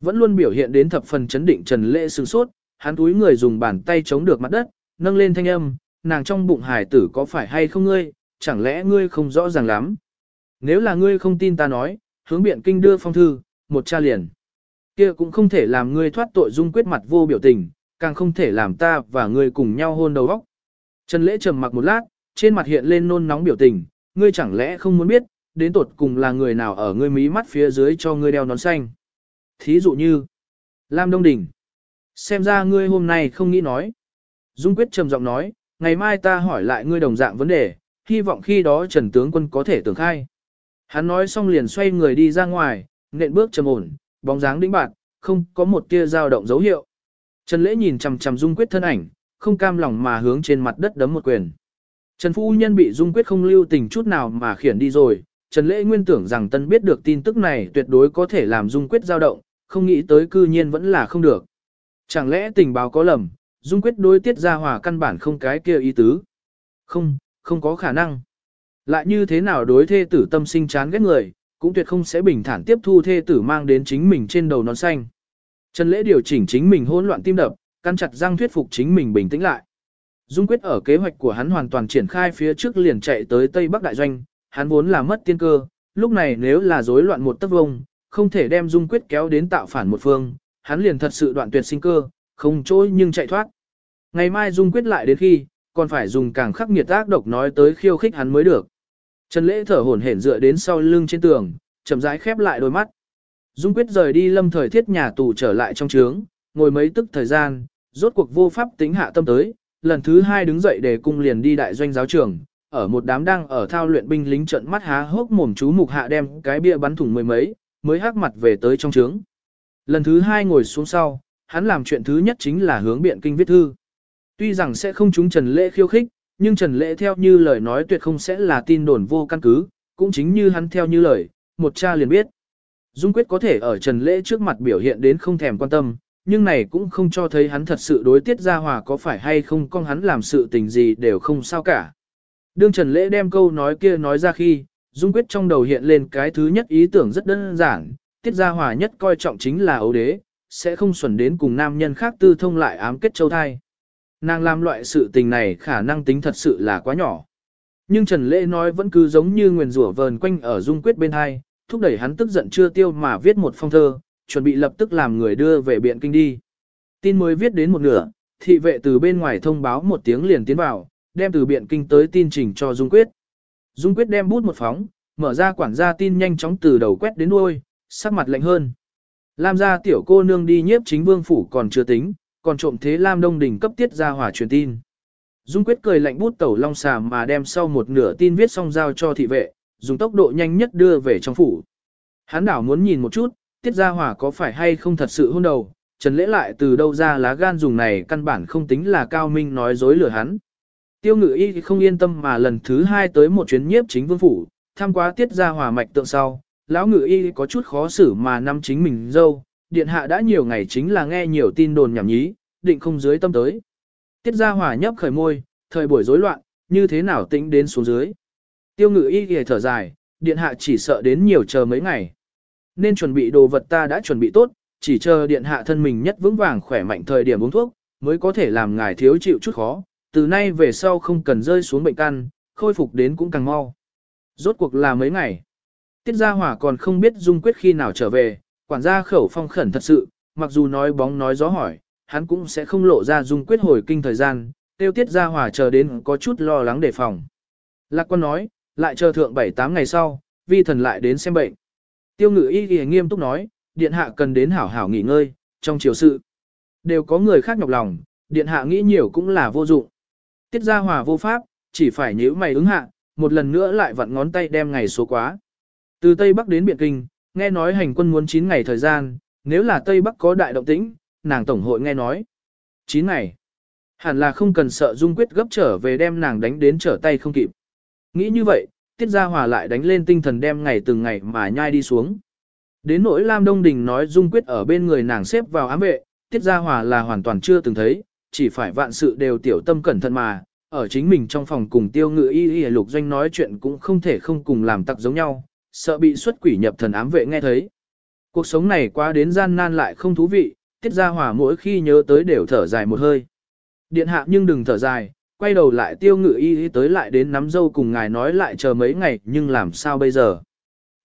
Vẫn luôn biểu hiện đến thập phần chấn định Trần Lễ sừng sốt, hắn túi người dùng bàn tay chống được mặt đất, nâng lên thanh âm, nàng trong bụng hải tử có phải hay không ngươi, chẳng lẽ ngươi không rõ ràng lắm. Nếu là ngươi không tin ta nói, hướng biện kinh đưa phong thư, một cha liền. kia cũng không thể làm ngươi thoát tội dung quyết mặt vô biểu tình, càng không thể làm ta và ngươi cùng nhau hôn đầu óc. Trần lễ trầm mặc một lát, trên mặt hiện lên nôn nóng biểu tình, ngươi chẳng lẽ không muốn biết, đến tột cùng là người nào ở ngươi mí mắt phía dưới cho ngươi đeo nón xanh. Thí dụ như, Lam Đông Đình. Xem ra ngươi hôm nay không nghĩ nói. Dung Quyết trầm giọng nói, ngày mai ta hỏi lại ngươi đồng dạng vấn đề, hy vọng khi đó Trần Tướng Quân có thể tưởng khai. Hắn nói xong liền xoay người đi ra ngoài, nện bước trầm ổn, bóng dáng đĩnh bạt, không có một tia dao động dấu hiệu. Trần Lễ nhìn chằm chằm Dung Quyết thân ảnh, không cam lòng mà hướng trên mặt đất đấm một quyền. Trần Phu Nhân bị Dung Quyết không lưu tình chút nào mà khiển đi rồi, Trần Lễ nguyên tưởng rằng Tân biết được tin tức này tuyệt đối có thể làm Dung Quyết dao động, không nghĩ tới cư nhiên vẫn là không được. Chẳng lẽ tình báo có lầm, Dung Quyết đối tiết ra hòa căn bản không cái kia ý tứ. Không, không có khả năng. Lại như thế nào đối thê tử tâm sinh chán ghét người, cũng tuyệt không sẽ bình thản tiếp thu thê tử mang đến chính mình trên đầu nón xanh. Trần Lễ điều chỉnh chính mình hỗn loạn tim đập, căn chặt răng thuyết phục chính mình bình tĩnh lại. Dung quyết ở kế hoạch của hắn hoàn toàn triển khai phía trước liền chạy tới Tây Bắc Đại Doanh, hắn vốn là mất tiên cơ, lúc này nếu là rối loạn một tấc vông, không thể đem Dung quyết kéo đến tạo phản một phương, hắn liền thật sự đoạn tuyệt sinh cơ, không trôi nhưng chạy thoát. Ngày mai Dung quyết lại đến khi, còn phải dùng càng khắc nghiệt ác độc nói tới khiêu khích hắn mới được. Trần Lễ thở hổn hển dựa đến sau lưng trên tường, chậm rãi khép lại đôi mắt. Dung quyết rời đi lâm thời thiết nhà tù trở lại trong trướng, ngồi mấy tức thời gian, rốt cuộc vô pháp tính hạ tâm tới, lần thứ hai đứng dậy để cung liền đi đại doanh giáo trường, ở một đám đang ở thao luyện binh lính trận mắt há hốc mồm chú mục hạ đem cái bia bắn thủng mười mấy, mới hắc mặt về tới trong trướng. Lần thứ hai ngồi xuống sau, hắn làm chuyện thứ nhất chính là hướng biện kinh viết thư. Tuy rằng sẽ không trúng Trần Lễ khiêu khích, nhưng Trần Lễ theo như lời nói tuyệt không sẽ là tin đồn vô căn cứ, cũng chính như hắn theo như lời, một cha liền biết. Dung Quyết có thể ở Trần Lễ trước mặt biểu hiện đến không thèm quan tâm, nhưng này cũng không cho thấy hắn thật sự đối tiết ra hòa có phải hay không con hắn làm sự tình gì đều không sao cả. Đương Trần Lễ đem câu nói kia nói ra khi, Dung Quyết trong đầu hiện lên cái thứ nhất ý tưởng rất đơn giản, tiết ra hòa nhất coi trọng chính là ấu đế, sẽ không xuẩn đến cùng nam nhân khác tư thông lại ám kết châu thai. Nàng làm loại sự tình này khả năng tính thật sự là quá nhỏ. Nhưng Trần Lễ nói vẫn cứ giống như nguyền rủa vờn quanh ở Dung Quyết bên hai, thúc đẩy hắn tức giận chưa tiêu mà viết một phong thơ, chuẩn bị lập tức làm người đưa về biện kinh đi. Tin mới viết đến một nửa, thị vệ từ bên ngoài thông báo một tiếng liền tiến vào, đem từ biện kinh tới tin trình cho Dung Quyết. Dung Quyết đem bút một phóng, mở ra quản gia tin nhanh chóng từ đầu quét đến đuôi, sắc mặt lạnh hơn. Lam gia tiểu cô nương đi nhiếp chính vương phủ còn chưa tính, còn trộm thế Lam Đông Đình cấp tiết ra hỏa truyền tin. Dung Quyết cười lạnh bút tẩu long xà mà đem sau một nửa tin viết xong giao cho thị vệ, dùng tốc độ nhanh nhất đưa về trong phủ. Hắn đảo muốn nhìn một chút, tiết ra hỏa có phải hay không thật sự hôn đầu, Trần Lễ lại từ đâu ra lá gan dùng này căn bản không tính là cao minh nói dối lừa hắn. Tiêu ngự y không yên tâm mà lần thứ hai tới một chuyến nhiếp chính vương phủ, tham quá tiết ra hỏa mạch tượng sau, lão ngự y có chút khó xử mà năm chính mình dâu, điện hạ đã nhiều ngày chính là nghe nhiều tin đồn nhảm nhí, định không dưới tâm tới. Tiết ra hỏa nhấp khởi môi, thời buổi rối loạn, như thế nào tính đến xuống dưới. Tiêu ngự y ghề thở dài, điện hạ chỉ sợ đến nhiều chờ mấy ngày. Nên chuẩn bị đồ vật ta đã chuẩn bị tốt, chỉ chờ điện hạ thân mình nhất vững vàng khỏe mạnh thời điểm uống thuốc, mới có thể làm ngài thiếu chịu chút khó, từ nay về sau không cần rơi xuống bệnh căn, khôi phục đến cũng càng mau. Rốt cuộc là mấy ngày. Tiết Gia Hỏa còn không biết Dung Quyết khi nào trở về, quản gia khẩu phong khẩn thật sự, mặc dù nói bóng nói gió hỏi, hắn cũng sẽ không lộ ra Dung Quyết hồi kinh thời gian, tiêu Tiết Gia Hòa chờ đến có chút lo lắng đề phòng. Lạc quan nói, lại chờ thượng 7-8 ngày sau, vi thần lại đến xem bệnh. Tiêu ngự y ghi nghiêm túc nói, điện hạ cần đến hảo hảo nghỉ ngơi, trong chiều sự. Đều có người khác nhọc lòng, điện hạ nghĩ nhiều cũng là vô dụng. Tiết gia hòa vô pháp, chỉ phải nhíu mày ứng hạ, một lần nữa lại vặn ngón tay đem ngày số quá. Từ Tây Bắc đến Biện Kinh, nghe nói hành quân muốn 9 ngày thời gian, nếu là Tây Bắc có đại động tĩnh, nàng tổng hội nghe nói. 9 ngày. Hẳn là không cần sợ Dung Quyết gấp trở về đem nàng đánh đến trở tay không kịp. Nghĩ như vậy, Tiết Gia Hòa lại đánh lên tinh thần đem ngày từng ngày mà nhai đi xuống. Đến nỗi Lam Đông Đình nói Dung Quyết ở bên người nàng xếp vào ám vệ, Tiết Gia Hòa là hoàn toàn chưa từng thấy, chỉ phải vạn sự đều tiểu tâm cẩn thận mà, ở chính mình trong phòng cùng tiêu ngự y y lục doanh nói chuyện cũng không thể không cùng làm tặc giống nhau, sợ bị xuất quỷ nhập thần ám vệ nghe thấy. Cuộc sống này quá đến gian nan lại không thú vị, tiết ra hỏa mỗi khi nhớ tới đều thở dài một hơi. Điện hạ nhưng đừng thở dài, quay đầu lại tiêu ngự y tới lại đến nắm dâu cùng ngài nói lại chờ mấy ngày nhưng làm sao bây giờ.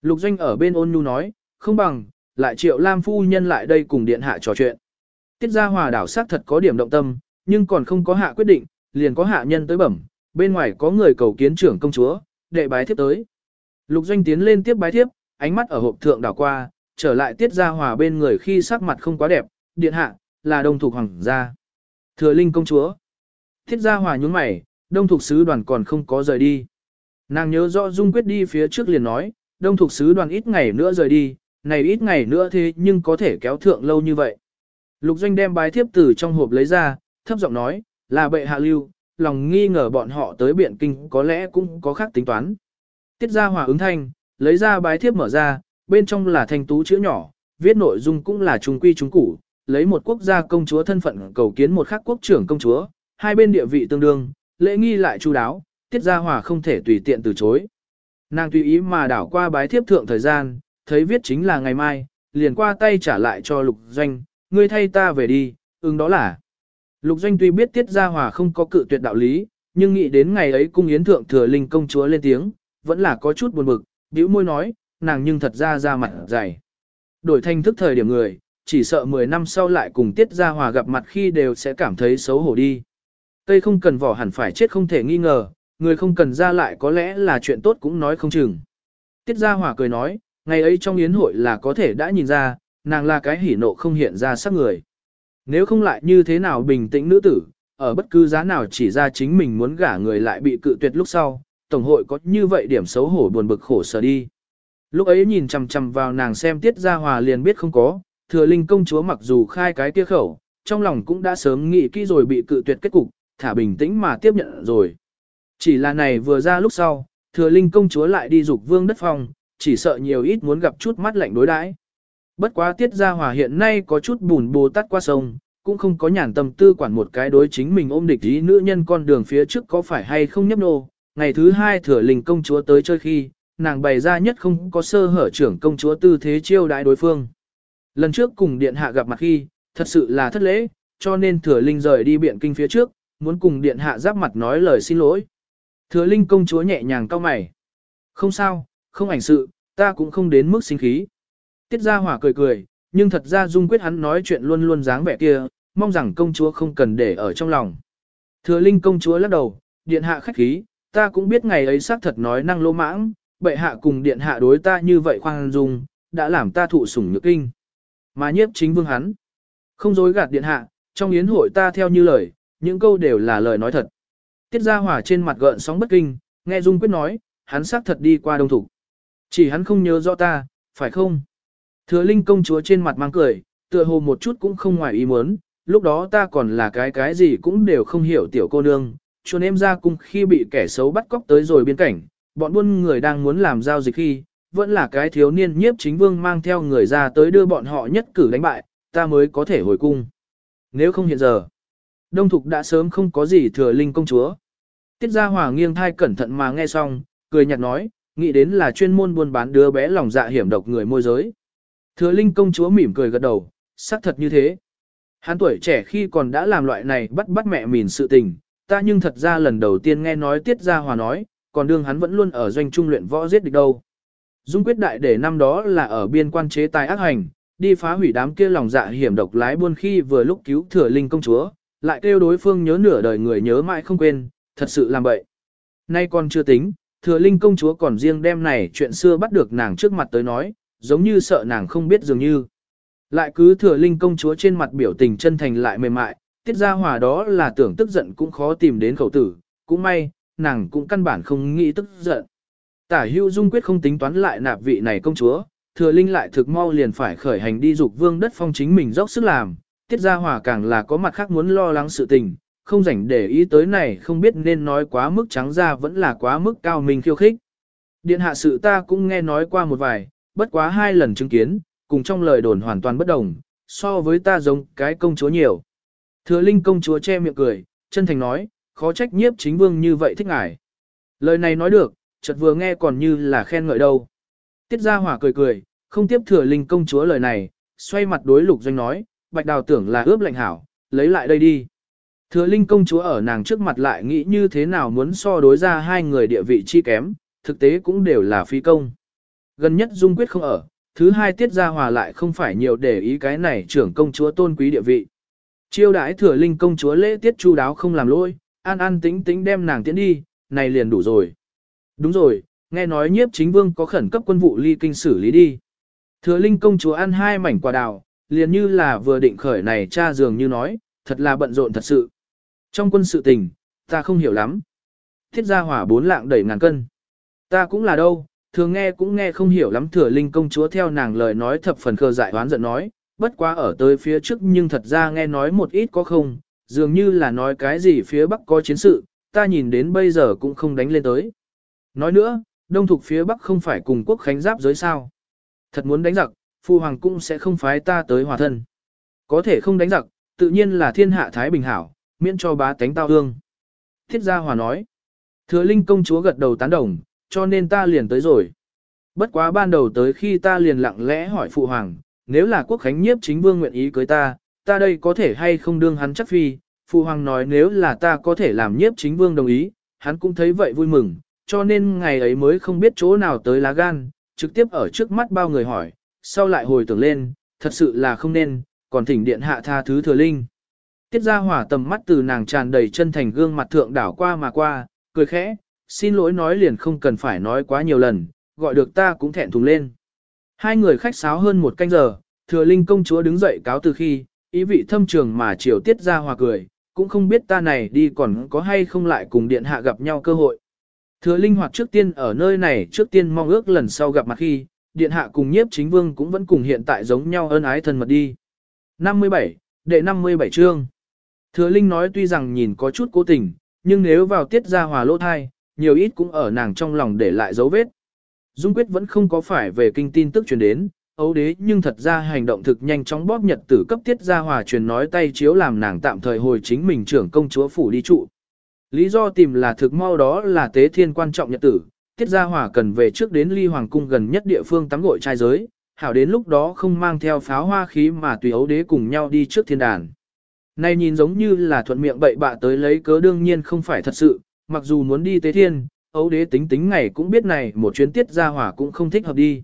Lục doanh ở bên ôn nhu nói, không bằng, lại triệu lam phu nhân lại đây cùng điện hạ trò chuyện. Tiết gia hòa đảo sát thật có điểm động tâm, nhưng còn không có hạ quyết định, liền có hạ nhân tới bẩm, bên ngoài có người cầu kiến trưởng công chúa, đệ bái thiếp tới. Lục doanh tiến lên tiếp bái thiếp, ánh mắt ở hộp thượng đảo qua, trở lại tiết gia hòa bên người khi sắc mặt không quá đẹp, điện hạ, là đông thuộc hoàng gia. Thừa linh công chúa. Tiết gia hòa nhún mày, đông thuộc sứ đoàn còn không có rời đi. Nàng nhớ rõ Dung quyết đi phía trước liền nói, đông thuộc sứ đoàn ít ngày nữa rời đi, này ít ngày nữa thế nhưng có thể kéo thượng lâu như vậy. Lục doanh đem bái thiếp từ trong hộp lấy ra, thấp giọng nói, là bệ hạ lưu, lòng nghi ngờ bọn họ tới biện kinh có lẽ cũng có khác tính toán. Tiết ra hòa ứng thanh, lấy ra bái thiếp mở ra, bên trong là thanh tú chữ nhỏ, viết nội dung cũng là trung quy trung củ, lấy một quốc gia công chúa thân phận cầu kiến một khác quốc trưởng công chúa, hai bên địa vị tương đương, lễ nghi lại chu đáo, tiết gia hòa không thể tùy tiện từ chối. Nàng tùy ý mà đảo qua bái thiếp thượng thời gian, thấy viết chính là ngày mai, liền qua tay trả lại cho lục doanh, ngươi thay ta về đi, ứng đó là. Lục Doanh tuy biết Tiết Gia Hòa không có cự tuyệt đạo lý, nhưng nghĩ đến ngày ấy cung yến thượng thừa linh công chúa lên tiếng, vẫn là có chút buồn bực, bĩu môi nói, nàng nhưng thật ra ra mặt dày. Đổi thành thức thời điểm người, chỉ sợ 10 năm sau lại cùng Tiết Gia Hòa gặp mặt khi đều sẽ cảm thấy xấu hổ đi. Cây không cần vỏ hẳn phải chết không thể nghi ngờ, người không cần ra lại có lẽ là chuyện tốt cũng nói không chừng. Tiết Gia Hòa cười nói, ngày ấy trong yến hội là có thể đã nhìn ra, nàng là cái hỉ nộ không hiện ra sắc người. Nếu không lại như thế nào bình tĩnh nữ tử, ở bất cứ giá nào chỉ ra chính mình muốn gả người lại bị cự tuyệt lúc sau, Tổng hội có như vậy điểm xấu hổ buồn bực khổ sở đi. Lúc ấy nhìn chằm chằm vào nàng xem tiết ra hòa liền biết không có, thừa linh công chúa mặc dù khai cái kia khẩu, trong lòng cũng đã sớm nghĩ kỹ rồi bị cự tuyệt kết cục, thả bình tĩnh mà tiếp nhận rồi. Chỉ là này vừa ra lúc sau, thừa linh công chúa lại đi dục vương đất phòng chỉ sợ nhiều ít muốn gặp chút mắt lạnh đối đãi. Bất quá tiết gia hòa hiện nay có chút bùn bồ tắt qua sông, cũng không có nhàn tâm tư quản một cái đối chính mình ôm địch ý nữ nhân con đường phía trước có phải hay không nhấp nô. Ngày thứ hai thừa linh công chúa tới chơi khi, nàng bày ra nhất không có sơ hở trưởng công chúa tư thế chiêu đại đối phương. Lần trước cùng điện hạ gặp mặt khi, thật sự là thất lễ, cho nên thừa linh rời đi biện kinh phía trước, muốn cùng điện hạ giáp mặt nói lời xin lỗi. Thừa linh công chúa nhẹ nhàng cau mày. Không sao, không ảnh sự, ta cũng không đến mức sinh khí. Tiết Gia Hỏa cười cười, nhưng thật ra Dung quyết hắn nói chuyện luôn luôn dáng vẻ kia, mong rằng công chúa không cần để ở trong lòng. Thừa Linh công chúa lắc đầu, điện hạ khách khí, ta cũng biết ngày ấy xác thật nói năng lỗ mãng, bệ hạ cùng điện hạ đối ta như vậy khoan dung, đã làm ta thụ sủng nhược kinh. Mà nhiếp chính vương hắn, không dối gạt điện hạ, trong yến hội ta theo như lời, những câu đều là lời nói thật. Tiết Gia Hỏa trên mặt gợn sóng bất kinh, nghe Dung quyết nói, hắn xác thật đi qua đông thủ. Chỉ hắn không nhớ rõ ta, phải không? Thừa Linh công chúa trên mặt mang cười, tựa hồ một chút cũng không ngoài ý muốn, lúc đó ta còn là cái cái gì cũng đều không hiểu tiểu cô nương, cho em ra cung khi bị kẻ xấu bắt cóc tới rồi biên cảnh, bọn buôn người đang muốn làm giao dịch khi, vẫn là cái thiếu niên nhiếp chính vương mang theo người ra tới đưa bọn họ nhất cử đánh bại, ta mới có thể hồi cung. Nếu không hiện giờ, Đông Thục đã sớm không có gì thừa Linh công chúa. Tiết Gia Hòa nghiêng thai cẩn thận mà nghe xong, cười nhạt nói, nghĩ đến là chuyên môn buôn bán đứa bé lòng dạ hiểm độc người môi giới. Thừa Linh công chúa mỉm cười gật đầu, xác thật như thế. Hắn tuổi trẻ khi còn đã làm loại này bắt bắt mẹ mìn sự tình, ta nhưng thật ra lần đầu tiên nghe nói tiết gia hòa nói, còn đương hắn vẫn luôn ở doanh trung luyện võ giết địch đâu. Dung quyết đại để năm đó là ở biên quan chế tài ác hành, đi phá hủy đám kia lòng dạ hiểm độc lái buôn khi vừa lúc cứu thừa linh công chúa, lại kêu đối phương nhớ nửa đời người nhớ mãi không quên, thật sự làm vậy. Nay còn chưa tính, thừa linh công chúa còn riêng đem này chuyện xưa bắt được nàng trước mặt tới nói, giống như sợ nàng không biết dường như. Lại cứ thừa linh công chúa trên mặt biểu tình chân thành lại mềm mại, tiết ra hòa đó là tưởng tức giận cũng khó tìm đến khẩu tử, cũng may, nàng cũng căn bản không nghĩ tức giận. Tả hưu dung quyết không tính toán lại nạp vị này công chúa, thừa linh lại thực mau liền phải khởi hành đi dục vương đất phong chính mình dốc sức làm, tiết ra hòa càng là có mặt khác muốn lo lắng sự tình, không rảnh để ý tới này không biết nên nói quá mức trắng ra vẫn là quá mức cao mình khiêu khích. Điện hạ sự ta cũng nghe nói qua một vài, bất quá hai lần chứng kiến, cùng trong lời đồn hoàn toàn bất đồng, so với ta giống cái công chúa nhiều. Thừa linh công chúa che miệng cười, chân thành nói, khó trách nhiếp chính vương như vậy thích ngài. Lời này nói được, chợt vừa nghe còn như là khen ngợi đâu. Tiết gia hỏa cười cười, không tiếp thừa linh công chúa lời này, xoay mặt đối lục doanh nói, bạch đào tưởng là ướp lạnh hảo, lấy lại đây đi. Thừa linh công chúa ở nàng trước mặt lại nghĩ như thế nào muốn so đối ra hai người địa vị chi kém, thực tế cũng đều là phi công. Gần nhất dung quyết không ở, thứ hai tiết gia hòa lại không phải nhiều để ý cái này trưởng công chúa tôn quý địa vị. Chiêu đãi thừa linh công chúa lễ tiết chu đáo không làm lỗi, an an tính tính đem nàng tiến đi, này liền đủ rồi. Đúng rồi, nghe nói nhiếp chính vương có khẩn cấp quân vụ ly kinh xử lý đi. Thừa linh công chúa ăn hai mảnh quả đào, liền như là vừa định khởi này cha dường như nói, thật là bận rộn thật sự. Trong quân sự tình, ta không hiểu lắm. Thiết gia hỏa bốn lạng đẩy ngàn cân. Ta cũng là đâu, thường nghe cũng nghe không hiểu lắm thừa linh công chúa theo nàng lời nói thập phần khờ dại hoán giận nói, bất quá ở tới phía trước nhưng thật ra nghe nói một ít có không, dường như là nói cái gì phía bắc có chiến sự, ta nhìn đến bây giờ cũng không đánh lên tới. Nói nữa, đông thuộc phía bắc không phải cùng quốc khánh giáp giới sao. Thật muốn đánh giặc, phu hoàng cũng sẽ không phái ta tới hòa thân. Có thể không đánh giặc, tự nhiên là thiên hạ Thái Bình hảo, miễn cho bá tánh tao hương. Thiết gia hòa nói. Thừa linh công chúa gật đầu tán đồng, cho nên ta liền tới rồi. Bất quá ban đầu tới khi ta liền lặng lẽ hỏi phụ hoàng, nếu là quốc khánh nhiếp chính vương nguyện ý cưới ta, ta đây có thể hay không đương hắn chắc phi. Phụ hoàng nói nếu là ta có thể làm nhiếp chính vương đồng ý, hắn cũng thấy vậy vui mừng, cho nên ngày ấy mới không biết chỗ nào tới lá gan, trực tiếp ở trước mắt bao người hỏi, sau lại hồi tưởng lên, thật sự là không nên, còn thỉnh điện hạ tha thứ thừa linh. Tiết ra hỏa tầm mắt từ nàng tràn đầy chân thành gương mặt thượng đảo qua mà qua, cười khẽ, xin lỗi nói liền không cần phải nói quá nhiều lần, gọi được ta cũng thẹn thùng lên. Hai người khách sáo hơn một canh giờ, thừa linh công chúa đứng dậy cáo từ khi, ý vị thâm trường mà chiều tiết ra hòa cười, cũng không biết ta này đi còn có hay không lại cùng điện hạ gặp nhau cơ hội. Thừa linh hoạt trước tiên ở nơi này trước tiên mong ước lần sau gặp mặt khi, điện hạ cùng nhiếp chính vương cũng vẫn cùng hiện tại giống nhau ân ái thân mật đi. 57, đệ 57 chương. Thừa linh nói tuy rằng nhìn có chút cố tình, nhưng nếu vào tiết ra hòa lỗ thai, nhiều ít cũng ở nàng trong lòng để lại dấu vết. Dung quyết vẫn không có phải về kinh tin tức truyền đến, ấu đế nhưng thật ra hành động thực nhanh chóng bóp nhật tử cấp tiết ra hòa truyền nói tay chiếu làm nàng tạm thời hồi chính mình trưởng công chúa phủ đi trụ. Lý do tìm là thực mau đó là tế thiên quan trọng nhật tử, tiết ra hòa cần về trước đến ly hoàng cung gần nhất địa phương tắm gội trai giới, hảo đến lúc đó không mang theo pháo hoa khí mà tùy ấu đế cùng nhau đi trước thiên đàn. Này nhìn giống như là thuận miệng bậy bạ tới lấy cớ đương nhiên không phải thật sự, mặc dù muốn đi tế thiên, ấu đế tính tính ngày cũng biết này một chuyến tiết ra hỏa cũng không thích hợp đi.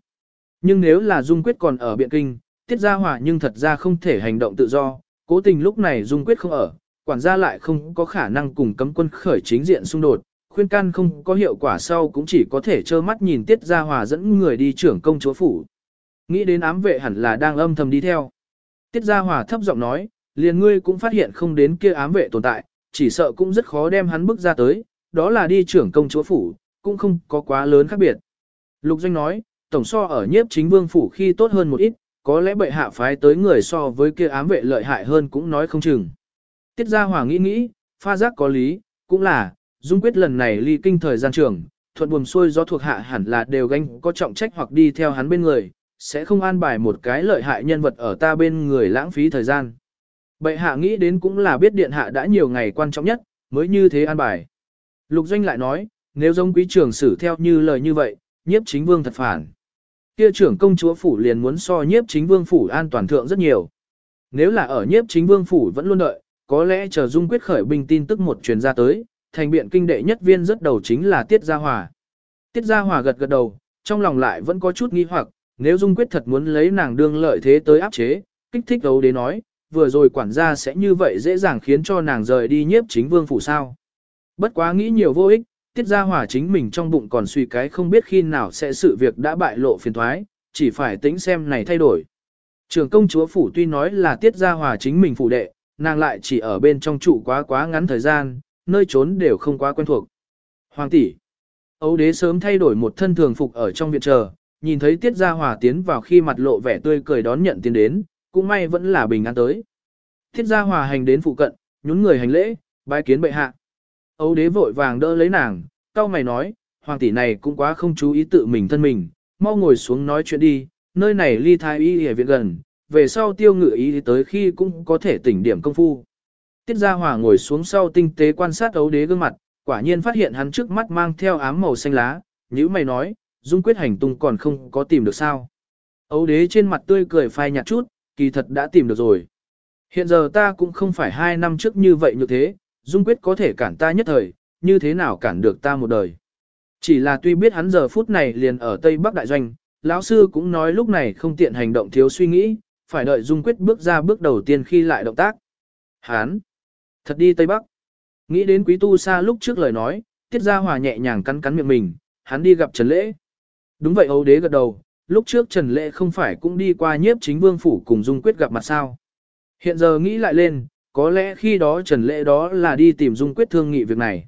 Nhưng nếu là Dung Quyết còn ở biện kinh, tiết ra hỏa nhưng thật ra không thể hành động tự do, cố tình lúc này Dung Quyết không ở, quản gia lại không có khả năng cùng cấm quân khởi chính diện xung đột, khuyên can không có hiệu quả sau cũng chỉ có thể trơ mắt nhìn tiết ra hỏa dẫn người đi trưởng công chúa phủ. Nghĩ đến ám vệ hẳn là đang âm thầm đi theo. Tiết ra hỏa thấp giọng nói, liền ngươi cũng phát hiện không đến kia ám vệ tồn tại, chỉ sợ cũng rất khó đem hắn bước ra tới, đó là đi trưởng công chúa phủ, cũng không có quá lớn khác biệt. Lục Doanh nói, tổng so ở nhiếp chính vương phủ khi tốt hơn một ít, có lẽ bệ hạ phái tới người so với kia ám vệ lợi hại hơn cũng nói không chừng. Tiết gia hoàng nghĩ nghĩ, pha giác có lý, cũng là, dung quyết lần này ly kinh thời gian trường, thuận buồm xuôi do thuộc hạ hẳn là đều gánh có trọng trách hoặc đi theo hắn bên người, sẽ không an bài một cái lợi hại nhân vật ở ta bên người lãng phí thời gian. Bệ hạ nghĩ đến cũng là biết điện hạ đã nhiều ngày quan trọng nhất, mới như thế an bài. Lục Doanh lại nói, nếu giống quý trưởng xử theo như lời như vậy, nhiếp chính vương thật phản. Kia trưởng công chúa phủ liền muốn so nhiếp chính vương phủ an toàn thượng rất nhiều. Nếu là ở nhiếp chính vương phủ vẫn luôn đợi, có lẽ chờ dung quyết khởi binh tin tức một truyền ra tới, thành biện kinh đệ nhất viên rất đầu chính là Tiết Gia Hòa. Tiết Gia Hòa gật gật đầu, trong lòng lại vẫn có chút nghi hoặc, nếu dung quyết thật muốn lấy nàng đương lợi thế tới áp chế, kích thích đấu đế nói, vừa rồi quản gia sẽ như vậy dễ dàng khiến cho nàng rời đi nhiếp chính vương phủ sao. Bất quá nghĩ nhiều vô ích, tiết ra hỏa chính mình trong bụng còn suy cái không biết khi nào sẽ sự việc đã bại lộ phiền thoái, chỉ phải tính xem này thay đổi. Trường công chúa phủ tuy nói là tiết ra hòa chính mình phủ đệ, nàng lại chỉ ở bên trong trụ quá quá ngắn thời gian, nơi trốn đều không quá quen thuộc. Hoàng tỷ, Âu đế sớm thay đổi một thân thường phục ở trong viện chờ, nhìn thấy tiết ra hòa tiến vào khi mặt lộ vẻ tươi cười đón nhận tiến đến, cũng may vẫn là bình an tới. Tiết ra hòa hành đến phụ cận, nhún người hành lễ, bái kiến bệ hạ. Âu đế vội vàng đỡ lấy nàng, cao mày nói, hoàng tỷ này cũng quá không chú ý tự mình thân mình, mau ngồi xuống nói chuyện đi, nơi này ly thái y ở viện gần, về sau tiêu ngự ý tới khi cũng có thể tỉnh điểm công phu. Tiết Gia Hòa ngồi xuống sau tinh tế quan sát ấu đế gương mặt, quả nhiên phát hiện hắn trước mắt mang theo ám màu xanh lá, như mày nói, dung quyết hành tung còn không có tìm được sao. Ấu đế trên mặt tươi cười phai nhạt chút, kỳ thật đã tìm được rồi. Hiện giờ ta cũng không phải hai năm trước như vậy như thế, dung quyết có thể cản ta nhất thời, như thế nào cản được ta một đời. Chỉ là tuy biết hắn giờ phút này liền ở Tây Bắc Đại Doanh, lão sư cũng nói lúc này không tiện hành động thiếu suy nghĩ, phải đợi Dung Quyết bước ra bước đầu tiên khi lại động tác. Hán! Thật đi Tây Bắc! Nghĩ đến quý tu xa lúc trước lời nói, tiết ra hòa nhẹ nhàng cắn cắn miệng mình, hắn đi gặp Trần Lễ. Đúng vậy Âu đế gật đầu, lúc trước Trần Lễ không phải cũng đi qua nhiếp chính vương phủ cùng Dung Quyết gặp mặt sao. Hiện giờ nghĩ lại lên, có lẽ khi đó Trần Lễ đó là đi tìm Dung Quyết thương nghị việc này.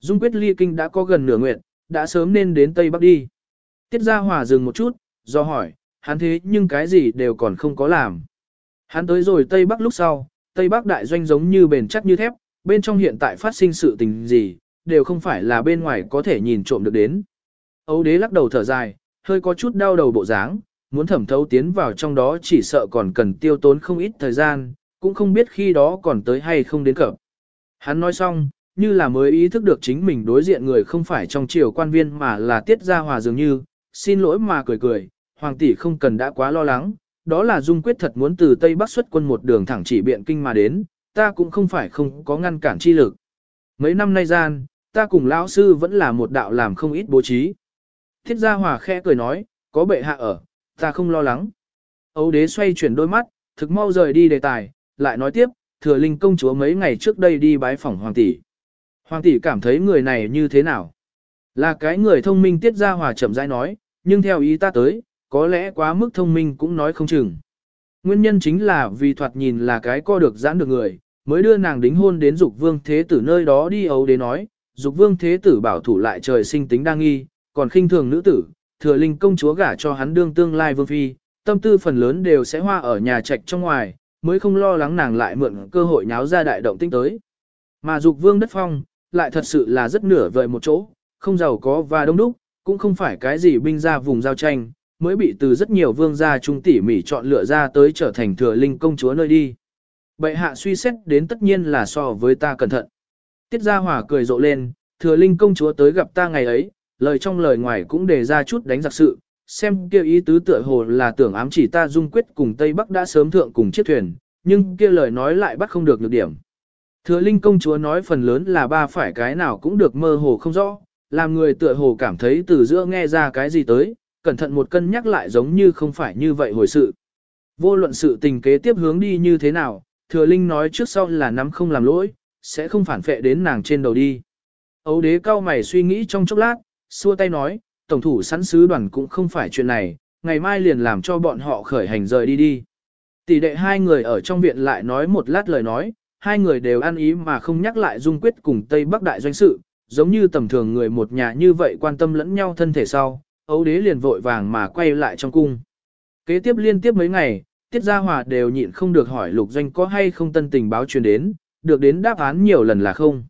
Dung Quyết ly kinh đã có gần nửa nguyện, đã sớm nên đến Tây Bắc đi. Tiết Gia Hòa dừng một chút, do hỏi, hắn thế nhưng cái gì đều còn không có làm. Hắn tới rồi Tây Bắc lúc sau, Tây Bắc đại doanh giống như bền chắc như thép, bên trong hiện tại phát sinh sự tình gì, đều không phải là bên ngoài có thể nhìn trộm được đến. Âu đế lắc đầu thở dài, hơi có chút đau đầu bộ dáng, muốn thẩm thấu tiến vào trong đó chỉ sợ còn cần tiêu tốn không ít thời gian, cũng không biết khi đó còn tới hay không đến cập. Hắn nói xong, như là mới ý thức được chính mình đối diện người không phải trong triều quan viên mà là tiết gia hòa dường như, xin lỗi mà cười cười, hoàng tỷ không cần đã quá lo lắng, đó là dung quyết thật muốn từ Tây Bắc xuất quân một đường thẳng chỉ biện kinh mà đến, ta cũng không phải không có ngăn cản chi lực. Mấy năm nay gian, ta cùng lão sư vẫn là một đạo làm không ít bố trí. Thiết gia hòa khẽ cười nói, có bệ hạ ở, ta không lo lắng. Âu đế xoay chuyển đôi mắt, thực mau rời đi đề tài, lại nói tiếp, thừa linh công chúa mấy ngày trước đây đi bái phỏng hoàng tỷ. Hoàng tỷ cảm thấy người này như thế nào? Là cái người thông minh tiết ra hòa chậm rãi nói, nhưng theo ý ta tới, có lẽ quá mức thông minh cũng nói không chừng. Nguyên nhân chính là vì thoạt nhìn là cái co được giãn được người, mới đưa nàng đính hôn đến dục vương thế tử nơi đó đi ấu đế nói, dục vương thế tử bảo thủ lại trời sinh tính đa nghi, còn khinh thường nữ tử, thừa linh công chúa gả cho hắn đương tương lai vương phi, tâm tư phần lớn đều sẽ hoa ở nhà trạch trong ngoài, mới không lo lắng nàng lại mượn cơ hội nháo ra đại động tinh tới. Mà dục vương đất phong, lại thật sự là rất nửa vời một chỗ, không giàu có và đông đúc, cũng không phải cái gì binh ra vùng giao tranh, mới bị từ rất nhiều vương gia trung tỉ mỉ chọn lựa ra tới trở thành thừa linh công chúa nơi đi. Bệ hạ suy xét đến tất nhiên là so với ta cẩn thận. Tiết Gia Hòa cười rộ lên, thừa linh công chúa tới gặp ta ngày ấy, lời trong lời ngoài cũng đề ra chút đánh giặc sự, xem kia ý tứ tựa hồ là tưởng ám chỉ ta dung quyết cùng Tây Bắc đã sớm thượng cùng chiếc thuyền, nhưng kia lời nói lại bắt không được nhược điểm. Thừa linh công chúa nói phần lớn là ba phải cái nào cũng được mơ hồ không rõ, làm người tựa hồ cảm thấy từ giữa nghe ra cái gì tới, cẩn thận một cân nhắc lại giống như không phải như vậy hồi sự. Vô luận sự tình kế tiếp hướng đi như thế nào, thừa linh nói trước sau là nắm không làm lỗi, sẽ không phản phệ đến nàng trên đầu đi. Ấu đế cao mày suy nghĩ trong chốc lát, xua tay nói, tổng thủ sẵn sứ đoàn cũng không phải chuyện này, ngày mai liền làm cho bọn họ khởi hành rời đi đi. Tỷ đệ hai người ở trong viện lại nói một lát lời nói, hai người đều ăn ý mà không nhắc lại dung quyết cùng Tây Bắc Đại doanh sự, giống như tầm thường người một nhà như vậy quan tâm lẫn nhau thân thể sau, ấu đế liền vội vàng mà quay lại trong cung. Kế tiếp liên tiếp mấy ngày, Tiết Gia Hòa đều nhịn không được hỏi lục doanh có hay không tân tình báo truyền đến, được đến đáp án nhiều lần là không.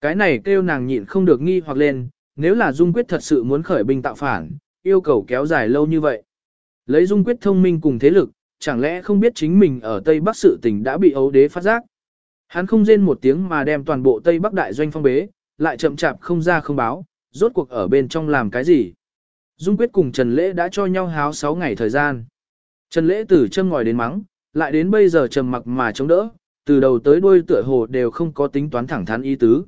Cái này kêu nàng nhịn không được nghi hoặc lên, nếu là Dung Quyết thật sự muốn khởi binh tạo phản, yêu cầu kéo dài lâu như vậy. Lấy Dung Quyết thông minh cùng thế lực, chẳng lẽ không biết chính mình ở Tây Bắc sự tình đã bị ấu đế phát giác. Hắn không rên một tiếng mà đem toàn bộ Tây Bắc đại doanh phong bế, lại chậm chạp không ra không báo, rốt cuộc ở bên trong làm cái gì. Dung Quyết cùng Trần Lễ đã cho nhau háo 6 ngày thời gian. Trần Lễ từ châm ngòi đến mắng, lại đến bây giờ trầm mặc mà chống đỡ, từ đầu tới đuôi tựa hồ đều không có tính toán thẳng thắn ý tứ.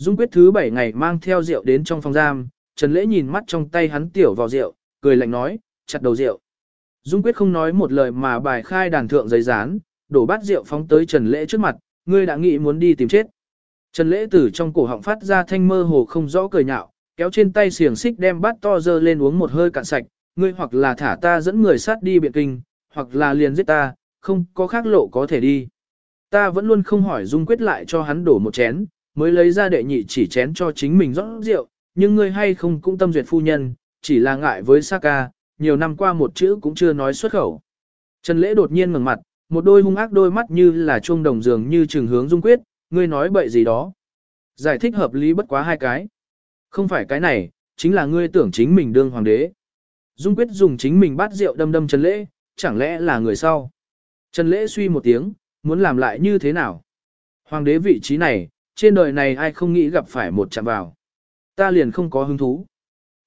Dung Quyết thứ bảy ngày mang theo rượu đến trong phòng giam, Trần Lễ nhìn mắt trong tay hắn tiểu vào rượu, cười lạnh nói, chặt đầu rượu. Dung Quyết không nói một lời mà bài khai đàn thượng giấy dán, đổ bát rượu phóng tới Trần Lễ trước mặt, ngươi đã nghĩ muốn đi tìm chết. Trần lễ từ trong cổ họng phát ra thanh mơ hồ không rõ cười nhạo, kéo trên tay xiềng xích đem bát to dơ lên uống một hơi cạn sạch, ngươi hoặc là thả ta dẫn người sát đi biện kinh, hoặc là liền giết ta, không có khác lộ có thể đi. Ta vẫn luôn không hỏi Dung quyết lại cho hắn đổ một chén, mới lấy ra đệ nhị chỉ chén cho chính mình rót rượu, nhưng ngươi hay không cũng tâm duyệt phu nhân, chỉ là ngại với Saka, nhiều năm qua một chữ cũng chưa nói xuất khẩu. Trần Lễ đột nhiên ngẩng mặt, một đôi hung ác đôi mắt như là chuông đồng dường như trường hướng Dung quyết, ngươi nói bậy gì đó. Giải thích hợp lý bất quá hai cái. Không phải cái này, chính là ngươi tưởng chính mình đương hoàng đế. Dung quyết dùng chính mình bát rượu đâm đâm Trần Lễ, chẳng lẽ là người sau. Trần Lễ suy một tiếng, muốn làm lại như thế nào? Hoàng đế vị trí này, trên đời này ai không nghĩ gặp phải một chạm vào. Ta liền không có hứng thú.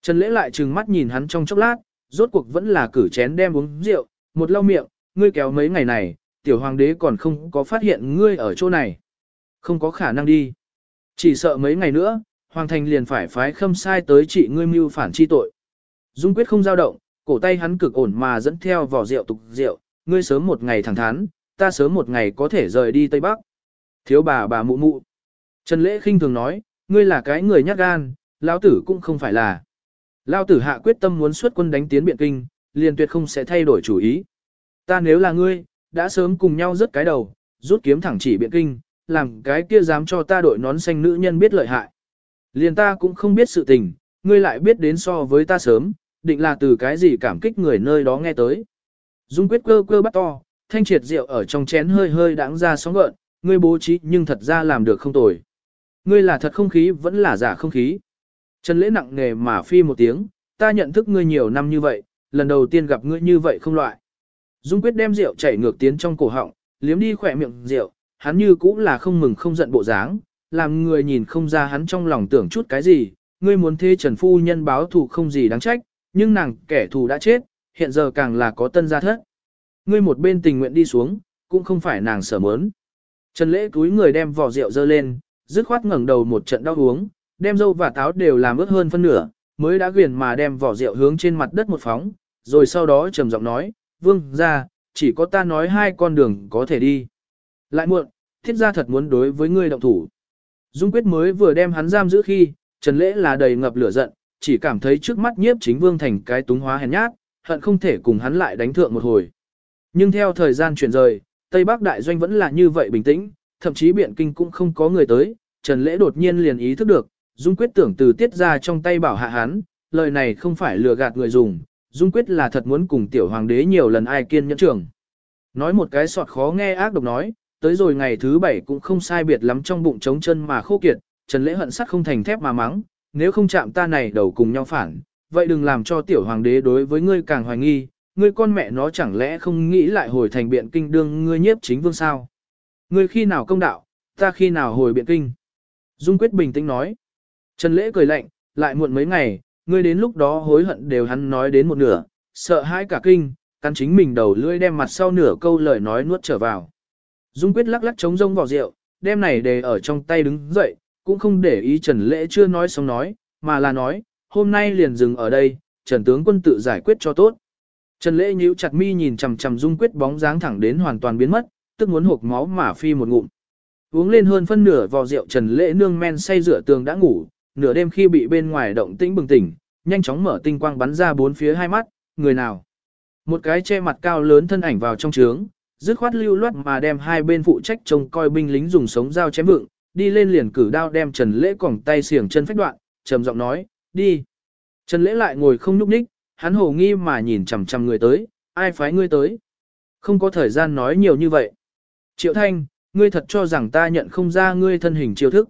Trần Lễ lại trừng mắt nhìn hắn trong chốc lát, rốt cuộc vẫn là cử chén đem uống rượu, một lau miệng, ngươi kéo mấy ngày này, tiểu hoàng đế còn không có phát hiện ngươi ở chỗ này. Không có khả năng đi. Chỉ sợ mấy ngày nữa, hoàng thành liền phải phái khâm sai tới trị ngươi mưu phản chi tội. Dung quyết không dao động, cổ tay hắn cực ổn mà dẫn theo vỏ rượu tục rượu, ngươi sớm một ngày thẳng thắn, ta sớm một ngày có thể rời đi Tây Bắc. Thiếu bà bà mụ mụ. Trần Lễ khinh thường nói, ngươi là cái người nhát gan, lão tử cũng không phải là. Lão tử hạ quyết tâm muốn xuất quân đánh tiến biện kinh, liền tuyệt không sẽ thay đổi chủ ý. Ta nếu là ngươi, đã sớm cùng nhau rớt cái đầu, rút kiếm thẳng chỉ biện kinh, làm cái kia dám cho ta đội nón xanh nữ nhân biết lợi hại. Liền ta cũng không biết sự tình, ngươi lại biết đến so với ta sớm, định là từ cái gì cảm kích người nơi đó nghe tới. Dung quyết cơ cơ bắt to, thanh triệt rượu ở trong chén hơi hơi đãng ra sóng gợn, ngươi bố trí nhưng thật ra làm được không tồi. Ngươi là thật không khí vẫn là giả không khí. Trần lễ nặng nề mà phi một tiếng, ta nhận thức ngươi nhiều năm như vậy, lần đầu tiên gặp ngươi như vậy không loại. Dung quyết đem rượu chảy ngược tiến trong cổ họng, liếm đi khỏe miệng rượu, hắn như cũng là không mừng không giận bộ dáng, làm người nhìn không ra hắn trong lòng tưởng chút cái gì, ngươi muốn thế Trần Phu Nhân báo thù không gì đáng trách, nhưng nàng kẻ thù đã chết, hiện giờ càng là có tân gia thất. Ngươi một bên tình nguyện đi xuống, cũng không phải nàng sở mớn. Trần lễ túi người đem vỏ rượu dơ lên, dứt khoát ngẩng đầu một trận đau uống, đem dâu và táo đều làm ướt hơn phân nửa, mới đã quyền mà đem vỏ rượu hướng trên mặt đất một phóng, rồi sau đó trầm giọng nói, vương ra, chỉ có ta nói hai con đường có thể đi. Lại muộn, thiết ra thật muốn đối với ngươi động thủ. Dung quyết mới vừa đem hắn giam giữ khi, Trần Lễ là đầy ngập lửa giận, chỉ cảm thấy trước mắt nhiếp chính vương thành cái túng hóa hèn nhát, hận không thể cùng hắn lại đánh thượng một hồi. Nhưng theo thời gian chuyển rời, Tây Bắc Đại Doanh vẫn là như vậy bình tĩnh, thậm chí biện kinh cũng không có người tới, Trần Lễ đột nhiên liền ý thức được, Dung quyết tưởng từ tiết ra trong tay bảo hạ hắn, lời này không phải lừa gạt người dùng, Dung quyết là thật muốn cùng tiểu hoàng đế nhiều lần ai kiên nhẫn trưởng. Nói một cái sọt khó nghe ác độc nói, tới rồi ngày thứ bảy cũng không sai biệt lắm trong bụng trống chân mà khô kiệt, Trần Lễ hận sắt không thành thép mà mắng, nếu không chạm ta này đầu cùng nhau phản, vậy đừng làm cho tiểu hoàng đế đối với ngươi càng hoài nghi, ngươi con mẹ nó chẳng lẽ không nghĩ lại hồi thành biện kinh đương ngươi nhiếp chính vương sao? Ngươi khi nào công đạo, ta khi nào hồi biện kinh? Dung quyết bình tĩnh nói. Trần Lễ cười lạnh, lại muộn mấy ngày, ngươi đến lúc đó hối hận đều hắn nói đến một nửa, sợ hãi cả kinh, cắn chính mình đầu lưỡi đem mặt sau nửa câu lời nói nuốt trở vào. Dung quyết lắc lắc chống rông vào rượu, đem này để ở trong tay đứng dậy, cũng không để ý Trần Lễ chưa nói xong nói, mà là nói, hôm nay liền dừng ở đây, Trần tướng quân tự giải quyết cho tốt. Trần Lễ nhíu chặt mi nhìn chằm chằm Dung quyết bóng dáng thẳng đến hoàn toàn biến mất, tức muốn hộp máu mà phi một ngụm. Uống lên hơn phân nửa vò rượu Trần Lễ nương men say rửa tường đã ngủ, nửa đêm khi bị bên ngoài động tĩnh bừng tỉnh, nhanh chóng mở tinh quang bắn ra bốn phía hai mắt, người nào? Một cái che mặt cao lớn thân ảnh vào trong trướng, dứt khoát lưu loát mà đem hai bên phụ trách trông coi binh lính dùng sống dao chém vựng, đi lên liền cử đao đem Trần Lễ còng tay xiềng chân phách đoạn, trầm giọng nói, đi. Trần Lễ lại ngồi không nhúc nhích, hắn hồ nghi mà nhìn chằm chằm người tới, ai phái ngươi tới. Không có thời gian nói nhiều như vậy. Triệu Thanh, ngươi thật cho rằng ta nhận không ra ngươi thân hình chiêu thức.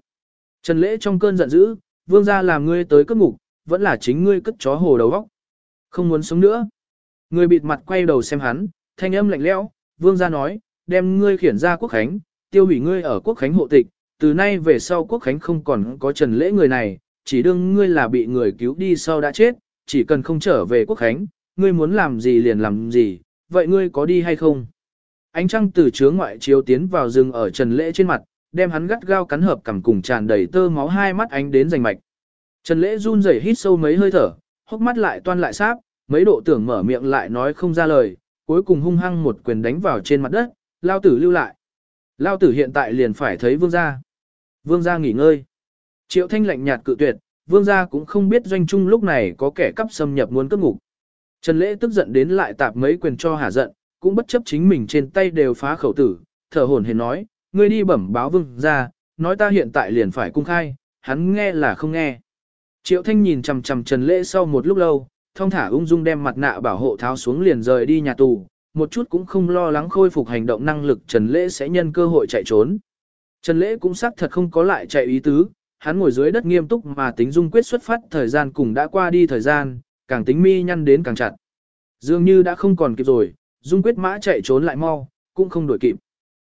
Trần Lễ trong cơn giận dữ, vương gia làm ngươi tới cất ngục, vẫn là chính ngươi cất chó hồ đầu góc. Không muốn sống nữa. Ngươi bịt mặt quay đầu xem hắn, thanh âm lạnh lẽo, vương gia nói, đem ngươi khiển ra quốc khánh, tiêu hủy ngươi ở quốc khánh hộ tịch, từ nay về sau quốc khánh không còn có trần lễ người này, chỉ đương ngươi là bị người cứu đi sau đã chết, chỉ cần không trở về quốc khánh, ngươi muốn làm gì liền làm gì, vậy ngươi có đi hay không? Ánh trăng từ chứa ngoại chiếu tiến vào rừng ở trần lễ trên mặt, đem hắn gắt gao cắn hợp cằm cùng tràn đầy tơ máu hai mắt ánh đến rành mạch. Trần lễ run rẩy hít sâu mấy hơi thở, hốc mắt lại toan lại sáp, mấy độ tưởng mở miệng lại nói không ra lời, cuối cùng hung hăng một quyền đánh vào trên mặt đất, lao tử lưu lại. Lao tử hiện tại liền phải thấy vương gia. Vương gia nghỉ ngơi. Triệu Thanh lạnh nhạt cự tuyệt, vương gia cũng không biết doanh trung lúc này có kẻ cắp xâm nhập muốn cướp ngục. Trần Lễ tức giận đến lại tạp mấy quyền cho hả giận, cũng bất chấp chính mình trên tay đều phá khẩu tử, thở hổn hển nói, ngươi đi bẩm báo vương ra nói ta hiện tại liền phải cung khai, hắn nghe là không nghe. Triệu Thanh nhìn chằm chằm Trần Lễ sau một lúc lâu, thong thả ung dung đem mặt nạ bảo hộ tháo xuống liền rời đi nhà tù, một chút cũng không lo lắng khôi phục hành động năng lực Trần Lễ sẽ nhân cơ hội chạy trốn. Trần Lễ cũng xác thật không có lại chạy ý tứ, hắn ngồi dưới đất nghiêm túc mà tính dung quyết xuất phát thời gian cùng đã qua đi thời gian, càng tính mi nhăn đến càng chặt. Dường như đã không còn kịp rồi, dung quyết mã chạy trốn lại mau, cũng không đuổi kịp.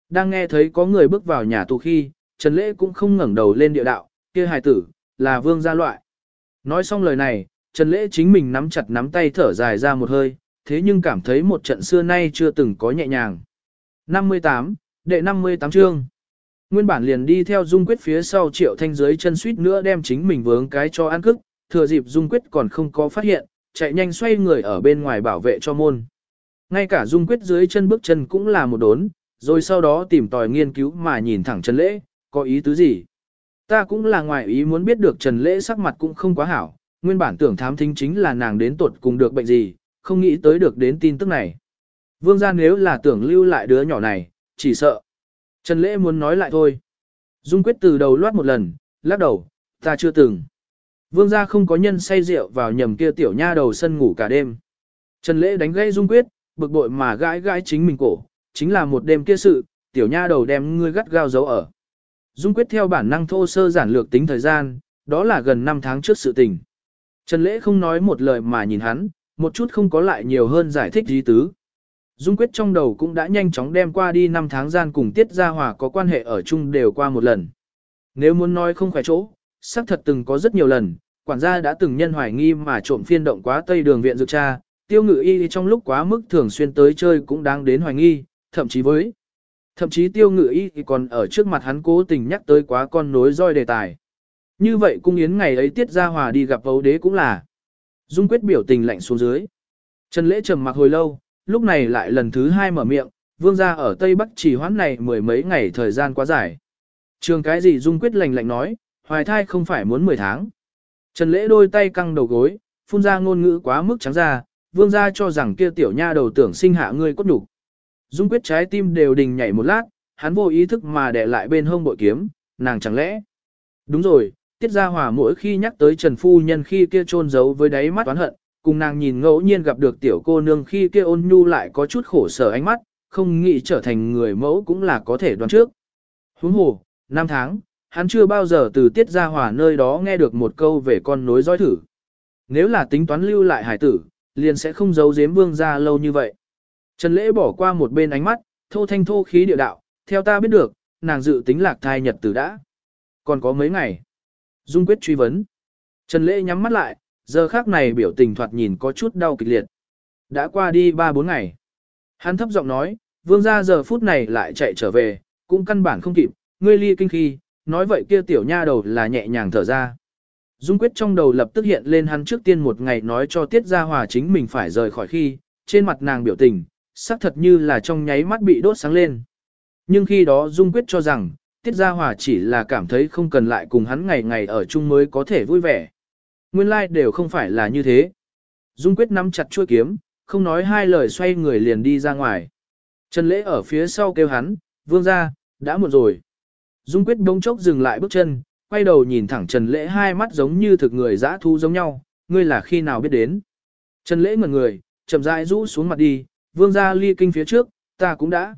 Đang nghe thấy có người bước vào nhà tù khi, Trần Lễ cũng không ngẩng đầu lên địa đạo, kia hài tử, là vương gia loại. Nói xong lời này, Trần Lễ chính mình nắm chặt nắm tay thở dài ra một hơi, thế nhưng cảm thấy một trận xưa nay chưa từng có nhẹ nhàng. 58, đệ 58 chương. Nguyên bản liền đi theo Dung Quyết phía sau Triệu Thanh dưới chân suýt nữa đem chính mình vướng cái cho ăn cức, thừa dịp Dung Quyết còn không có phát hiện, chạy nhanh xoay người ở bên ngoài bảo vệ cho môn. Ngay cả Dung Quyết dưới chân bước chân cũng là một đốn, rồi sau đó tìm tòi nghiên cứu mà nhìn thẳng Trần Lễ, có ý tứ gì? Ta cũng là ngoài ý muốn biết được Trần Lễ sắc mặt cũng không quá hảo, nguyên bản tưởng thám thính chính là nàng đến tuột cùng được bệnh gì, không nghĩ tới được đến tin tức này. Vương gia nếu là tưởng lưu lại đứa nhỏ này, chỉ sợ. Trần Lễ muốn nói lại thôi. Dung quyết từ đầu loát một lần, lắc đầu, ta chưa từng. Vương gia không có nhân say rượu vào nhầm kia tiểu nha đầu sân ngủ cả đêm. Trần Lễ đánh gây Dung quyết, bực bội mà gãi gãi chính mình cổ, chính là một đêm kia sự, tiểu nha đầu đem ngươi gắt gao giấu ở. Dung quyết theo bản năng thô sơ giản lược tính thời gian, đó là gần 5 tháng trước sự tình. Trần Lễ không nói một lời mà nhìn hắn, một chút không có lại nhiều hơn giải thích gì tứ. Dung quyết trong đầu cũng đã nhanh chóng đem qua đi 5 tháng gian cùng Tiết Gia Hòa có quan hệ ở chung đều qua một lần. Nếu muốn nói không khỏe chỗ, xác thật từng có rất nhiều lần, quản gia đã từng nhân hoài nghi mà trộm phiên động quá Tây Đường viện dược cha, tiêu ngự y trong lúc quá mức thường xuyên tới chơi cũng đáng đến hoài nghi, thậm chí với. Thậm chí tiêu ngự y còn ở trước mặt hắn cố tình nhắc tới quá con nối roi đề tài. Như vậy cung yến ngày ấy Tiết Gia Hòa đi gặp vấu đế cũng là. Dung quyết biểu tình lạnh xuống dưới. Trần lễ trầm mặc hồi lâu, lúc này lại lần thứ hai mở miệng, vương gia ở Tây Bắc chỉ hoãn này mười mấy ngày thời gian quá dài. Trường cái gì Dung quyết lạnh lạnh nói, hoài thai không phải muốn 10 tháng. Trần lễ đôi tay căng đầu gối, phun ra ngôn ngữ quá mức trắng ra, vương gia cho rằng kia tiểu nha đầu tưởng sinh hạ ngươi cốt đủ. Dung quyết trái tim đều đình nhảy một lát, hắn vô ý thức mà để lại bên hông bội kiếm, nàng chẳng lẽ. Đúng rồi, Tiết Gia Hòa mỗi khi nhắc tới Trần Phu Nhân khi kia trôn giấu với đáy mắt oán hận, cùng nàng nhìn ngẫu nhiên gặp được tiểu cô nương khi kia ôn nhu lại có chút khổ sở ánh mắt, không nghĩ trở thành người mẫu cũng là có thể đoán trước. Huống hồ, năm tháng, hắn chưa bao giờ từ Tiết Gia Hòa nơi đó nghe được một câu về con nối dõi thử. Nếu là tính toán lưu lại hải tử, liền sẽ không giấu giếm vương gia lâu như vậy. Trần Lễ bỏ qua một bên ánh mắt, thô thanh thô khí địa đạo, theo ta biết được, nàng dự tính lạc thai nhật tử đã. Còn có mấy ngày. Dung quyết truy vấn. Trần Lễ nhắm mắt lại, giờ khác này biểu tình thoạt nhìn có chút đau kịch liệt. Đã qua đi 3-4 ngày. Hắn thấp giọng nói, vương gia giờ phút này lại chạy trở về, cũng căn bản không kịp, ngươi ly kinh khi, nói vậy kia tiểu nha đầu là nhẹ nhàng thở ra. Dung quyết trong đầu lập tức hiện lên hắn trước tiên một ngày nói cho Tiết Gia Hòa chính mình phải rời khỏi khi, trên mặt nàng biểu tình, sắc thật như là trong nháy mắt bị đốt sáng lên. Nhưng khi đó Dung quyết cho rằng, Tiết Gia Hòa chỉ là cảm thấy không cần lại cùng hắn ngày ngày ở chung mới có thể vui vẻ. Nguyên lai like đều không phải là như thế. Dung quyết nắm chặt chuôi kiếm, không nói hai lời xoay người liền đi ra ngoài. Trần Lễ ở phía sau kêu hắn, vương ra, đã muộn rồi. Dung quyết bỗng chốc dừng lại bước chân, quay đầu nhìn thẳng Trần Lễ hai mắt giống như thực người dã thu giống nhau, ngươi là khi nào biết đến. Trần Lễ ngẩn người, chậm rãi rũ xuống mặt đi, vương ra ly kinh phía trước, ta cũng đã.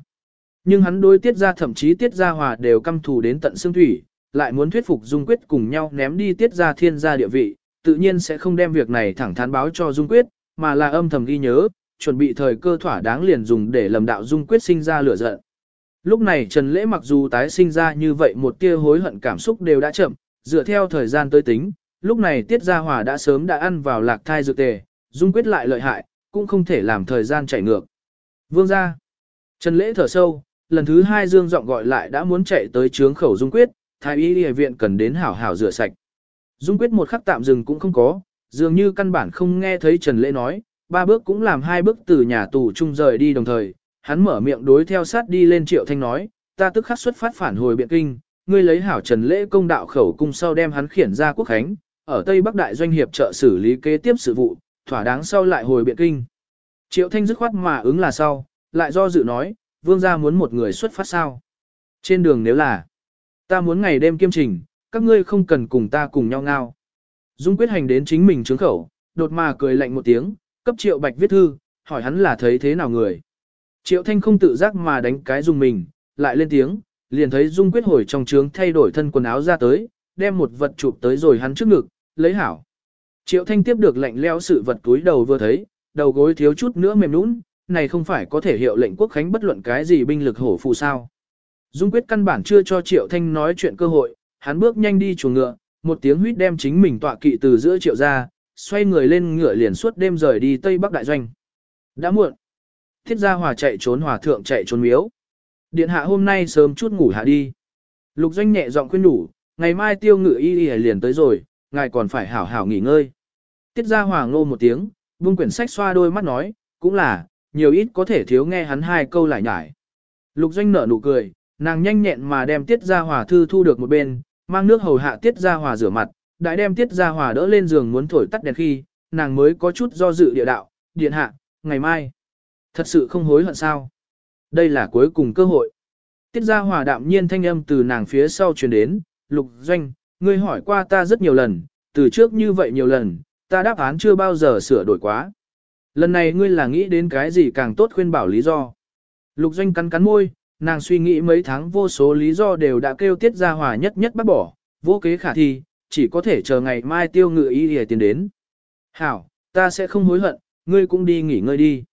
Nhưng hắn đối tiết ra thậm chí tiết ra hòa đều căm thù đến tận xương thủy, lại muốn thuyết phục Dung Quyết cùng nhau ném đi tiết ra thiên gia địa vị, tự nhiên sẽ không đem việc này thẳng thắn báo cho Dung Quyết, mà là âm thầm ghi nhớ, chuẩn bị thời cơ thỏa đáng liền dùng để lầm đạo Dung Quyết sinh ra lửa giận. Lúc này Trần Lễ mặc dù tái sinh ra như vậy một tia hối hận cảm xúc đều đã chậm, dựa theo thời gian tới tính, lúc này Tiết Gia Hòa đã sớm đã ăn vào lạc thai dược tề, Dung Quyết lại lợi hại, cũng không thể làm thời gian chạy ngược. Vương gia. Trần Lễ thở sâu, lần thứ hai Dương giọng gọi lại đã muốn chạy tới trướng khẩu Dung Quyết, thái y y viện cần đến hảo hảo rửa sạch. Dung Quyết một khắc tạm dừng cũng không có, dường như căn bản không nghe thấy Trần Lễ nói, ba bước cũng làm hai bước từ nhà tù chung rời đi đồng thời, hắn mở miệng đối theo sát đi lên Triệu Thanh nói, ta tức khắc xuất phát phản hồi biện kinh, ngươi lấy hảo trần lễ công đạo khẩu cung sau đem hắn khiển ra quốc khánh, ở Tây Bắc Đại doanh hiệp trợ xử lý kế tiếp sự vụ, thỏa đáng sau lại hồi biện kinh. Triệu Thanh dứt khoát mà ứng là sau, lại do dự nói, vương gia muốn một người xuất phát sao. Trên đường nếu là, ta muốn ngày đêm kiêm trình, các ngươi không cần cùng ta cùng nhau ngao. Dung quyết hành đến chính mình trướng khẩu, đột mà cười lạnh một tiếng, cấp triệu bạch viết thư, hỏi hắn là thấy thế nào người. Triệu thanh không tự giác mà đánh cái dùng mình, lại lên tiếng, liền thấy Dung quyết hồi trong trướng thay đổi thân quần áo ra tới, đem một vật chụp tới rồi hắn trước ngực, lấy hảo. Triệu thanh tiếp được lệnh leo sự vật túi đầu vừa thấy, đầu gối thiếu chút nữa mềm nũng, này không phải có thể hiệu lệnh quốc khánh bất luận cái gì binh lực hổ phù sao. Dung quyết căn bản chưa cho Triệu Thanh nói chuyện cơ hội, hắn bước nhanh đi chuồng ngựa, một tiếng huýt đem chính mình tọa kỵ từ giữa Triệu ra, xoay người lên ngựa liền suốt đêm rời đi Tây Bắc Đại Doanh. Đã muộn. Thiết gia hòa chạy trốn hòa thượng chạy trốn miếu. Điện hạ hôm nay sớm chút ngủ hạ đi. Lục Doanh nhẹ giọng khuyên đủ, ngày mai tiêu ngự y y liền tới rồi, ngài còn phải hảo hảo nghỉ ngơi. Tiết gia hòa ngô một tiếng, buông quyển sách xoa đôi mắt nói, cũng là, nhiều ít có thể thiếu nghe hắn hai câu lại nhải. Lục Doanh nở nụ cười, nàng nhanh nhẹn mà đem Tiết Gia Hòa thư thu được một bên, mang nước hầu hạ Tiết Gia Hòa rửa mặt, đại đem Tiết Gia Hòa đỡ lên giường muốn thổi tắt đèn khi, nàng mới có chút do dự địa đạo, điện hạ, ngày mai. Thật sự không hối hận sao? Đây là cuối cùng cơ hội. Tiết Gia Hòa đạm nhiên thanh âm từ nàng phía sau truyền đến, Lục Doanh, ngươi hỏi qua ta rất nhiều lần, từ trước như vậy nhiều lần, ta đáp án chưa bao giờ sửa đổi quá. Lần này ngươi là nghĩ đến cái gì càng tốt khuyên bảo lý do. Lục doanh cắn cắn môi, nàng suy nghĩ mấy tháng vô số lý do đều đã kêu tiết ra hòa nhất nhất bác bỏ, vô kế khả thi, chỉ có thể chờ ngày mai tiêu ngự ý để tiến đến. Hảo, ta sẽ không hối hận, ngươi cũng đi nghỉ ngơi đi.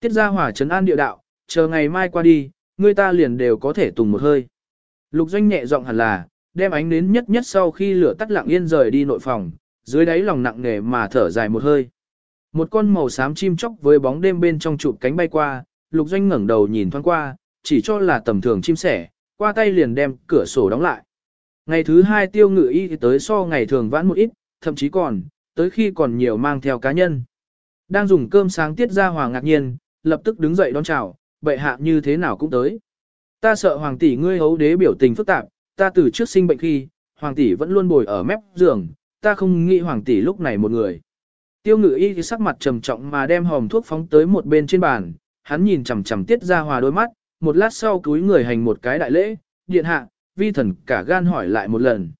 Tiết ra hỏa trấn an địa đạo, chờ ngày mai qua đi, người ta liền đều có thể tùng một hơi. Lục doanh nhẹ giọng hẳn là, đem ánh đến nhất nhất sau khi lửa tắt lặng yên rời đi nội phòng, dưới đáy lòng nặng nề mà thở dài một hơi. Một con màu xám chim chóc với bóng đêm bên trong chụp cánh bay qua, lục doanh ngẩng đầu nhìn thoáng qua, chỉ cho là tầm thường chim sẻ, qua tay liền đem cửa sổ đóng lại. Ngày thứ hai tiêu ngự y tới so ngày thường vãn một ít, thậm chí còn, tới khi còn nhiều mang theo cá nhân. Đang dùng cơm sáng tiết ra hòa ngạc nhiên, lập tức đứng dậy đón chào, bệ hạ như thế nào cũng tới. Ta sợ hoàng tỷ ngươi hấu đế biểu tình phức tạp, ta từ trước sinh bệnh khi, hoàng tỷ vẫn luôn bồi ở mép giường, ta không nghĩ hoàng tỷ lúc này một người. Tiêu ngự y thì sắc mặt trầm trọng mà đem hòm thuốc phóng tới một bên trên bàn, hắn nhìn chằm chằm tiết ra hòa đôi mắt, một lát sau cúi người hành một cái đại lễ, điện hạ, vi thần cả gan hỏi lại một lần.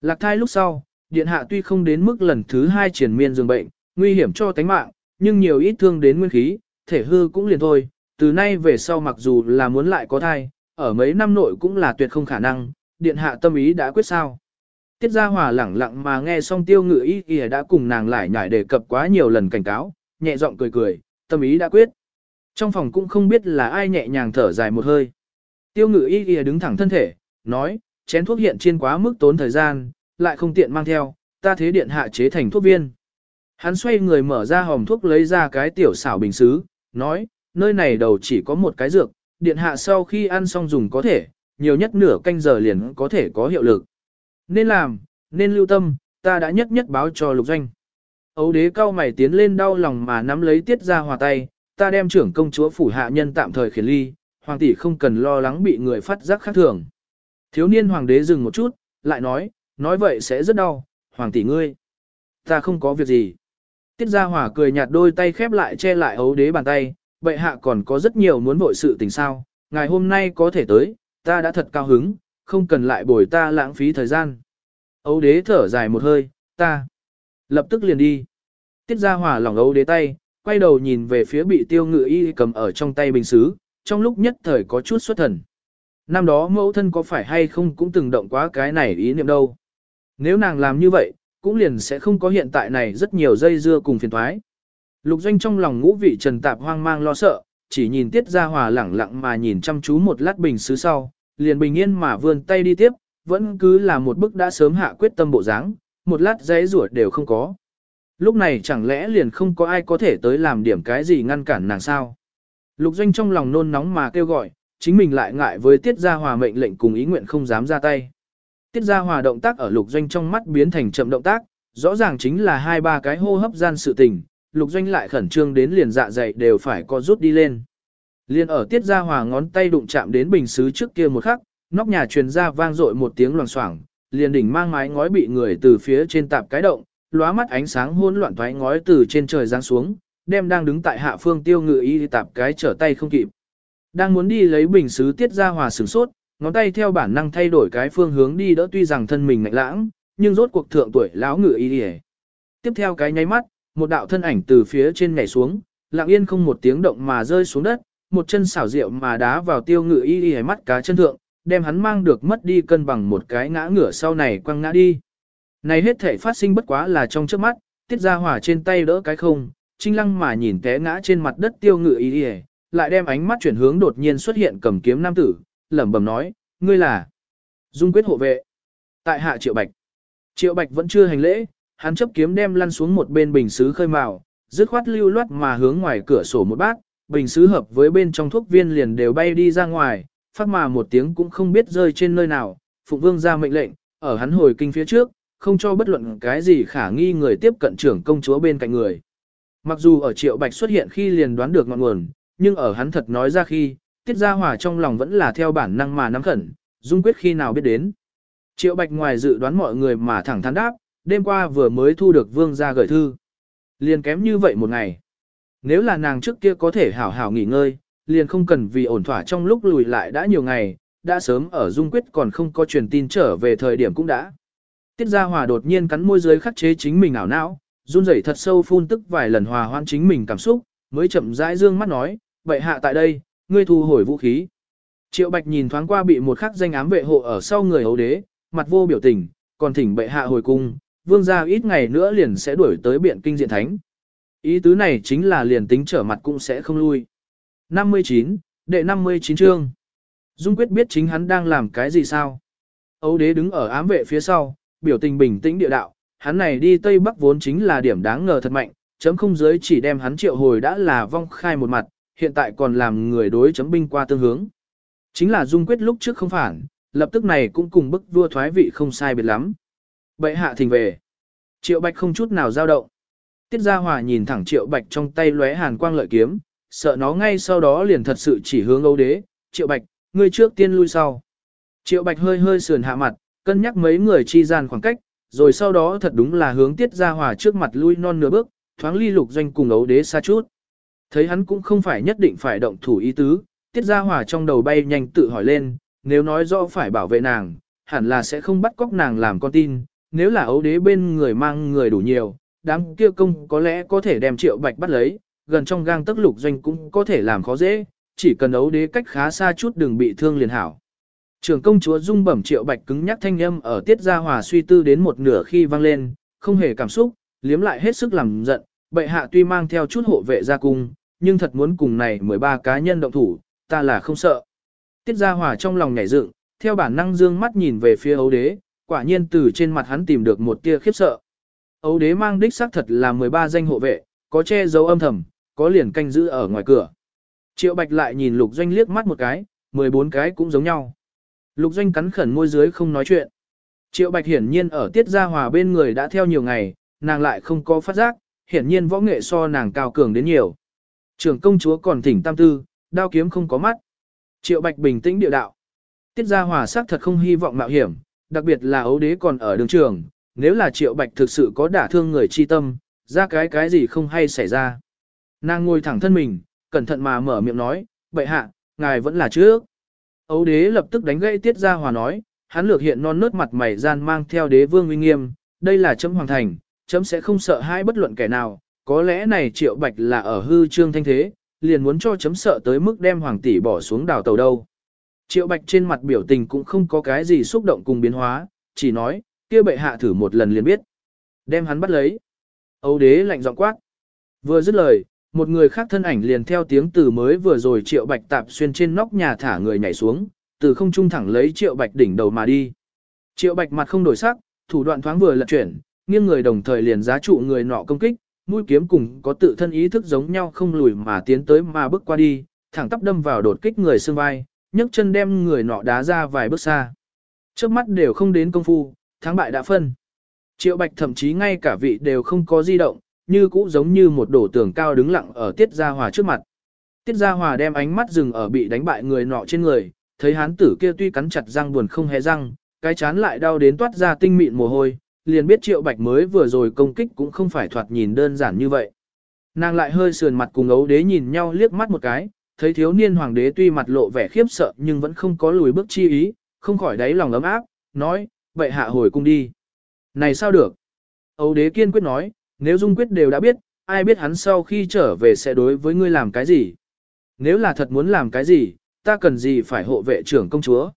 Lạc thai lúc sau, điện hạ tuy không đến mức lần thứ hai triển miên dường bệnh, nguy hiểm cho tánh mạng, nhưng nhiều ít thương đến nguyên khí, thể hư cũng liền thôi, từ nay về sau mặc dù là muốn lại có thai, ở mấy năm nội cũng là tuyệt không khả năng, điện hạ tâm ý đã quyết sao. Tiết Gia Hòa lẳng lặng mà nghe xong tiêu ngự y kìa đã cùng nàng lại nhải đề cập quá nhiều lần cảnh cáo, nhẹ giọng cười cười, tâm ý đã quyết. Trong phòng cũng không biết là ai nhẹ nhàng thở dài một hơi. Tiêu ngự y kìa đứng thẳng thân thể, nói, chén thuốc hiện trên quá mức tốn thời gian, lại không tiện mang theo, ta thế điện hạ chế thành thuốc viên. Hắn xoay người mở ra hòm thuốc lấy ra cái tiểu xảo bình xứ, nói, nơi này đầu chỉ có một cái dược, điện hạ sau khi ăn xong dùng có thể, nhiều nhất nửa canh giờ liền có thể có hiệu lực. Nên làm, nên lưu tâm, ta đã nhất nhất báo cho lục doanh. Ấu đế cao mày tiến lên đau lòng mà nắm lấy tiết ra hòa tay, ta đem trưởng công chúa phủ hạ nhân tạm thời khiển ly, hoàng tỷ không cần lo lắng bị người phát giác khác thường. Thiếu niên hoàng đế dừng một chút, lại nói, nói vậy sẽ rất đau, hoàng tỷ ngươi. Ta không có việc gì. Tiết gia hòa cười nhạt đôi tay khép lại che lại ấu đế bàn tay, bệ hạ còn có rất nhiều muốn vội sự tình sao, ngày hôm nay có thể tới, ta đã thật cao hứng, không cần lại bồi ta lãng phí thời gian. Âu đế thở dài một hơi, ta lập tức liền đi. Tiết gia hỏa lỏng âu đế tay, quay đầu nhìn về phía bị tiêu ngự y cầm ở trong tay bình xứ, trong lúc nhất thời có chút xuất thần. Năm đó mẫu thân có phải hay không cũng từng động quá cái này ý niệm đâu. Nếu nàng làm như vậy, cũng liền sẽ không có hiện tại này rất nhiều dây dưa cùng phiền thoái. Lục doanh trong lòng ngũ vị trần tạp hoang mang lo sợ, chỉ nhìn tiết ra hòa lẳng lặng mà nhìn chăm chú một lát bình xứ sau, liền bình yên mà vươn tay đi tiếp, vẫn cứ là một bức đã sớm hạ quyết tâm bộ dáng, một lát giấy ruột đều không có. Lúc này chẳng lẽ liền không có ai có thể tới làm điểm cái gì ngăn cản nàng sao? Lục doanh trong lòng nôn nóng mà kêu gọi, chính mình lại ngại với tiết gia hòa mệnh lệnh cùng ý nguyện không dám ra tay. Tiết gia hòa động tác ở lục doanh trong mắt biến thành chậm động tác, rõ ràng chính là hai ba cái hô hấp gian sự tình, lục doanh lại khẩn trương đến liền dạ dày đều phải co rút đi lên. Liên ở tiết gia hòa ngón tay đụng chạm đến bình xứ trước kia một khắc, nóc nhà truyền ra vang dội một tiếng loảng xoảng, liền đỉnh mang mái ngói bị người từ phía trên tạp cái động, lóa mắt ánh sáng hỗn loạn thoái ngói từ trên trời giáng xuống, đem đang đứng tại hạ phương tiêu ngự y tạp cái trở tay không kịp. Đang muốn đi lấy bình sứ tiết ra hòa sửng sốt, ngón tay theo bản năng thay đổi cái phương hướng đi đỡ tuy rằng thân mình ngạnh lãng, nhưng rốt cuộc thượng tuổi lão ngự y đi Tiếp theo cái nháy mắt, một đạo thân ảnh từ phía trên nhảy xuống, lặng yên không một tiếng động mà rơi xuống đất, một chân xảo diệu mà đá vào tiêu ngự y y mắt cá chân thượng, đem hắn mang được mất đi cân bằng một cái ngã ngửa sau này quăng ngã đi. Này hết thể phát sinh bất quá là trong trước mắt, tiết ra hỏa trên tay đỡ cái không, trinh lăng mà nhìn té ngã trên mặt đất tiêu ngự y y, lại đem ánh mắt chuyển hướng đột nhiên xuất hiện cầm kiếm nam tử, lẩm bẩm nói, ngươi là Dung quyết hộ vệ. Tại hạ Triệu Bạch. Triệu Bạch vẫn chưa hành lễ, hắn chấp kiếm đem lăn xuống một bên bình sứ khơi màu, dứt khoát lưu loát mà hướng ngoài cửa sổ một bát, bình sứ hợp với bên trong thuốc viên liền đều bay đi ra ngoài, phát mà một tiếng cũng không biết rơi trên nơi nào, Phụng Vương ra mệnh lệnh, ở hắn hồi kinh phía trước, không cho bất luận cái gì khả nghi người tiếp cận trưởng công chúa bên cạnh người. Mặc dù ở Triệu Bạch xuất hiện khi liền đoán được ngọn nguồn, nhưng ở hắn thật nói ra khi, Tiết Gia Hòa trong lòng vẫn là theo bản năng mà nắm khẩn, dung quyết khi nào biết đến. Triệu Bạch ngoài dự đoán mọi người mà thẳng thắn đáp, đêm qua vừa mới thu được vương gia gửi thư. Liền kém như vậy một ngày. Nếu là nàng trước kia có thể hảo hảo nghỉ ngơi, liền không cần vì ổn thỏa trong lúc lùi lại đã nhiều ngày, đã sớm ở dung quyết còn không có truyền tin trở về thời điểm cũng đã. Tiết Gia Hòa đột nhiên cắn môi dưới khắc chế chính mình ảo não, run rẩy thật sâu phun tức vài lần hòa hoãn chính mình cảm xúc, mới chậm rãi dương mắt nói, vậy hạ tại đây, ngươi thu hồi vũ khí. Triệu Bạch nhìn thoáng qua bị một khắc danh ám vệ hộ ở sau người hầu đế, mặt vô biểu tình, còn thỉnh bệ hạ hồi cung, vương gia ít ngày nữa liền sẽ đuổi tới biện kinh diện thánh. Ý tứ này chính là liền tính trở mặt cũng sẽ không lui. 59, đệ 59 chương. Dung quyết biết chính hắn đang làm cái gì sao. Âu đế đứng ở ám vệ phía sau, biểu tình bình tĩnh địa đạo, hắn này đi Tây Bắc vốn chính là điểm đáng ngờ thật mạnh, chấm không giới chỉ đem hắn triệu hồi đã là vong khai một mặt, hiện tại còn làm người đối chấm binh qua tương hướng. Chính là Dung quyết lúc trước không phản, lập tức này cũng cùng bức vua thoái vị không sai biệt lắm. Bệ hạ thình về. Triệu Bạch không chút nào dao động. Tiết Gia Hòa nhìn thẳng Triệu Bạch trong tay lóe hàn quang lợi kiếm, sợ nó ngay sau đó liền thật sự chỉ hướng Âu Đế, Triệu Bạch, ngươi trước tiên lui sau. Triệu Bạch hơi hơi sườn hạ mặt, cân nhắc mấy người chi gian khoảng cách, rồi sau đó thật đúng là hướng Tiết Gia Hòa trước mặt lui non nửa bước, thoáng ly lục doanh cùng Âu Đế xa chút. Thấy hắn cũng không phải nhất định phải động thủ ý tứ, Tiết Gia Hòa trong đầu bay nhanh tự hỏi lên, nếu nói rõ phải bảo vệ nàng, hẳn là sẽ không bắt cóc nàng làm con tin, nếu là ấu đế bên người mang người đủ nhiều, đám kia công có lẽ có thể đem triệu bạch bắt lấy, gần trong gang tức lục doanh cũng có thể làm khó dễ, chỉ cần ấu đế cách khá xa chút đừng bị thương liền hảo. Trưởng công chúa dung bẩm triệu bạch cứng nhắc thanh âm ở tiết gia hòa suy tư đến một nửa khi vang lên, không hề cảm xúc, liếm lại hết sức làm giận, bệ hạ tuy mang theo chút hộ vệ ra cung, nhưng thật muốn cùng này 13 cá nhân động thủ, ta là không sợ. Tiết Gia Hòa trong lòng nhảy dựng, theo bản năng dương mắt nhìn về phía ấu đế, quả nhiên từ trên mặt hắn tìm được một tia khiếp sợ. Ấu đế mang đích xác thật là 13 danh hộ vệ, có che giấu âm thầm, có liền canh giữ ở ngoài cửa. Triệu Bạch lại nhìn Lục Doanh liếc mắt một cái, 14 cái cũng giống nhau. Lục Doanh cắn khẩn môi dưới không nói chuyện. Triệu Bạch hiển nhiên ở Tiết Gia Hòa bên người đã theo nhiều ngày, nàng lại không có phát giác, hiển nhiên võ nghệ so nàng cao cường đến nhiều. Trưởng công chúa còn thỉnh tam tư, đao kiếm không có mắt. Triệu Bạch bình tĩnh địa đạo. Tiết Gia Hòa xác thật không hy vọng mạo hiểm, đặc biệt là ấu đế còn ở đường trường, nếu là Triệu Bạch thực sự có đả thương người chi tâm, ra cái cái gì không hay xảy ra. Nàng ngồi thẳng thân mình, cẩn thận mà mở miệng nói, bệ hạ, ngài vẫn là trước. Ấu đế lập tức đánh gãy Tiết Gia Hòa nói, hắn lược hiện non nớt mặt mày gian mang theo đế vương uy nghiêm, đây là chấm hoàng thành, chấm sẽ không sợ hãi bất luận kẻ nào, có lẽ này Triệu Bạch là ở hư trương thanh thế, liền muốn cho chấm sợ tới mức đem hoàng tỷ bỏ xuống đào tàu đâu. Triệu Bạch trên mặt biểu tình cũng không có cái gì xúc động cùng biến hóa, chỉ nói, kia bệ hạ thử một lần liền biết. Đem hắn bắt lấy. Âu đế lạnh giọng quát. Vừa dứt lời, một người khác thân ảnh liền theo tiếng từ mới vừa rồi Triệu Bạch tạp xuyên trên nóc nhà thả người nhảy xuống, từ không trung thẳng lấy Triệu Bạch đỉnh đầu mà đi. Triệu Bạch mặt không đổi sắc, thủ đoạn thoáng vừa lật chuyển, nghiêng người đồng thời liền giá trụ người nọ công kích, mũi kiếm cùng có tự thân ý thức giống nhau không lùi mà tiến tới mà bước qua đi, thẳng tắp đâm vào đột kích người xương vai, nhấc chân đem người nọ đá ra vài bước xa. Trước mắt đều không đến công phu, thắng bại đã phân. Triệu Bạch thậm chí ngay cả vị đều không có di động, như cũ giống như một đổ tường cao đứng lặng ở Tiết Gia Hòa trước mặt. Tiết Gia Hòa đem ánh mắt dừng ở bị đánh bại người nọ trên người, thấy hán tử kia tuy cắn chặt răng buồn không hé răng, cái chán lại đau đến toát ra tinh mịn mồ hôi, liền biết triệu bạch mới vừa rồi công kích cũng không phải thoạt nhìn đơn giản như vậy. Nàng lại hơi sườn mặt cùng ấu đế nhìn nhau liếc mắt một cái, thấy thiếu niên hoàng đế tuy mặt lộ vẻ khiếp sợ nhưng vẫn không có lùi bước chi ý, không khỏi đáy lòng ấm áp, nói, vậy hạ hồi cung đi. Này sao được? Ấu đế kiên quyết nói, nếu dung quyết đều đã biết, ai biết hắn sau khi trở về sẽ đối với ngươi làm cái gì? Nếu là thật muốn làm cái gì, ta cần gì phải hộ vệ trưởng công chúa?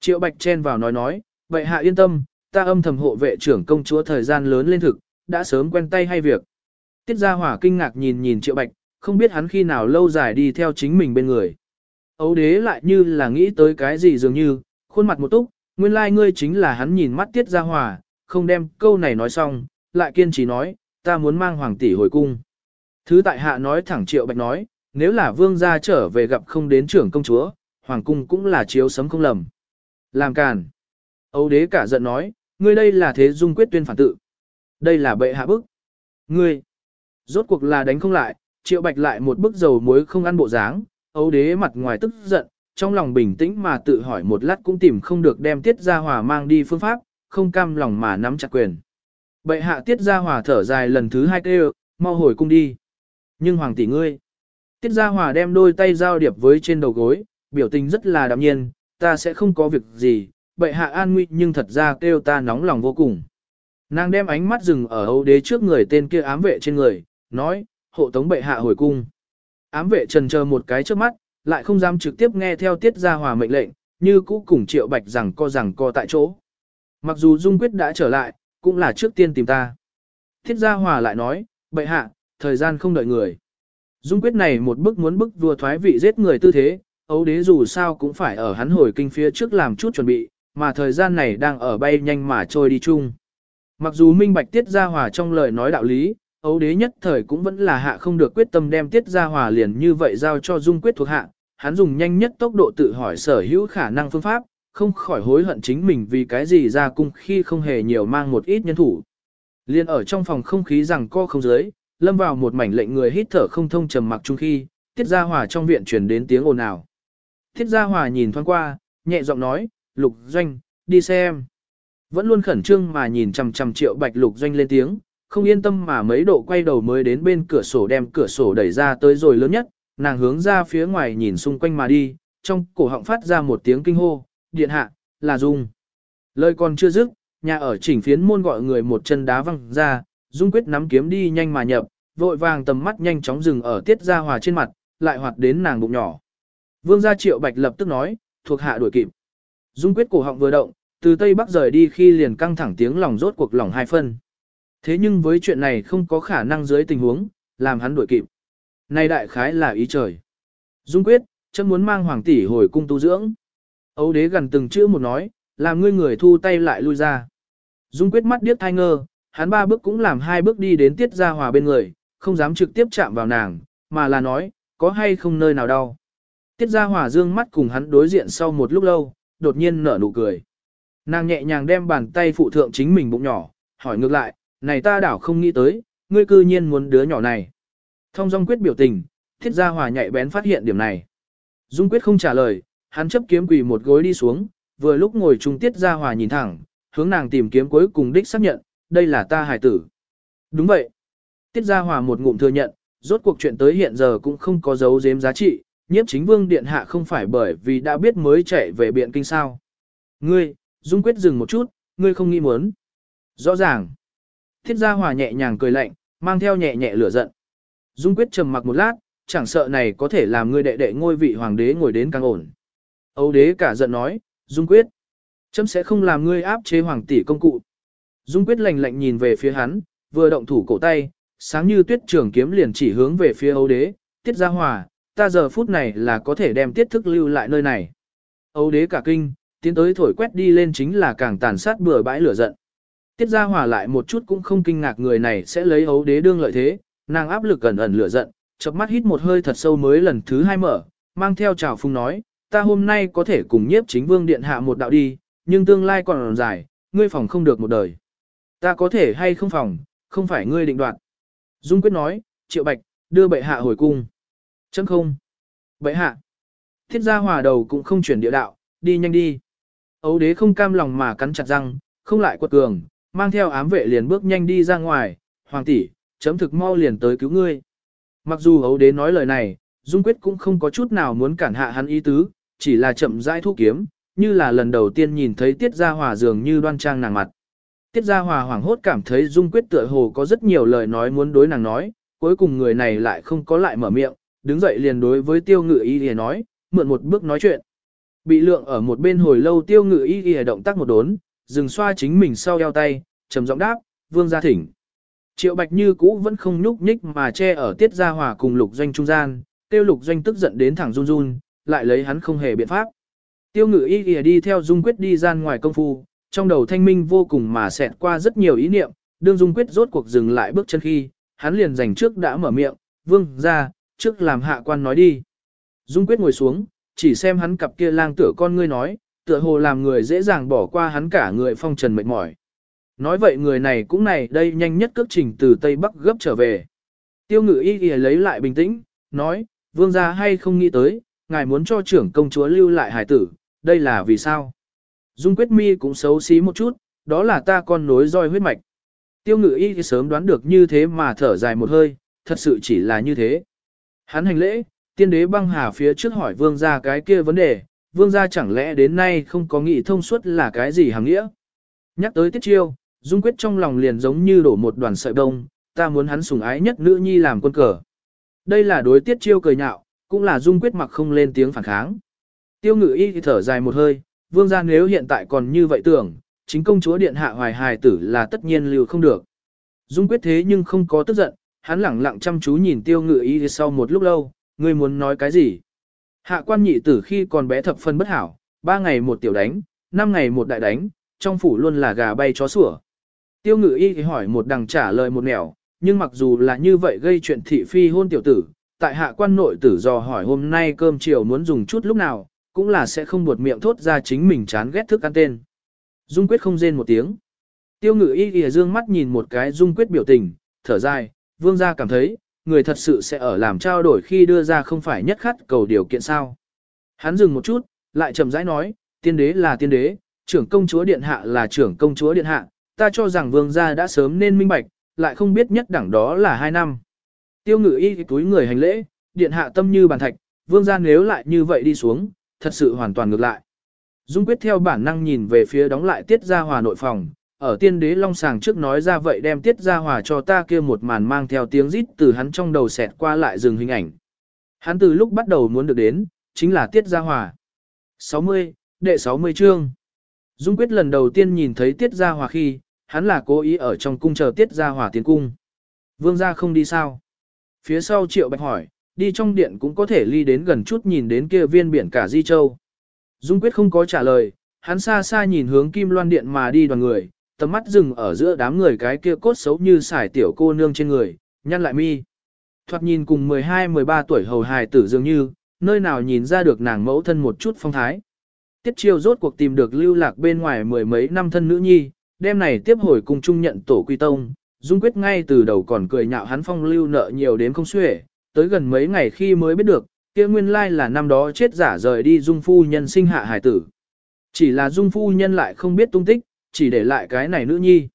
Triệu Bạch chen vào nói nói, vậy hạ yên tâm, ta âm thầm hộ vệ trưởng công chúa thời gian lớn lên thực, đã sớm quen tay hay việc. Tiết Gia Hỏa kinh ngạc nhìn nhìn Triệu Bạch, không biết hắn khi nào lâu dài đi theo chính mình bên người. Ấu đế lại như là nghĩ tới cái gì dường như, khuôn mặt một túc, nguyên lai like ngươi chính là hắn nhìn mắt Tiết Gia Hỏa, không đem câu này nói xong, lại kiên trì nói, ta muốn mang hoàng tỷ hồi cung. Thứ tại hạ nói thẳng Triệu Bạch nói, nếu là vương gia trở về gặp không đến trưởng công chúa, hoàng cung cũng là chiếu sấm không lầm. Làm càn. Âu đế cả giận nói, ngươi đây là thế dung quyết tuyên phản tự. Đây là bệ hạ bức. Ngươi. Rốt cuộc là đánh không lại, triệu bạch lại một bức dầu muối không ăn bộ dáng. Âu đế mặt ngoài tức giận, trong lòng bình tĩnh mà tự hỏi một lát cũng tìm không được đem tiết ra hòa mang đi phương pháp, không cam lòng mà nắm chặt quyền. Bệ hạ tiết ra hòa thở dài lần thứ hai kêu, mau hồi cung đi. Nhưng hoàng tỷ ngươi. Tiết ra hòa đem đôi tay giao điệp với trên đầu gối, biểu tình rất là đạm nhiên, ta sẽ không có việc gì, bệ hạ an nguy nhưng thật ra kêu ta nóng lòng vô cùng. Nàng đem ánh mắt dừng ở Âu đế trước người tên kia ám vệ trên người, nói, hộ tống bệ hạ hồi cung. Ám vệ trần chờ một cái trước mắt, lại không dám trực tiếp nghe theo tiết gia hòa mệnh lệnh, như cũ cùng triệu bạch rằng co rằng co tại chỗ. Mặc dù Dung Quyết đã trở lại, cũng là trước tiên tìm ta. Thiết gia hòa lại nói, bệ hạ, thời gian không đợi người. Dung Quyết này một bức muốn bức vua thoái vị giết người tư thế, ấu đế dù sao cũng phải ở hắn hồi kinh phía trước làm chút chuẩn bị, mà thời gian này đang ở bay nhanh mà trôi đi chung. Mặc dù minh bạch tiết gia hòa trong lời nói đạo lý, ấu đế nhất thời cũng vẫn là hạ không được quyết tâm đem tiết gia hòa liền như vậy giao cho dung quyết thuộc hạ, hắn dùng nhanh nhất tốc độ tự hỏi sở hữu khả năng phương pháp, không khỏi hối hận chính mình vì cái gì ra cung khi không hề nhiều mang một ít nhân thủ. Liên ở trong phòng không khí rằng co không dưới, lâm vào một mảnh lệnh người hít thở không thông trầm mặc chung khi, tiết gia hòa trong viện truyền đến tiếng ồn ào. Tiết Gia Hòa nhìn thoáng qua, nhẹ giọng nói, Lục Doanh, đi xem. Vẫn luôn khẩn trương mà nhìn chằm chằm triệu bạch Lục Doanh lên tiếng, không yên tâm mà mấy độ quay đầu mới đến bên cửa sổ đem cửa sổ đẩy ra tới rồi lớn nhất, nàng hướng ra phía ngoài nhìn xung quanh mà đi, trong cổ họng phát ra một tiếng kinh hô, điện hạ, là Dung. Lời còn chưa dứt, nhà ở chỉnh phiến môn gọi người một chân đá văng ra, Dung quyết nắm kiếm đi nhanh mà nhập, vội vàng tầm mắt nhanh chóng dừng ở tiết gia hòa trên mặt, lại hoạt đến nàng bụng nhỏ. Vương gia triệu bạch lập tức nói, thuộc hạ đuổi kịp. Dung quyết cổ họng vừa động, từ Tây Bắc rời đi khi liền căng thẳng tiếng lòng rốt cuộc lòng hai phân. Thế nhưng với chuyện này không có khả năng dưới tình huống, làm hắn đuổi kịp. Này đại khái là ý trời. Dung quyết, chân muốn mang hoàng tỷ hồi cung tu dưỡng. Âu đế gần từng chữ một nói, làm ngươi người thu tay lại lui ra. Dung quyết mắt điếc thai ngơ, hắn ba bước cũng làm hai bước đi đến tiết gia hòa bên người, không dám trực tiếp chạm vào nàng, mà là nói, có hay không nơi nào đau. Tiết Gia Hòa dương mắt cùng hắn đối diện sau một lúc lâu, đột nhiên nở nụ cười. Nàng nhẹ nhàng đem bàn tay phụ thượng chính mình bụng nhỏ, hỏi ngược lại, này ta đảo không nghĩ tới, ngươi cư nhiên muốn đứa nhỏ này. Thông dong quyết biểu tình, Tiết Gia Hòa nhạy bén phát hiện điểm này. Dung quyết không trả lời, hắn chấp kiếm quỳ một gối đi xuống, vừa lúc ngồi trung Tiết Gia Hòa nhìn thẳng, hướng nàng tìm kiếm cuối cùng đích xác nhận, đây là ta hải tử. Đúng vậy. Tiết Gia Hòa một ngụm thừa nhận, rốt cuộc chuyện tới hiện giờ cũng không có dấu giếm giá trị, nhiếp chính vương điện hạ không phải bởi vì đã biết mới chạy về biện kinh sao. Ngươi, Dung Quyết dừng một chút, ngươi không nghĩ muốn. Rõ ràng. Thiết gia hòa nhẹ nhàng cười lạnh, mang theo nhẹ nhẹ lửa giận. Dung Quyết trầm mặc một lát, chẳng sợ này có thể làm ngươi đệ đệ ngôi vị hoàng đế ngồi đến càng ổn. Âu đế cả giận nói, Dung Quyết. Chấm sẽ không làm ngươi áp chế hoàng tỷ công cụ. Dung Quyết lạnh lạnh nhìn về phía hắn, vừa động thủ cổ tay, sáng như tuyết trường kiếm liền chỉ hướng về phía Âu đế, tiết gia hòa, ta giờ phút này là có thể đem tiết thức lưu lại nơi này. Âu đế cả kinh, tiến tới thổi quét đi lên chính là càng tàn sát bừa bãi lửa giận. Tiết gia hòa lại một chút cũng không kinh ngạc người này sẽ lấy ấu đế đương lợi thế, nàng áp lực ẩn ẩn lửa giận, chớp mắt hít một hơi thật sâu mới lần thứ hai mở, mang theo trào phung nói, ta hôm nay có thể cùng nhiếp chính vương điện hạ một đạo đi, nhưng tương lai còn dài, ngươi phòng không được một đời. Ta có thể hay không phòng, không phải ngươi định đoạt. Dung quyết nói, triệu bạch, đưa bệ hạ hồi cung. Chấm không. vậy hạ. Thiết gia hòa đầu cũng không chuyển địa đạo, đi nhanh đi. Ấu đế không cam lòng mà cắn chặt răng, không lại quật cường, mang theo ám vệ liền bước nhanh đi ra ngoài, hoàng tỷ, chấm thực mau liền tới cứu ngươi. Mặc dù ấu đế nói lời này, Dung Quyết cũng không có chút nào muốn cản hạ hắn ý tứ, chỉ là chậm rãi thu kiếm, như là lần đầu tiên nhìn thấy Tiết Gia Hòa dường như đoan trang nàng mặt. Tiết Gia Hòa hoảng hốt cảm thấy Dung Quyết tựa hồ có rất nhiều lời nói muốn đối nàng nói, cuối cùng người này lại không có lại mở miệng, đứng dậy liền đối với Tiêu Ngự Y lìa nói, mượn một bước nói chuyện. Bị lượng ở một bên hồi lâu Tiêu Ngự Y lìa động tác một đốn, dừng xoa chính mình sau eo tay, trầm giọng đáp, vương gia thỉnh. Triệu Bạch Như cũ vẫn không nhúc nhích mà che ở Tiết Gia Hòa cùng Lục Doanh trung gian, Tiêu Lục Doanh tức giận đến thẳng run run, lại lấy hắn không hề biện pháp. Tiêu ngự y lìa đi theo Dung Quyết đi gian ngoài công phu, trong đầu thanh minh vô cùng mà xẹt qua rất nhiều ý niệm, đương Dung Quyết rốt cuộc dừng lại bước chân khi, hắn liền dành trước đã mở miệng, vương ra, trước làm hạ quan nói đi. Dung Quyết ngồi xuống, chỉ xem hắn cặp kia lang tựa con ngươi nói, tựa hồ làm người dễ dàng bỏ qua hắn cả người phong trần mệt mỏi. Nói vậy người này cũng này đây nhanh nhất cước trình từ Tây Bắc gấp trở về. Tiêu ngự y kìa lấy lại bình tĩnh, nói, vương gia hay không nghĩ tới, ngài muốn cho trưởng công chúa lưu lại hải tử, đây là vì sao? Dung quyết mi cũng xấu xí một chút, đó là ta con nối roi huyết mạch. Tiêu ngự y thì sớm đoán được như thế mà thở dài một hơi, thật sự chỉ là như thế. Hắn hành lễ, tiên đế băng hà phía trước hỏi vương gia cái kia vấn đề, vương gia chẳng lẽ đến nay không có nghĩ thông suốt là cái gì hàng nghĩa. Nhắc tới tiết chiêu, dung quyết trong lòng liền giống như đổ một đoàn sợi đông, ta muốn hắn sủng ái nhất nữ nhi làm quân cờ. Đây là đối tiết chiêu cười nhạo, cũng là dung quyết mặc không lên tiếng phản kháng. Tiêu ngự y thì thở dài một hơi, vương gia nếu hiện tại còn như vậy tưởng, chính công chúa điện hạ hoài hài tử là tất nhiên lưu không được. Dung quyết thế nhưng không có tức giận, hắn lẳng lặng chăm chú nhìn tiêu ngự y sau một lúc lâu, ngươi muốn nói cái gì? Hạ quan nhị tử khi còn bé thập phân bất hảo, ba ngày một tiểu đánh, năm ngày một đại đánh, trong phủ luôn là gà bay chó sủa. Tiêu ngự y thì hỏi một đằng trả lời một nẻo, nhưng mặc dù là như vậy gây chuyện thị phi hôn tiểu tử, tại hạ quan nội tử dò hỏi hôm nay cơm chiều muốn dùng chút lúc nào, cũng là sẽ không buột miệng thốt ra chính mình chán ghét thức ăn tên. Dung quyết không rên một tiếng. Tiêu ngự y thì dương mắt nhìn một cái dung quyết biểu tình, thở dài, vương gia cảm thấy, người thật sự sẽ ở làm trao đổi khi đưa ra không phải nhất khát cầu điều kiện sao. Hắn dừng một chút, lại chậm rãi nói, tiên đế là tiên đế, trưởng công chúa điện hạ là trưởng công chúa điện hạ, ta cho rằng vương gia đã sớm nên minh bạch, lại không biết nhất đẳng đó là hai năm. Tiêu ngự y túi người hành lễ, điện hạ tâm như bàn thạch, vương gia nếu lại như vậy đi xuống, thật sự hoàn toàn ngược lại. Dung quyết theo bản năng nhìn về phía đóng lại tiết gia hòa nội phòng, ở tiên đế long sàng trước nói ra vậy đem tiết gia hòa cho ta kia một màn mang theo tiếng rít từ hắn trong đầu xẹt qua lại dừng hình ảnh. Hắn từ lúc bắt đầu muốn được đến, chính là tiết gia hòa. 60, đệ 60 chương. Dung quyết lần đầu tiên nhìn thấy tiết gia hòa khi, hắn là cố ý ở trong cung chờ tiết gia hòa tiến cung. Vương gia không đi sao? Phía sau triệu bạch hỏi, đi trong điện cũng có thể ly đến gần chút nhìn đến kia viên biển cả Di Châu. Dung Quyết không có trả lời, hắn xa xa nhìn hướng Kim Loan Điện mà đi đoàn người, tầm mắt dừng ở giữa đám người cái kia cốt xấu như xài tiểu cô nương trên người, nhăn lại mi. Thoạt nhìn cùng 12-13 tuổi hầu hài tử dường như, nơi nào nhìn ra được nàng mẫu thân một chút phong thái. Tiết chiêu rốt cuộc tìm được lưu lạc bên ngoài mười mấy năm thân nữ nhi, đêm này tiếp hồi cùng chung nhận tổ quy tông, Dung Quyết ngay từ đầu còn cười nhạo hắn phong lưu nợ nhiều đến không xuể, tới gần mấy ngày khi mới biết được, kia nguyên lai là năm đó chết giả rời đi dung phu nhân sinh hạ hải tử. Chỉ là dung phu nhân lại không biết tung tích, chỉ để lại cái này nữ nhi.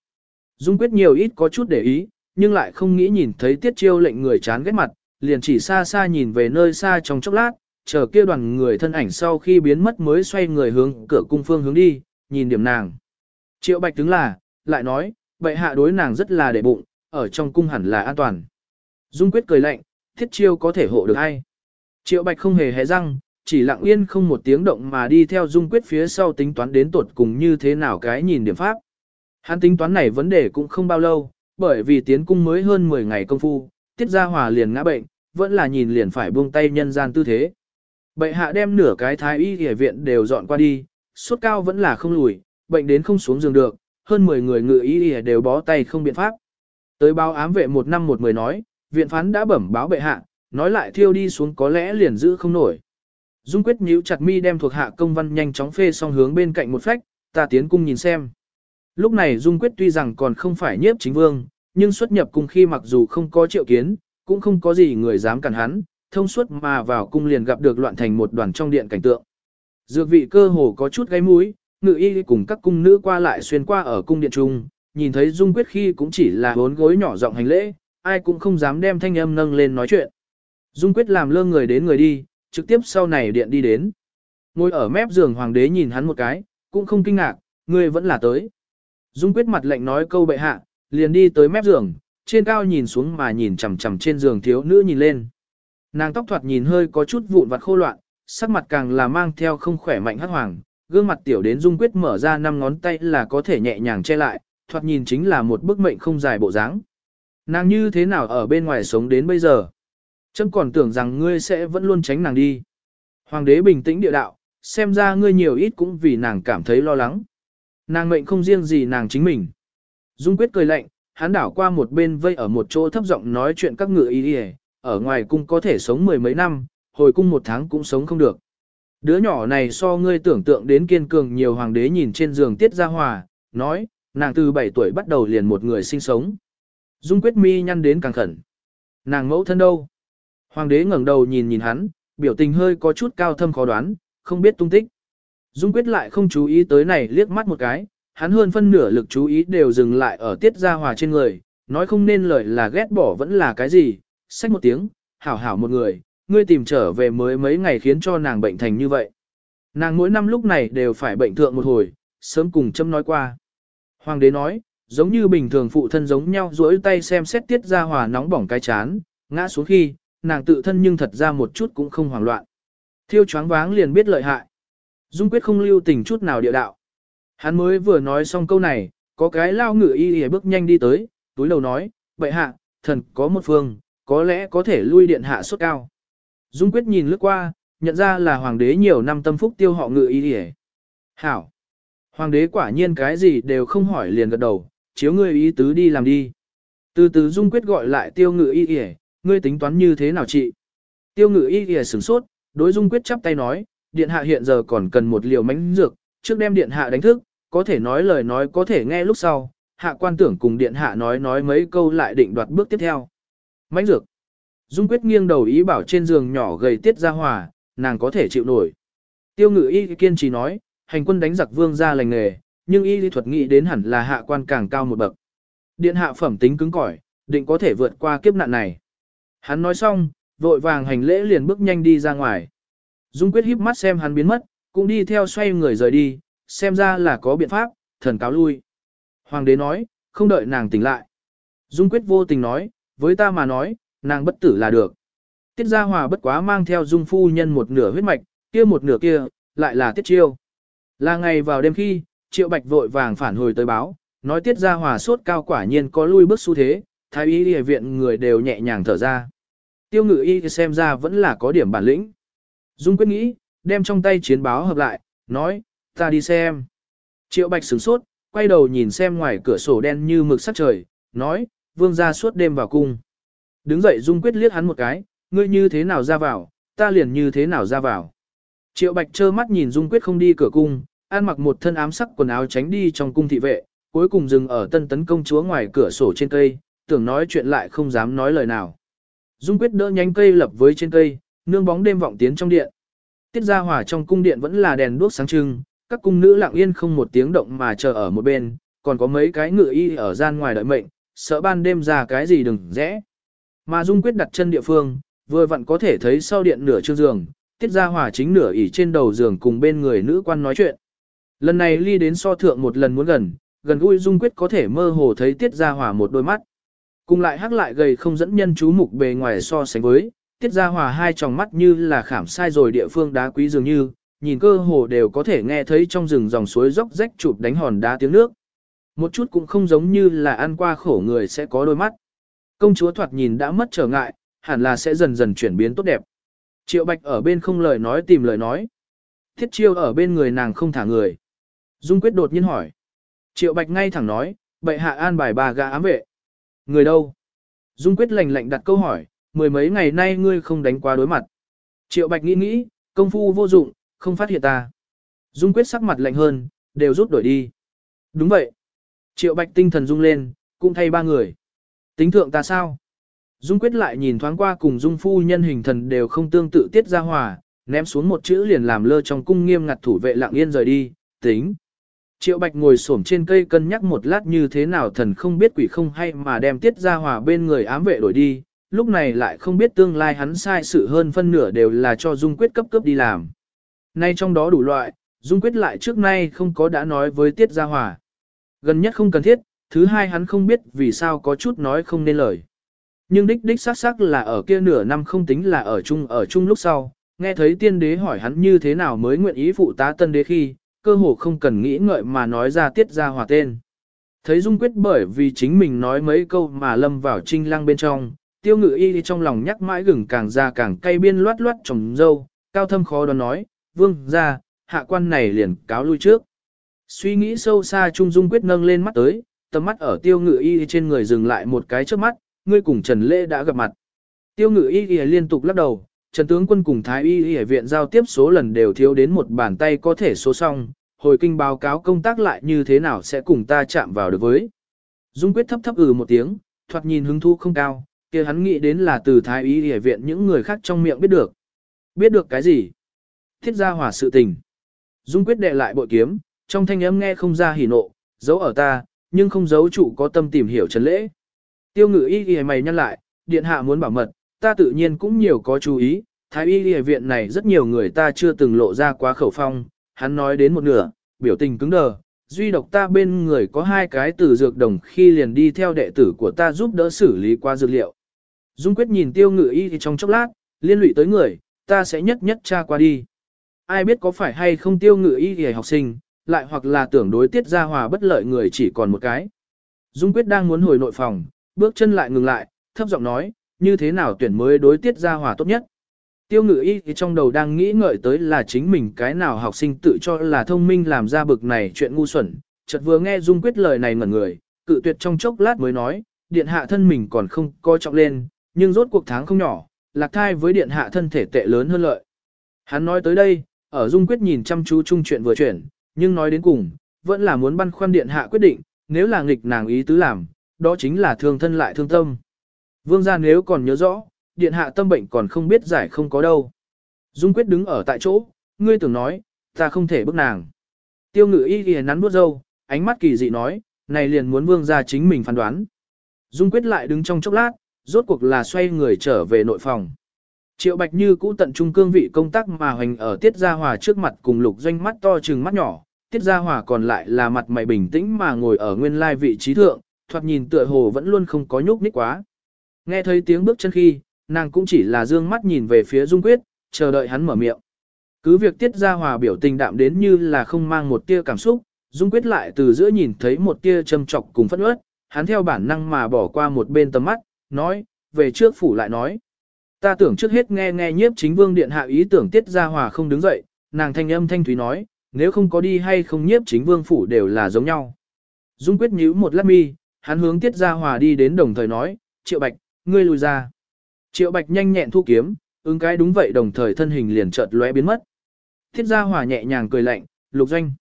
Dung quyết nhiều ít có chút để ý, nhưng lại không nghĩ nhìn thấy tiết chiêu lệnh người chán ghét mặt, liền chỉ xa xa nhìn về nơi xa trong chốc lát, chờ kia đoàn người thân ảnh sau khi biến mất mới xoay người hướng cửa cung phương hướng đi, nhìn điểm nàng. Triệu bạch tướng là, lại nói, bệ hạ đối nàng rất là để bụng, ở trong cung hẳn là an toàn. Dung quyết cười lạnh, thiết chiêu có thể hộ được hay. Triệu Bạch không hề hé răng, chỉ lặng yên không một tiếng động mà đi theo Dung Quyết phía sau tính toán đến tuột cùng như thế nào cái nhìn điểm pháp. Hắn tính toán này vấn đề cũng không bao lâu, bởi vì tiến cung mới hơn 10 ngày công phu, tiết gia hòa liền ngã bệnh, vẫn là nhìn liền phải buông tay nhân gian tư thế. Bệ hạ đem nửa cái thái y y viện đều dọn qua đi, suốt cao vẫn là không lùi, bệnh đến không xuống giường được, hơn 10 người ngự y y đều bó tay không biện pháp. Tới báo ám vệ một năm một mười nói, viện phán đã bẩm báo bệ hạ, nói lại thiêu đi xuống có lẽ liền giữ không nổi. Dung quyết nhíu chặt mi đem thuộc hạ công văn nhanh chóng phê xong hướng bên cạnh một phách, ta tiến cung nhìn xem. Lúc này Dung quyết tuy rằng còn không phải nhiếp chính vương, nhưng xuất nhập cung khi mặc dù không có triệu kiến, cũng không có gì người dám cản hắn, thông suốt mà vào cung liền gặp được loạn thành một đoàn trong điện cảnh tượng. Dược vị cơ hồ có chút gáy mũi, ngự y cùng các cung nữ qua lại xuyên qua ở cung điện trung, nhìn thấy Dung Quyết khi cũng chỉ là bốn gối nhỏ giọng hành lễ, ai cũng không dám đem thanh âm nâng lên nói chuyện. Dung Quyết làm lơ người đến người đi, trực tiếp sau này điện đi đến. Ngồi ở mép giường hoàng đế nhìn hắn một cái, cũng không kinh ngạc, người vẫn là tới. Dung Quyết mặt lệnh nói câu bệ hạ, liền đi tới mép giường, trên cao nhìn xuống mà nhìn chằm chằm trên giường thiếu nữ nhìn lên. Nàng tóc thoạt nhìn hơi có chút vụn vặt khô loạn, sắc mặt càng là mang theo không khỏe mạnh hắc hoàng, gương mặt tiểu đến Dung Quyết mở ra năm ngón tay là có thể nhẹ nhàng che lại, thoạt nhìn chính là một bức mệnh không dài bộ dáng. Nàng như thế nào ở bên ngoài sống đến bây giờ? Chấm còn tưởng rằng ngươi sẽ vẫn luôn tránh nàng đi. Hoàng đế bình tĩnh địa đạo, xem ra ngươi nhiều ít cũng vì nàng cảm thấy lo lắng. Nàng mệnh không riêng gì nàng chính mình. Dung quyết cười lạnh, hắn đảo qua một bên vây ở một chỗ thấp giọng nói chuyện các ngựa y đi ở ngoài cung có thể sống mười mấy năm, hồi cung một tháng cũng sống không được. Đứa nhỏ này so ngươi tưởng tượng đến kiên cường nhiều hoàng đế nhìn trên giường tiết ra hòa, nói, nàng từ 7 tuổi bắt đầu liền một người sinh sống. Dung quyết mi nhăn đến càng khẩn. Nàng mẫu thân đâu? Hoàng đế ngẩng đầu nhìn nhìn hắn, biểu tình hơi có chút cao thâm khó đoán, không biết tung tích. Dung quyết lại không chú ý tới này liếc mắt một cái, hắn hơn phân nửa lực chú ý đều dừng lại ở tiết gia hòa trên người, nói không nên lời là ghét bỏ vẫn là cái gì, xách một tiếng, hảo hảo một người, ngươi tìm trở về mới mấy ngày khiến cho nàng bệnh thành như vậy. Nàng mỗi năm lúc này đều phải bệnh thượng một hồi, sớm cùng châm nói qua. Hoàng đế nói, giống như bình thường phụ thân giống nhau duỗi tay xem xét tiết gia hòa nóng bỏng cái chán, ngã xuống khi, nàng tự thân nhưng thật ra một chút cũng không hoảng loạn. Thiêu choáng váng liền biết lợi hại. Dung quyết không lưu tình chút nào địa đạo. Hắn mới vừa nói xong câu này, có cái lao ngựa y y bước nhanh đi tới, túi đầu nói, vậy hạ, thần có một phương, có lẽ có thể lui điện hạ suất cao. Dung quyết nhìn lướt qua, nhận ra là hoàng đế nhiều năm tâm phúc tiêu họ ngựa y y Hảo. Hoàng đế quả nhiên cái gì đều không hỏi liền gật đầu, chiếu ngươi ý tứ đi làm đi. Từ từ Dung quyết gọi lại tiêu ngựa y y ngươi tính toán như thế nào chị? Tiêu Ngự y y sửng sốt, đối Dung quyết chắp tay nói, điện hạ hiện giờ còn cần một liều mánh dược, trước đem điện hạ đánh thức, có thể nói lời nói có thể nghe lúc sau, hạ quan tưởng cùng điện hạ nói nói mấy câu lại định đoạt bước tiếp theo. Mánh dược. Dung quyết nghiêng đầu ý bảo trên giường nhỏ gầy tiết ra hòa, nàng có thể chịu nổi. Tiêu ngự y kiên trì nói, hành quân đánh giặc vương ra lành nghề, nhưng y lý thuật nghĩ đến hẳn là hạ quan càng cao một bậc. Điện hạ phẩm tính cứng cỏi, định có thể vượt qua kiếp nạn này. Hắn nói xong, vội vàng hành lễ liền bước nhanh đi ra ngoài. Dung quyết híp mắt xem hắn biến mất, cũng đi theo xoay người rời đi, xem ra là có biện pháp, thần cáo lui. Hoàng đế nói, không đợi nàng tỉnh lại. Dung quyết vô tình nói, với ta mà nói, nàng bất tử là được. Tiết Gia Hòa bất quá mang theo Dung phu nhân một nửa huyết mạch, kia một nửa kia, lại là Tiết Chiêu. Là ngày vào đêm khi, Triệu Bạch vội vàng phản hồi tới báo, nói Tiết Gia Hòa sốt cao quả nhiên có lui bước xu thế, thái y y viện người đều nhẹ nhàng thở ra. Tiêu ngự y xem ra vẫn là có điểm bản lĩnh. Dung quyết nghĩ, đem trong tay chiến báo hợp lại, nói, ta đi xem. Triệu Bạch sửng sốt, quay đầu nhìn xem ngoài cửa sổ đen như mực sắc trời, nói, vương ra suốt đêm vào cung. Đứng dậy Dung quyết liếc hắn một cái, ngươi như thế nào ra vào, ta liền như thế nào ra vào. Triệu Bạch trơ mắt nhìn Dung quyết không đi cửa cung, ăn mặc một thân ám sắc quần áo tránh đi trong cung thị vệ, cuối cùng dừng ở tân tấn công chúa ngoài cửa sổ trên cây, tưởng nói chuyện lại không dám nói lời nào. Dung quyết đỡ nhánh cây lập với trên cây, nương bóng đêm vọng tiến trong điện. Tiết gia hỏa trong cung điện vẫn là đèn đuốc sáng trưng, các cung nữ lặng yên không một tiếng động mà chờ ở một bên, còn có mấy cái ngựa y ở gian ngoài đợi mệnh, sợ ban đêm ra cái gì đừng rẽ. Mà Dung quyết đặt chân địa phương, vừa vặn có thể thấy sau điện nửa chương giường, tiết gia hỏa chính nửa ỉ trên đầu giường cùng bên người nữ quan nói chuyện. Lần này ly đến so thượng một lần muốn gần, gần gũi Dung quyết có thể mơ hồ thấy tiết gia hỏa một đôi mắt. Cùng lại hắc lại gầy không dẫn nhân chú mục bề ngoài so sánh với, tiết ra hòa hai tròng mắt như là khảm sai rồi địa phương đá quý dường như, nhìn cơ hồ đều có thể nghe thấy trong rừng dòng suối dốc rách chụp đánh hòn đá tiếng nước. Một chút cũng không giống như là ăn qua khổ người sẽ có đôi mắt. Công chúa thoạt nhìn đã mất trở ngại, hẳn là sẽ dần dần chuyển biến tốt đẹp. Triệu Bạch ở bên không lời nói tìm lời nói. Thiết chiêu ở bên người nàng không thả người. Dung quyết đột nhiên hỏi. Triệu Bạch ngay thẳng nói, bệ hạ an bài bà gã ám vệ. Người đâu? Dung quyết lành lạnh đặt câu hỏi, mười mấy ngày nay ngươi không đánh qua đối mặt. Triệu Bạch nghĩ nghĩ, công phu vô dụng, không phát hiện ta. Dung quyết sắc mặt lạnh hơn, đều rút đổi đi. Đúng vậy. Triệu Bạch tinh thần rung lên, cũng thay ba người. Tính thượng ta sao? Dung quyết lại nhìn thoáng qua cùng Dung phu nhân hình thần đều không tương tự tiết ra hòa, ném xuống một chữ liền làm lơ trong cung nghiêm ngặt thủ vệ lặng yên rời đi, tính. Triệu Bạch ngồi xổm trên cây cân nhắc một lát như thế nào thần không biết quỷ không hay mà đem tiết ra hòa bên người ám vệ đổi đi, lúc này lại không biết tương lai hắn sai sự hơn phân nửa đều là cho Dung Quyết cấp cấp đi làm. Nay trong đó đủ loại, Dung Quyết lại trước nay không có đã nói với tiết ra hòa. Gần nhất không cần thiết, thứ hai hắn không biết vì sao có chút nói không nên lời. Nhưng đích đích xác xác là ở kia nửa năm không tính là ở chung ở chung lúc sau, nghe thấy tiên đế hỏi hắn như thế nào mới nguyện ý phụ tá tân đế khi, cơ hồ không cần nghĩ ngợi mà nói ra tiết ra hòa tên. Thấy Dung Quyết bởi vì chính mình nói mấy câu mà lâm vào trinh lăng bên trong, tiêu ngự y trong lòng nhắc mãi gừng càng ra càng cay biên loát loát trồng dâu, cao thâm khó đoán nói, vương ra, hạ quan này liền cáo lui trước. Suy nghĩ sâu xa Trung Dung Quyết nâng lên mắt tới, tầm mắt ở tiêu ngự y trên người dừng lại một cái trước mắt, ngươi cùng Trần Lễ đã gặp mặt. Tiêu ngự y liên tục lắc đầu, Trần tướng quân cùng Thái y y viện giao tiếp số lần đều thiếu đến một bàn tay có thể số xong, hồi kinh báo cáo công tác lại như thế nào sẽ cùng ta chạm vào được với. Dung quyết thấp thấp ừ một tiếng, thoạt nhìn hứng thú không cao, kia hắn nghĩ đến là từ Thái y y viện những người khác trong miệng biết được. Biết được cái gì? Thiết gia hỏa sự tình. Dung quyết đệ lại bội kiếm, trong thanh âm nghe không ra hỉ nộ, giấu ở ta, nhưng không giấu chủ có tâm tìm hiểu trần lễ. Tiêu ngự y y mày nhăn lại, điện hạ muốn bảo mật, ta tự nhiên cũng nhiều có chú ý, thái y y viện này rất nhiều người ta chưa từng lộ ra quá khẩu phong, hắn nói đến một nửa, biểu tình cứng đờ, duy độc ta bên người có hai cái từ dược đồng khi liền đi theo đệ tử của ta giúp đỡ xử lý qua dược liệu. Dung quyết nhìn tiêu ngự y thì trong chốc lát, liên lụy tới người, ta sẽ nhất nhất tra qua đi. Ai biết có phải hay không tiêu ngự y thì học sinh, lại hoặc là tưởng đối tiết ra hòa bất lợi người chỉ còn một cái. Dung quyết đang muốn hồi nội phòng, bước chân lại ngừng lại, thấp giọng nói, như thế nào tuyển mới đối tiết ra hòa tốt nhất. Tiêu ngự y thì trong đầu đang nghĩ ngợi tới là chính mình cái nào học sinh tự cho là thông minh làm ra bực này chuyện ngu xuẩn, chợt vừa nghe Dung quyết lời này ngẩn người, cự tuyệt trong chốc lát mới nói, điện hạ thân mình còn không coi trọng lên, nhưng rốt cuộc tháng không nhỏ, lạc thai với điện hạ thân thể tệ lớn hơn lợi. Hắn nói tới đây, ở Dung quyết nhìn chăm chú chung chuyện vừa chuyển, nhưng nói đến cùng, vẫn là muốn băn khoăn điện hạ quyết định, nếu là nghịch nàng ý tứ làm, đó chính là thương thân lại thương tâm. Vương gia nếu còn nhớ rõ, điện hạ tâm bệnh còn không biết giải không có đâu. Dung quyết đứng ở tại chỗ, ngươi tưởng nói, ta không thể bức nàng. Tiêu ngự y ghi nắn bước dâu, ánh mắt kỳ dị nói, này liền muốn vương gia chính mình phán đoán. Dung quyết lại đứng trong chốc lát, rốt cuộc là xoay người trở về nội phòng. Triệu Bạch Như cũ tận trung cương vị công tác mà hoành ở Tiết Gia Hòa trước mặt cùng lục doanh mắt to trừng mắt nhỏ, Tiết Gia Hòa còn lại là mặt mày bình tĩnh mà ngồi ở nguyên lai vị trí thượng, thoạt nhìn tựa hồ vẫn luôn không có nhúc nhích quá. Nghe thấy tiếng bước chân khi, nàng cũng chỉ là dương mắt nhìn về phía Dung Quyết, chờ đợi hắn mở miệng. Cứ việc Tiết Gia Hòa biểu tình đạm đến như là không mang một tia cảm xúc, Dung Quyết lại từ giữa nhìn thấy một tia châm trọc cùng phẫn uất, hắn theo bản năng mà bỏ qua một bên tầm mắt, nói, về trước phủ lại nói. Ta tưởng trước hết nghe nghe nhiếp chính vương điện hạ ý tưởng tiết gia hòa không đứng dậy, nàng thanh âm thanh thúy nói, nếu không có đi hay không nhiếp chính vương phủ đều là giống nhau. Dung quyết nhíu một lát mi, hắn hướng tiết gia hòa đi đến đồng thời nói, triệu bạch, ngươi lùi ra. Triệu bạch nhanh nhẹn thu kiếm, ứng cái đúng vậy đồng thời thân hình liền chợt lóe biến mất. Tiết gia hòa nhẹ nhàng cười lạnh, lục doanh.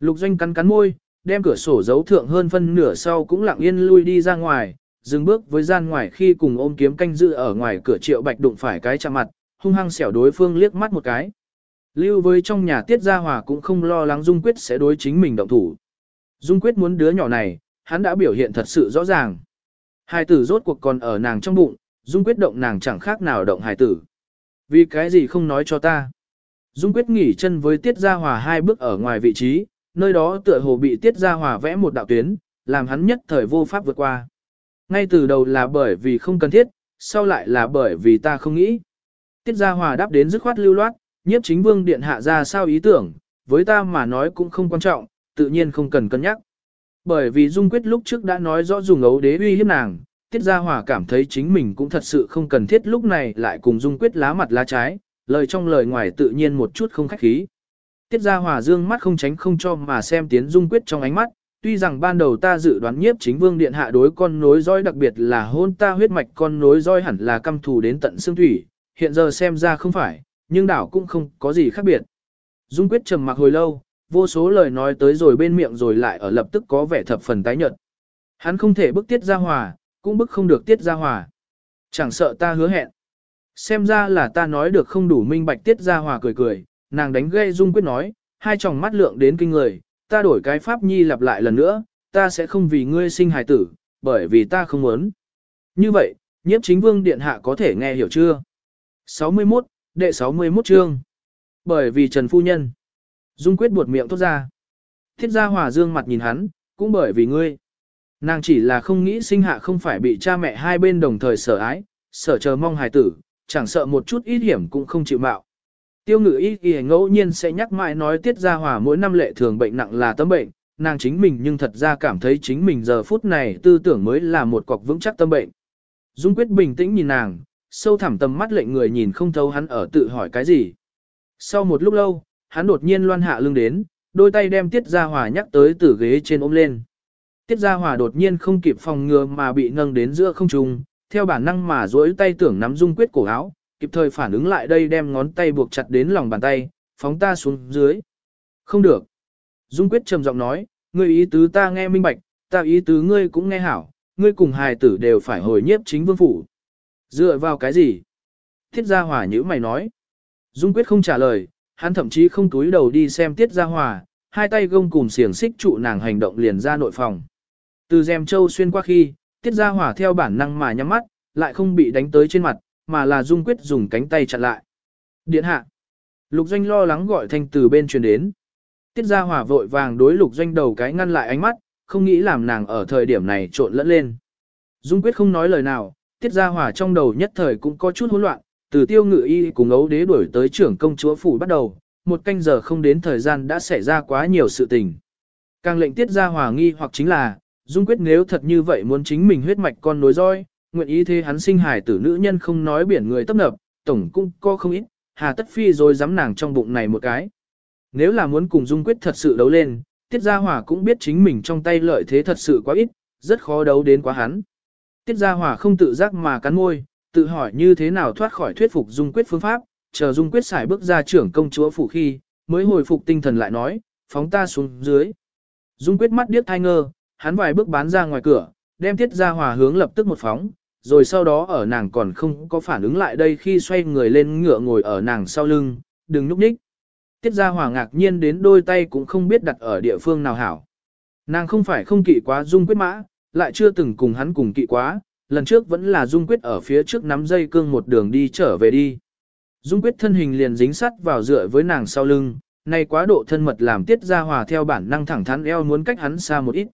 Lục doanh cắn cắn môi, đem cửa sổ giấu thượng hơn phân nửa sau cũng lặng yên lui đi ra ngoài, dừng bước với gian ngoài khi cùng ôm kiếm canh giữ ở ngoài cửa triệu bạch đụng phải cái chạm mặt, hung hăng xẻo đối phương liếc mắt một cái. Lưu với trong nhà tiết gia hòa cũng không lo lắng Dung Quyết sẽ đối chính mình động thủ. Dung Quyết muốn đứa nhỏ này, hắn đã biểu hiện thật sự rõ ràng. Hài tử rốt cuộc còn ở nàng trong bụng, Dung Quyết động nàng chẳng khác nào động hài tử. Vì cái gì không nói cho ta. Dung Quyết nghỉ chân với Tiết Gia Hòa hai bước ở ngoài vị trí, nơi đó tựa hồ bị Tiết Gia Hòa vẽ một đạo tuyến, làm hắn nhất thời vô pháp vượt qua. Ngay từ đầu là bởi vì không cần thiết, sau lại là bởi vì ta không nghĩ. Tiết Gia Hòa đáp đến dứt khoát lưu loát, nhiếp chính vương điện hạ ra sao ý tưởng, với ta mà nói cũng không quan trọng, tự nhiên không cần cân nhắc. Bởi vì Dung Quyết lúc trước đã nói rõ dùng ấu đế uy hiếp nàng, Tiết Gia Hòa cảm thấy chính mình cũng thật sự không cần thiết lúc này lại cùng Dung Quyết lá mặt lá trái, lời trong lời ngoài tự nhiên một chút không khách khí. Tiết Gia Hòa dương mắt không tránh không cho mà xem tiến Dung Quyết trong ánh mắt, tuy rằng ban đầu ta dự đoán nhiếp chính vương điện hạ đối con nối roi đặc biệt là hôn ta huyết mạch con nối roi hẳn là căm thù đến tận xương thủy, hiện giờ xem ra không phải, nhưng đảo cũng không có gì khác biệt. Dung quyết trầm mặc hồi lâu, vô số lời nói tới rồi bên miệng rồi lại ở lập tức có vẻ thập phần tái nhợt. Hắn không thể bức tiết ra hòa, cũng bức không được tiết ra hòa. Chẳng sợ ta hứa hẹn. Xem ra là ta nói được không đủ minh bạch tiết ra hòa cười cười, nàng đánh gây dung quyết nói, hai tròng mắt lượng đến kinh người, ta đổi cái pháp nhi lặp lại lần nữa, ta sẽ không vì ngươi sinh hài tử, bởi vì ta không muốn. Như vậy, nhiếp chính vương điện hạ có thể nghe hiểu chưa? 61, đệ 61 chương. Bởi vì Trần Phu Nhân. Dung quyết buột miệng tốt ra. Thiết gia hòa dương mặt nhìn hắn, cũng bởi vì ngươi. Nàng chỉ là không nghĩ sinh hạ không phải bị cha mẹ hai bên đồng thời sở ái, sở chờ mong hài tử, chẳng sợ một chút ít hiểm cũng không chịu mạo. Tiêu ngự ý y ngẫu nhiên sẽ nhắc mãi nói tiết gia hòa mỗi năm lệ thường bệnh nặng là tâm bệnh, nàng chính mình nhưng thật ra cảm thấy chính mình giờ phút này tư tưởng mới là một cọc vững chắc tâm bệnh. Dung quyết bình tĩnh nhìn nàng, sâu thẳm tầm mắt lệnh người nhìn không thấu hắn ở tự hỏi cái gì. Sau một lúc lâu, hắn đột nhiên loan hạ lưng đến, đôi tay đem tiết gia hòa nhắc tới từ ghế trên ôm lên. Tiết Gia Hòa đột nhiên không kịp phòng ngừa mà bị nâng đến giữa không trung, theo bản năng mà duỗi tay tưởng nắm Dung Quyết cổ áo, kịp thời phản ứng lại đây đem ngón tay buộc chặt đến lòng bàn tay, phóng ta xuống dưới. Không được. Dung Quyết trầm giọng nói, ngươi ý tứ ta nghe minh bạch, ta ý tứ ngươi cũng nghe hảo, ngươi cùng hài tử đều phải hồi nhiếp chính vương phủ. Dựa vào cái gì? Tiết Gia Hòa nhữ mày nói. Dung Quyết không trả lời, hắn thậm chí không túi đầu đi xem Tiết Gia Hòa, hai tay gông cùng xiềng xích trụ nàng hành động liền ra nội phòng. Từ dèm châu xuyên qua khi, tiết ra hòa theo bản năng mà nhắm mắt, lại không bị đánh tới trên mặt, mà là dung quyết dùng cánh tay chặn lại. Điện hạ. Lục doanh lo lắng gọi thanh từ bên truyền đến. Tiết ra hòa vội vàng đối lục doanh đầu cái ngăn lại ánh mắt, không nghĩ làm nàng ở thời điểm này trộn lẫn lên. Dung quyết không nói lời nào, tiết ra hòa trong đầu nhất thời cũng có chút hỗn loạn, từ tiêu ngự y cùng ấu đế đuổi tới trưởng công chúa phủ bắt đầu, một canh giờ không đến thời gian đã xảy ra quá nhiều sự tình. Càng lệnh tiết ra hòa nghi hoặc chính là, Dung quyết nếu thật như vậy muốn chính mình huyết mạch con nối roi, nguyện ý thế hắn sinh hài tử nữ nhân không nói biển người tấp nập, tổng cung co không ít, hà tất phi rồi dám nàng trong bụng này một cái. Nếu là muốn cùng Dung quyết thật sự đấu lên, Tiết Gia Hòa cũng biết chính mình trong tay lợi thế thật sự quá ít, rất khó đấu đến quá hắn. Tiết Gia Hòa không tự giác mà cắn môi, tự hỏi như thế nào thoát khỏi thuyết phục Dung quyết phương pháp, chờ Dung quyết xài bước ra trưởng công chúa phủ khi, mới hồi phục tinh thần lại nói, phóng ta xuống dưới. Dung quyết mắt điếc thai ngơ, hắn vài bước bán ra ngoài cửa, đem Tiết Gia Hòa hướng lập tức một phóng, rồi sau đó ở nàng còn không có phản ứng lại đây khi xoay người lên ngựa ngồi ở nàng sau lưng, đừng núp nhích. Tiết Gia Hòa ngạc nhiên đến đôi tay cũng không biết đặt ở địa phương nào hảo. Nàng không phải không kỵ quá dung quyết mã, lại chưa từng cùng hắn cùng kỵ quá, lần trước vẫn là dung quyết ở phía trước nắm dây cương một đường đi trở về đi. Dung quyết thân hình liền dính sắt vào dựa với nàng sau lưng, nay quá độ thân mật làm Tiết Gia Hòa theo bản năng thẳng thắn eo muốn cách hắn xa một ít.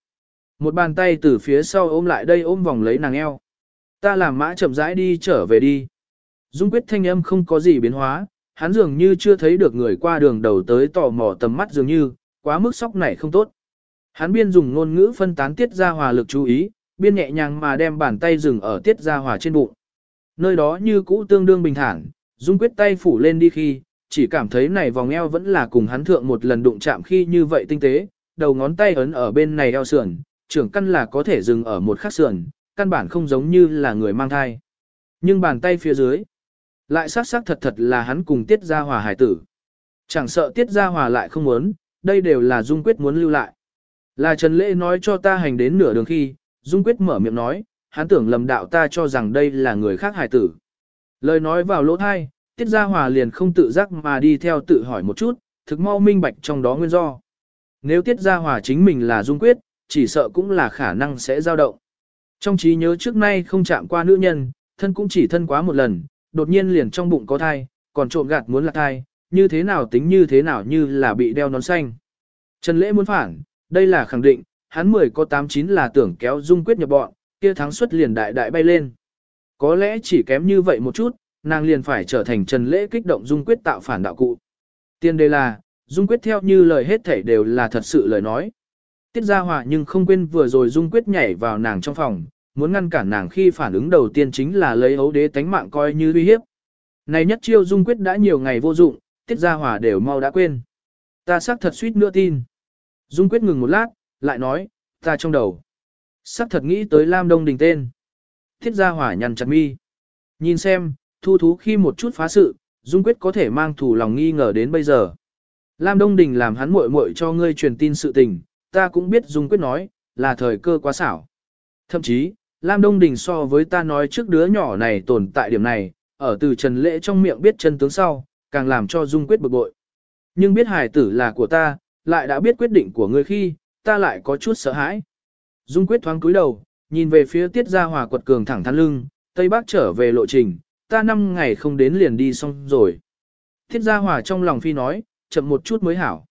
Một bàn tay từ phía sau ôm lại đây ôm vòng lấy nàng eo. Ta làm mã chậm rãi đi trở về đi. Dung quyết thanh âm không có gì biến hóa, hắn dường như chưa thấy được người qua đường đầu tới tò mò tầm mắt dường như, quá mức sóc này không tốt. Hắn biên dùng ngôn ngữ phân tán tiết ra hòa lực chú ý, biên nhẹ nhàng mà đem bàn tay dừng ở tiết ra hòa trên bụng. Nơi đó như cũ tương đương bình thản, dung quyết tay phủ lên đi khi, chỉ cảm thấy này vòng eo vẫn là cùng hắn thượng một lần đụng chạm khi như vậy tinh tế, đầu ngón tay ấn ở bên này eo sườn, trưởng căn là có thể dừng ở một khắc sườn, căn bản không giống như là người mang thai. Nhưng bàn tay phía dưới, lại sắc sắc thật thật là hắn cùng Tiết ra Hòa hải tử. Chẳng sợ Tiết ra Hòa lại không muốn, đây đều là Dung Quyết muốn lưu lại. Là Trần Lễ nói cho ta hành đến nửa đường khi, Dung Quyết mở miệng nói, hắn tưởng lầm đạo ta cho rằng đây là người khác hải tử. Lời nói vào lỗ thai, Tiết Gia Hòa liền không tự giác mà đi theo tự hỏi một chút, thực mau minh bạch trong đó nguyên do. Nếu Tiết Gia Hòa chính mình là Dung Quyết, chỉ sợ cũng là khả năng sẽ dao động. Trong trí nhớ trước nay không chạm qua nữ nhân, thân cũng chỉ thân quá một lần, đột nhiên liền trong bụng có thai, còn trộm gạt muốn là thai, như thế nào tính như thế nào như là bị đeo nón xanh. Trần Lễ muốn phản, đây là khẳng định, hắn 10 có 89 là tưởng kéo dung quyết nhập bọn, kia thắng suất liền đại đại bay lên. Có lẽ chỉ kém như vậy một chút, nàng liền phải trở thành Trần Lễ kích động dung quyết tạo phản đạo cụ. Tiên đề là, dung quyết theo như lời hết thảy đều là thật sự lời nói. Tiết Gia Hòa nhưng không quên vừa rồi Dung Quyết nhảy vào nàng trong phòng, muốn ngăn cản nàng khi phản ứng đầu tiên chính là lấy ấu đế tánh mạng coi như uy hiếp. Này nhất chiêu Dung Quyết đã nhiều ngày vô dụng, Tiết Gia Hòa đều mau đã quên. Ta xác thật suýt nữa tin. Dung Quyết ngừng một lát, lại nói, ta trong đầu. Sắc thật nghĩ tới Lam Đông Đình tên. Thiết Gia Hòa nhằn chặt mi. Nhìn xem, thu thú khi một chút phá sự, Dung Quyết có thể mang thủ lòng nghi ngờ đến bây giờ. Lam Đông Đình làm hắn muội muội cho ngươi truyền tin sự tình, ta cũng biết Dung Quyết nói, là thời cơ quá xảo. Thậm chí, Lam Đông Đình so với ta nói trước đứa nhỏ này tồn tại điểm này, ở từ Trần Lễ trong miệng biết chân tướng sau, càng làm cho Dung quyết bực bội. Nhưng biết hài tử là của ta, lại đã biết quyết định của ngươi khi, ta lại có chút sợ hãi. Dung quyết thoáng cúi đầu, nhìn về phía tiết gia hòa quật cường thẳng thắn lưng, Tây Bắc trở về lộ trình, ta năm ngày không đến liền đi xong rồi. Tiết gia hòa trong lòng phi nói, chậm một chút mới hảo.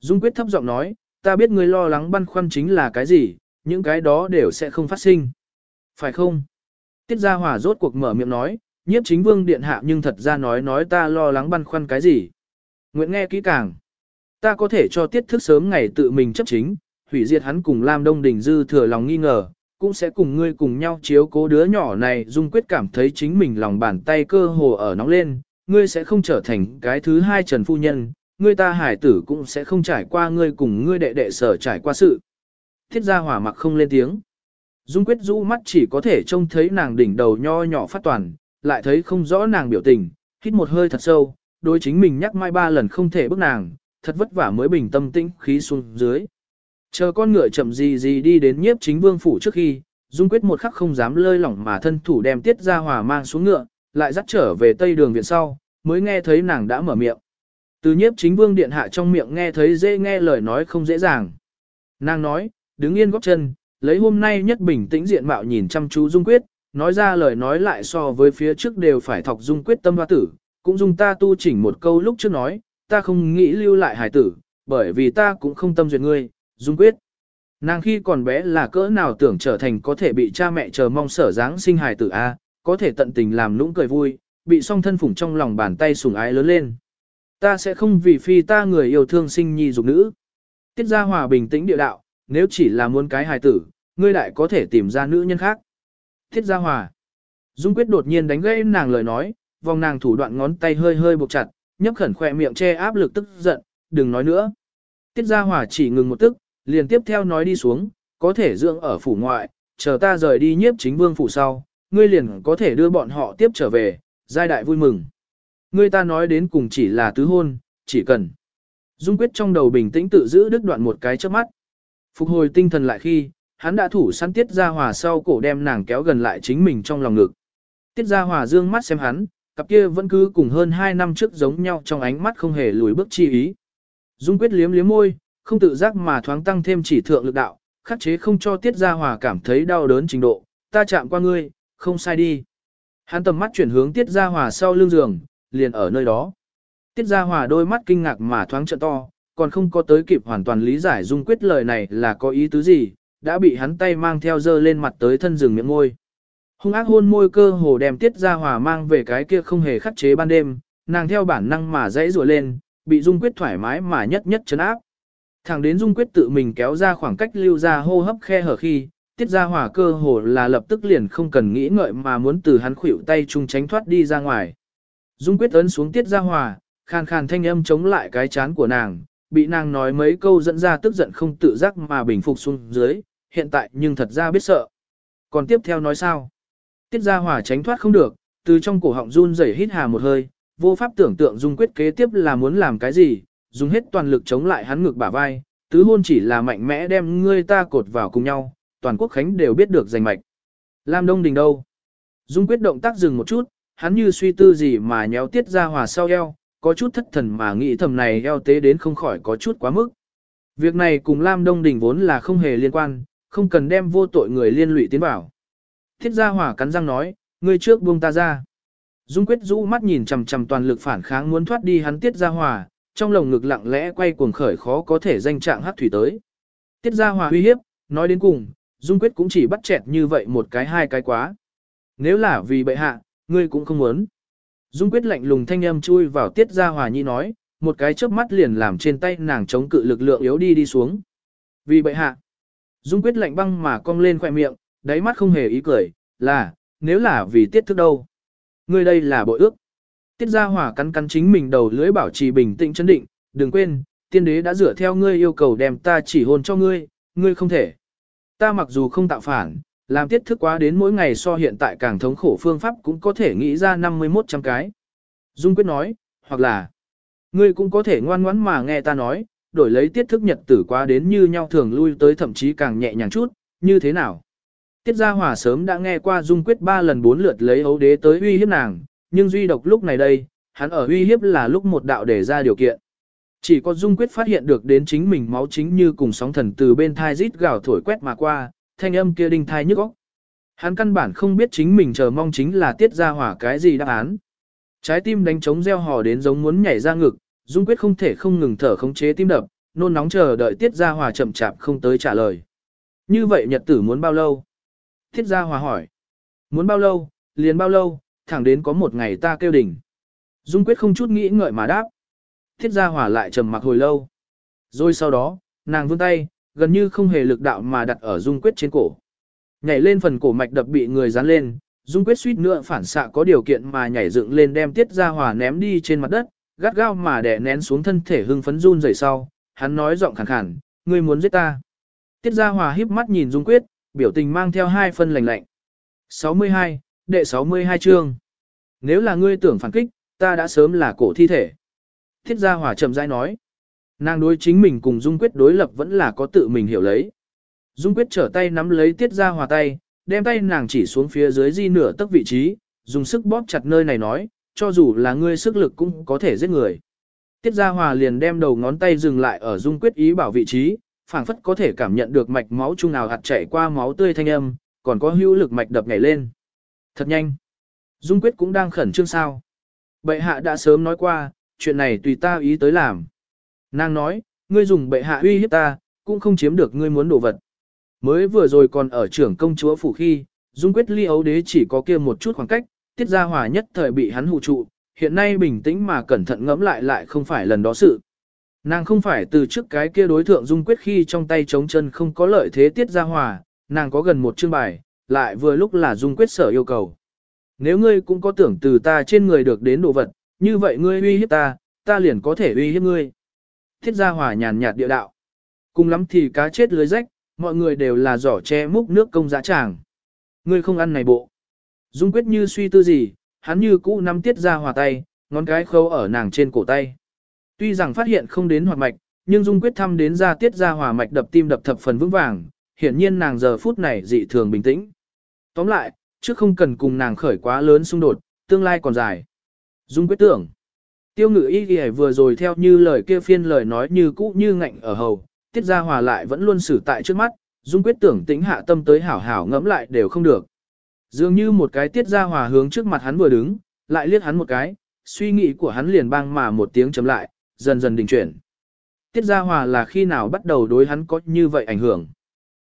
Dung quyết thấp giọng nói, ta biết ngươi lo lắng băn khoăn chính là cái gì, những cái đó đều sẽ không phát sinh. Phải không? Tiết gia hòa rốt cuộc mở miệng nói, nhiếp chính vương điện hạ nhưng thật ra nói nói ta lo lắng băn khoăn cái gì. Nguyện nghe kỹ càng. Ta có thể cho tiết thức sớm ngày tự mình chấp chính, hủy diệt hắn cùng Lam Đông Đình dư thừa lòng nghi ngờ, cũng sẽ cùng ngươi cùng nhau chiếu cố đứa nhỏ này dung quyết cảm thấy chính mình lòng bàn tay cơ hồ ở nóng lên, ngươi sẽ không trở thành cái thứ hai trần phu nhân, ngươi ta hải tử cũng sẽ không trải qua ngươi cùng ngươi đệ đệ sở trải qua sự. Thiết gia hỏa mặc không lên tiếng. Dung quyết rũ mắt chỉ có thể trông thấy nàng đỉnh đầu nho nhỏ phát toàn, lại thấy không rõ nàng biểu tình, hít một hơi thật sâu, đối chính mình nhắc mai ba lần không thể bước nàng, thật vất vả mới bình tâm tĩnh khí xuống dưới. Chờ con ngựa chậm gì gì đi đến nhiếp chính vương phủ trước khi, Dung quyết một khắc không dám lơi lỏng mà thân thủ đem tiết ra hòa mang xuống ngựa, lại dắt trở về tây đường viện sau, mới nghe thấy nàng đã mở miệng. Từ nhiếp chính vương điện hạ trong miệng nghe thấy dễ nghe lời nói không dễ dàng. Nàng nói, đứng yên góp chân, lấy hôm nay nhất bình tĩnh diện mạo nhìn chăm chú Dung quyết, nói ra lời nói lại so với phía trước đều phải thọc Dung quyết tâm hoa tử, cũng dùng ta tu chỉnh một câu lúc trước nói, ta không nghĩ lưu lại hải tử, bởi vì ta cũng không tâm duyệt ngươi, Dung quyết. Nàng khi còn bé là cỡ nào tưởng trở thành có thể bị cha mẹ chờ mong sở dáng sinh hài tử A, có thể tận tình làm lũng cười vui, bị song thân phủng trong lòng bàn tay sủng ái lớn lên. Ta sẽ không vì phi ta người yêu thương sinh nhi dục nữ. Tiết gia hòa bình tĩnh địa đạo, nếu chỉ là muốn cái hài tử, ngươi lại có thể tìm ra nữ nhân khác. Tiết gia hòa. Dung quyết đột nhiên đánh gãy nàng lời nói, vòng nàng thủ đoạn ngón tay hơi hơi buộc chặt, nhấp khẩn khỏe miệng che áp lực tức giận, đừng nói nữa. Tiết gia hòa chỉ ngừng một tức, liền tiếp theo nói đi xuống, có thể dưỡng ở phủ ngoại, chờ ta rời đi nhiếp chính vương phủ sau, ngươi liền có thể đưa bọn họ tiếp trở về, giai đại vui mừng. Ngươi ta nói đến cùng chỉ là tứ hôn, chỉ cần. Dung quyết trong đầu bình tĩnh tự giữ đứt đoạn một cái trước mắt. Phục hồi tinh thần lại khi, hắn đã thủ săn tiết ra hòa sau cổ đem nàng kéo gần lại chính mình trong lòng ngực. Tiết ra hòa dương mắt xem hắn, cặp kia vẫn cứ cùng hơn hai năm trước giống nhau trong ánh mắt không hề lùi bước chi ý. Dung quyết liếm liếm môi, không tự giác mà thoáng tăng thêm chỉ thượng lực đạo, khắc chế không cho tiết ra hòa cảm thấy đau đớn trình độ, ta chạm qua ngươi, không sai đi. Hắn tầm mắt chuyển hướng tiết ra hòa sau lưng giường, liền ở nơi đó. Tiết ra hòa đôi mắt kinh ngạc mà thoáng trợ to, còn không có tới kịp hoàn toàn lý giải dung quyết lời này là có ý tứ gì, đã bị hắn tay mang theo dơ lên mặt tới thân rừng miệng môi. Hung ác hôn môi cơ hồ đem tiết ra hòa mang về cái kia không hề khắc chế ban đêm, nàng theo bản năng mà dãy rủa lên, bị dung quyết thoải mái mà nhất nhất chấn áp. Thẳng đến dung quyết tự mình kéo ra khoảng cách lưu ra hô hấp khe hở khi, tiết ra hòa cơ hồ là lập tức liền không cần nghĩ ngợi mà muốn từ hắn khuỷu tay chung tránh thoát đi ra ngoài. Dung quyết ấn xuống tiết ra hòa, khàn khàn thanh âm chống lại cái chán của nàng, bị nàng nói mấy câu dẫn ra tức giận không tự giác mà bình phục xuống dưới, hiện tại nhưng thật ra biết sợ. Còn tiếp theo nói sao? Tiết ra hòa tránh thoát không được, từ trong cổ họng run rẩy hít hà một hơi, vô pháp tưởng tượng dung quyết kế tiếp là muốn làm cái gì, dùng hết toàn lực chống lại hắn ngực bả vai, tứ hôn chỉ là mạnh mẽ đem ngươi ta cột vào cùng nhau, toàn quốc khánh đều biết được giành mạch. Lam Đông Đình đâu? Dung quyết động tác dừng một chút, hắn như suy tư gì mà nhéo tiết ra hòa sau eo, có chút thất thần mà nghĩ thầm này eo tế đến không khỏi có chút quá mức. Việc này cùng Lam Đông Đình vốn là không hề liên quan, không cần đem vô tội người liên lụy tiến vào. Thiết gia hỏa cắn răng nói, ngươi trước buông ta ra. Dung quyết rũ mắt nhìn chằm chằm toàn lực phản kháng muốn thoát đi hắn tiết gia hỏa, trong lồng ngực lặng lẽ quay cuồng khởi khó có thể danh trạng hắc thủy tới. Tiết gia hòa uy hiếp, nói đến cùng, Dung quyết cũng chỉ bắt chẹt như vậy một cái hai cái quá. Nếu là vì bệ hạ, ngươi cũng không muốn. Dung quyết lạnh lùng thanh âm chui vào tiết gia hòa nhi nói, một cái chớp mắt liền làm trên tay nàng chống cự lực lượng yếu đi đi xuống. Vì bệ hạ, Dung quyết lạnh băng mà cong lên khoẻ miệng, đáy mắt không hề ý cười, là, nếu là vì tiết thức đâu. Ngươi đây là bội ước. Tiết gia hỏa cắn cắn chính mình đầu lưỡi bảo trì bình tĩnh chấn định, đừng quên, tiên đế đã dựa theo ngươi yêu cầu đem ta chỉ hôn cho ngươi, ngươi không thể. Ta mặc dù không tạo phản, làm tiết thức quá đến mỗi ngày so hiện tại càng thống khổ phương pháp cũng có thể nghĩ ra 51 trăm cái. Dung quyết nói, hoặc là, ngươi cũng có thể ngoan ngoãn mà nghe ta nói, đổi lấy tiết thức nhật tử quá đến như nhau thường lui tới thậm chí càng nhẹ nhàng chút, như thế nào? Tiết Gia Hòa sớm đã nghe qua Dung Quyết ba lần bốn lượt lấy ấu đế tới uy hiếp nàng, nhưng duy độc lúc này đây, hắn ở uy hiếp là lúc một đạo để ra điều kiện. Chỉ có Dung Quyết phát hiện được đến chính mình máu chính như cùng sóng thần từ bên thai rít gào thổi quét mà qua, thanh âm kia đinh thai nhức óc. Hắn căn bản không biết chính mình chờ mong chính là tiết ra hỏa cái gì đáp án. Trái tim đánh trống reo hò đến giống muốn nhảy ra ngực, Dung Quyết không thể không ngừng thở khống chế tim đập, nôn nóng chờ đợi tiết ra hỏa chậm chạp không tới trả lời. Như vậy nhật tử muốn bao lâu? Tiết ra hỏa hỏi. Muốn bao lâu, liền bao lâu, thẳng đến có một ngày ta kêu đỉnh. Dung Quyết không chút nghĩ ngợi mà đáp. Thiết gia hỏa lại trầm mặc hồi lâu. Rồi sau đó, nàng vươn tay, gần như không hề lực đạo mà đặt ở Dung Quyết trên cổ. Nhảy lên phần cổ mạch đập bị người dán lên, Dung Quyết suýt nữa phản xạ có điều kiện mà nhảy dựng lên đem Tiết Gia hỏa ném đi trên mặt đất, gắt gao mà đè nén xuống thân thể hưng phấn run rẩy sau, hắn nói giọng khàn khàn, ngươi muốn giết ta. Tiết Gia Hòa híp mắt nhìn Dung Quyết, biểu tình mang theo hai phân lạnh lạnh. 62, đệ 62 chương. Nếu là ngươi tưởng phản kích, ta đã sớm là cổ thi thể. Thiết gia hỏa chậm rãi nói. Nàng đối chính mình cùng Dung Quyết đối lập vẫn là có tự mình hiểu lấy. Dung Quyết trở tay nắm lấy Tiết Gia Hòa tay, đem tay nàng chỉ xuống phía dưới di nửa tấc vị trí, dùng sức bóp chặt nơi này nói, cho dù là ngươi sức lực cũng có thể giết người. Tiết Gia Hòa liền đem đầu ngón tay dừng lại ở Dung Quyết ý bảo vị trí, phảng phất có thể cảm nhận được mạch máu chung nào hạt chảy qua máu tươi thanh âm, còn có hữu lực mạch đập nhảy lên. Thật nhanh. Dung Quyết cũng đang khẩn trương sao. Bệ hạ đã sớm nói qua, chuyện này tùy ta ý tới làm. Nàng nói, ngươi dùng bệ hạ uy hiếp ta, cũng không chiếm được ngươi muốn đồ vật. Mới vừa rồi còn ở trưởng công chúa phủ khi, Dung quyết ly ấu đế chỉ có kia một chút khoảng cách, tiết ra hòa nhất thời bị hắn hụ trụ, hiện nay bình tĩnh mà cẩn thận ngẫm lại lại không phải lần đó sự. Nàng không phải từ trước cái kia đối thượng Dung quyết khi trong tay chống chân không có lợi thế tiết ra hòa, nàng có gần một chương bài, lại vừa lúc là Dung quyết sở yêu cầu. Nếu ngươi cũng có tưởng từ ta trên người được đến đồ vật, như vậy ngươi uy hiếp ta, ta liền có thể uy hiếp ngươi. Thiết gia hòa nhàn nhạt địa đạo. Cùng lắm thì cá chết lưới rách, mọi người đều là giỏ che múc nước công dã tràng. Ngươi không ăn này bộ. Dung quyết như suy tư gì, hắn như cũ nắm tiết ra hòa tay, ngón cái khâu ở nàng trên cổ tay. Tuy rằng phát hiện không đến hoạt mạch, nhưng Dung quyết thăm đến ra tiết ra hòa mạch đập tim đập thập phần vững vàng, hiển nhiên nàng giờ phút này dị thường bình tĩnh. Tóm lại, trước không cần cùng nàng khởi quá lớn xung đột, tương lai còn dài. Dung quyết tưởng. Tiêu ngự y ghi vừa rồi theo như lời kia phiên lời nói như cũ như ngạnh ở hầu, tiết ra hòa lại vẫn luôn xử tại trước mắt, dung quyết tưởng tính hạ tâm tới hảo hảo ngẫm lại đều không được. Dường như một cái tiết ra hòa hướng trước mặt hắn vừa đứng, lại liếc hắn một cái, suy nghĩ của hắn liền băng mà một tiếng chấm lại, dần dần đình chuyển. Tiết ra hòa là khi nào bắt đầu đối hắn có như vậy ảnh hưởng.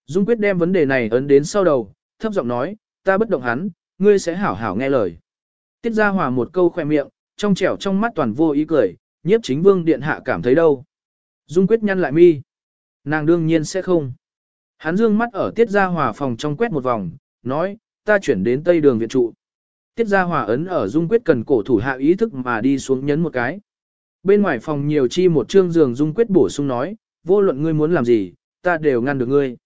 Dung quyết đem vấn đề này ấn đến sau đầu, thấp giọng nói, ta bất động hắn, ngươi sẽ hảo hảo nghe lời. Tiết ra hòa một câu khoe miệng, trong trẻo trong mắt toàn vô ý cười, nhiếp chính vương điện hạ cảm thấy đâu. Dung quyết nhăn lại mi. Nàng đương nhiên sẽ không. Hắn dương mắt ở tiết gia hòa phòng trong quét một vòng, nói, ta chuyển đến tây đường viện trụ. Tiết gia hòa ấn ở dung quyết cần cổ thủ hạ ý thức mà đi xuống nhấn một cái. Bên ngoài phòng nhiều chi một trương giường dung quyết bổ sung nói, vô luận ngươi muốn làm gì, ta đều ngăn được ngươi.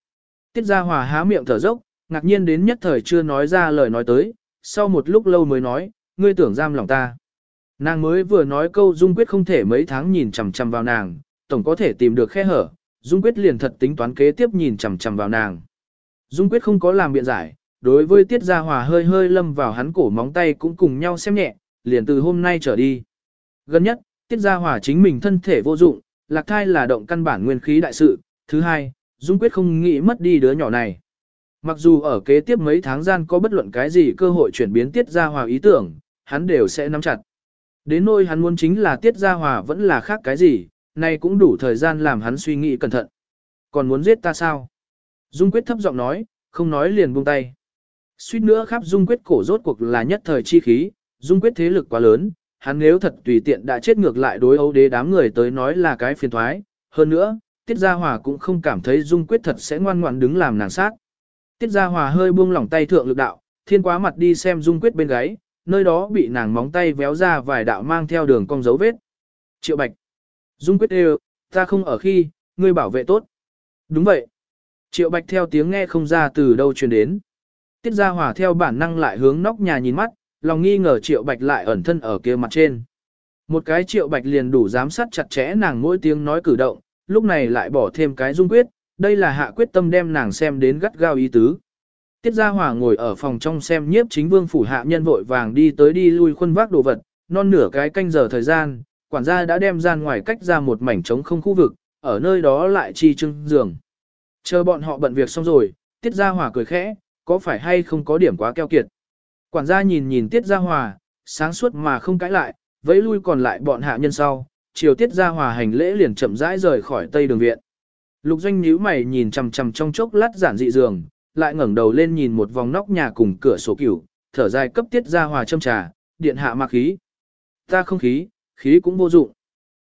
Tiết gia hòa há miệng thở dốc, ngạc nhiên đến nhất thời chưa nói ra lời nói tới, sau một lúc lâu mới nói, ngươi tưởng giam lòng ta. Nàng mới vừa nói câu Dung Quyết không thể mấy tháng nhìn chằm chằm vào nàng, tổng có thể tìm được khe hở, Dung Quyết liền thật tính toán kế tiếp nhìn chằm chằm vào nàng. Dung Quyết không có làm biện giải, đối với Tiết Gia Hòa hơi hơi lâm vào hắn cổ móng tay cũng cùng nhau xem nhẹ, liền từ hôm nay trở đi. Gần nhất, Tiết Gia Hòa chính mình thân thể vô dụng, lạc thai là động căn bản nguyên khí đại sự. Thứ hai, Dung Quyết không nghĩ mất đi đứa nhỏ này. Mặc dù ở kế tiếp mấy tháng gian có bất luận cái gì cơ hội chuyển biến Tiết Gia Hòa ý tưởng, hắn đều sẽ nắm chặt. Đến nỗi hắn muốn chính là tiết gia hòa vẫn là khác cái gì, nay cũng đủ thời gian làm hắn suy nghĩ cẩn thận. Còn muốn giết ta sao? Dung quyết thấp giọng nói, không nói liền buông tay. Suýt nữa khắp dung quyết cổ rốt cuộc là nhất thời chi khí, dung quyết thế lực quá lớn, hắn nếu thật tùy tiện đã chết ngược lại đối ấu đế đám người tới nói là cái phiền thoái. Hơn nữa, tiết gia hòa cũng không cảm thấy dung quyết thật sẽ ngoan ngoãn đứng làm nàng sát. Tiết gia hòa hơi buông lỏng tay thượng lực đạo, thiên quá mặt đi xem dung quyết bên gáy, nơi đó bị nàng móng tay véo ra vài đạo mang theo đường cong dấu vết. Triệu Bạch. Dung quyết đều, ta không ở khi, ngươi bảo vệ tốt. Đúng vậy. Triệu Bạch theo tiếng nghe không ra từ đâu truyền đến. Tiết Gia Hòa theo bản năng lại hướng nóc nhà nhìn mắt, lòng nghi ngờ Triệu Bạch lại ẩn thân ở kia mặt trên. Một cái Triệu Bạch liền đủ giám sát chặt chẽ nàng mỗi tiếng nói cử động, lúc này lại bỏ thêm cái dung quyết, đây là hạ quyết tâm đem nàng xem đến gắt gao ý tứ. Tiết Gia Hòa ngồi ở phòng trong xem nhiếp chính vương phủ hạ nhân vội vàng đi tới đi lui khuân vác đồ vật, non nửa cái canh giờ thời gian, quản gia đã đem gian ngoài cách ra một mảnh trống không khu vực, ở nơi đó lại chi trưng giường. Chờ bọn họ bận việc xong rồi, Tiết Gia Hòa cười khẽ, có phải hay không có điểm quá keo kiệt. Quản gia nhìn nhìn Tiết Gia Hòa, sáng suốt mà không cãi lại, vẫy lui còn lại bọn hạ nhân sau, chiều Tiết Gia Hòa hành lễ liền chậm rãi rời khỏi Tây Đường Viện. Lục Doanh nhíu mày nhìn chằm chằm trong chốc lát giản dị giường, lại ngẩng đầu lên nhìn một vòng nóc nhà cùng cửa sổ cửu, thở dài cấp Tiết Gia Hòa châm trà, điện hạ mạc khí. Ta không khí, khí cũng vô dụng.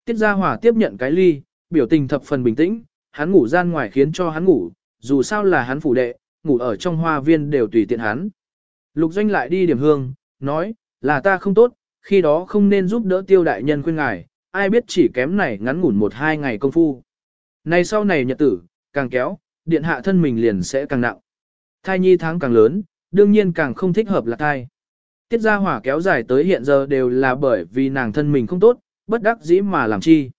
Tiết Gia Hòa tiếp nhận cái ly, biểu tình thập phần bình tĩnh, hắn ngủ gian ngoài khiến cho hắn ngủ, dù sao là hắn phủ đệ, ngủ ở trong hoa viên đều tùy tiện hắn. Lục Doanh lại đi điểm hương, nói, là ta không tốt, khi đó không nên giúp đỡ tiêu đại nhân khuyên ngài, ai biết chỉ kém này ngắn ngủn một hai ngày công phu. Này sau này nhật tử, càng kéo, điện hạ thân mình liền sẽ càng nặng. Thai nhi tháng càng lớn, đương nhiên càng không thích hợp là thai. Tiết gia hỏa kéo dài tới hiện giờ đều là bởi vì nàng thân mình không tốt, bất đắc dĩ mà làm chi.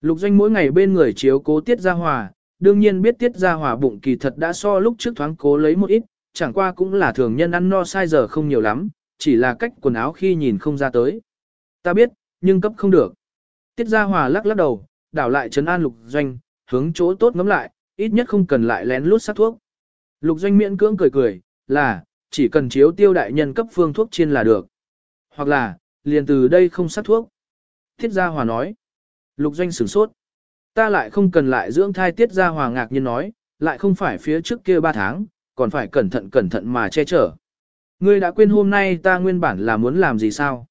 Lục doanh mỗi ngày bên người chiếu cố tiết gia hỏa đương nhiên biết tiết gia hỏa bụng kỳ thật đã so lúc trước thoáng cố lấy một ít, chẳng qua cũng là thường nhân ăn no sai giờ không nhiều lắm, chỉ là cách quần áo khi nhìn không ra tới. Ta biết, nhưng cấp không được. Tiết gia hỏa lắc lắc đầu, đảo lại trấn an lục doanh, hướng chỗ tốt ngắm lại, ít nhất không cần lại lén lút sát thuốc. Lục doanh miễn cưỡng cười cười, là, chỉ cần chiếu tiêu đại nhân cấp phương thuốc chiên là được. Hoặc là, liền từ đây không sát thuốc. Tiết gia hòa nói. Lục doanh sửng sốt. Ta lại không cần lại dưỡng thai tiết gia hòa ngạc nhiên nói, lại không phải phía trước kia ba tháng, còn phải cẩn thận cẩn thận mà che chở. Ngươi đã quên hôm nay ta nguyên bản là muốn làm gì sao?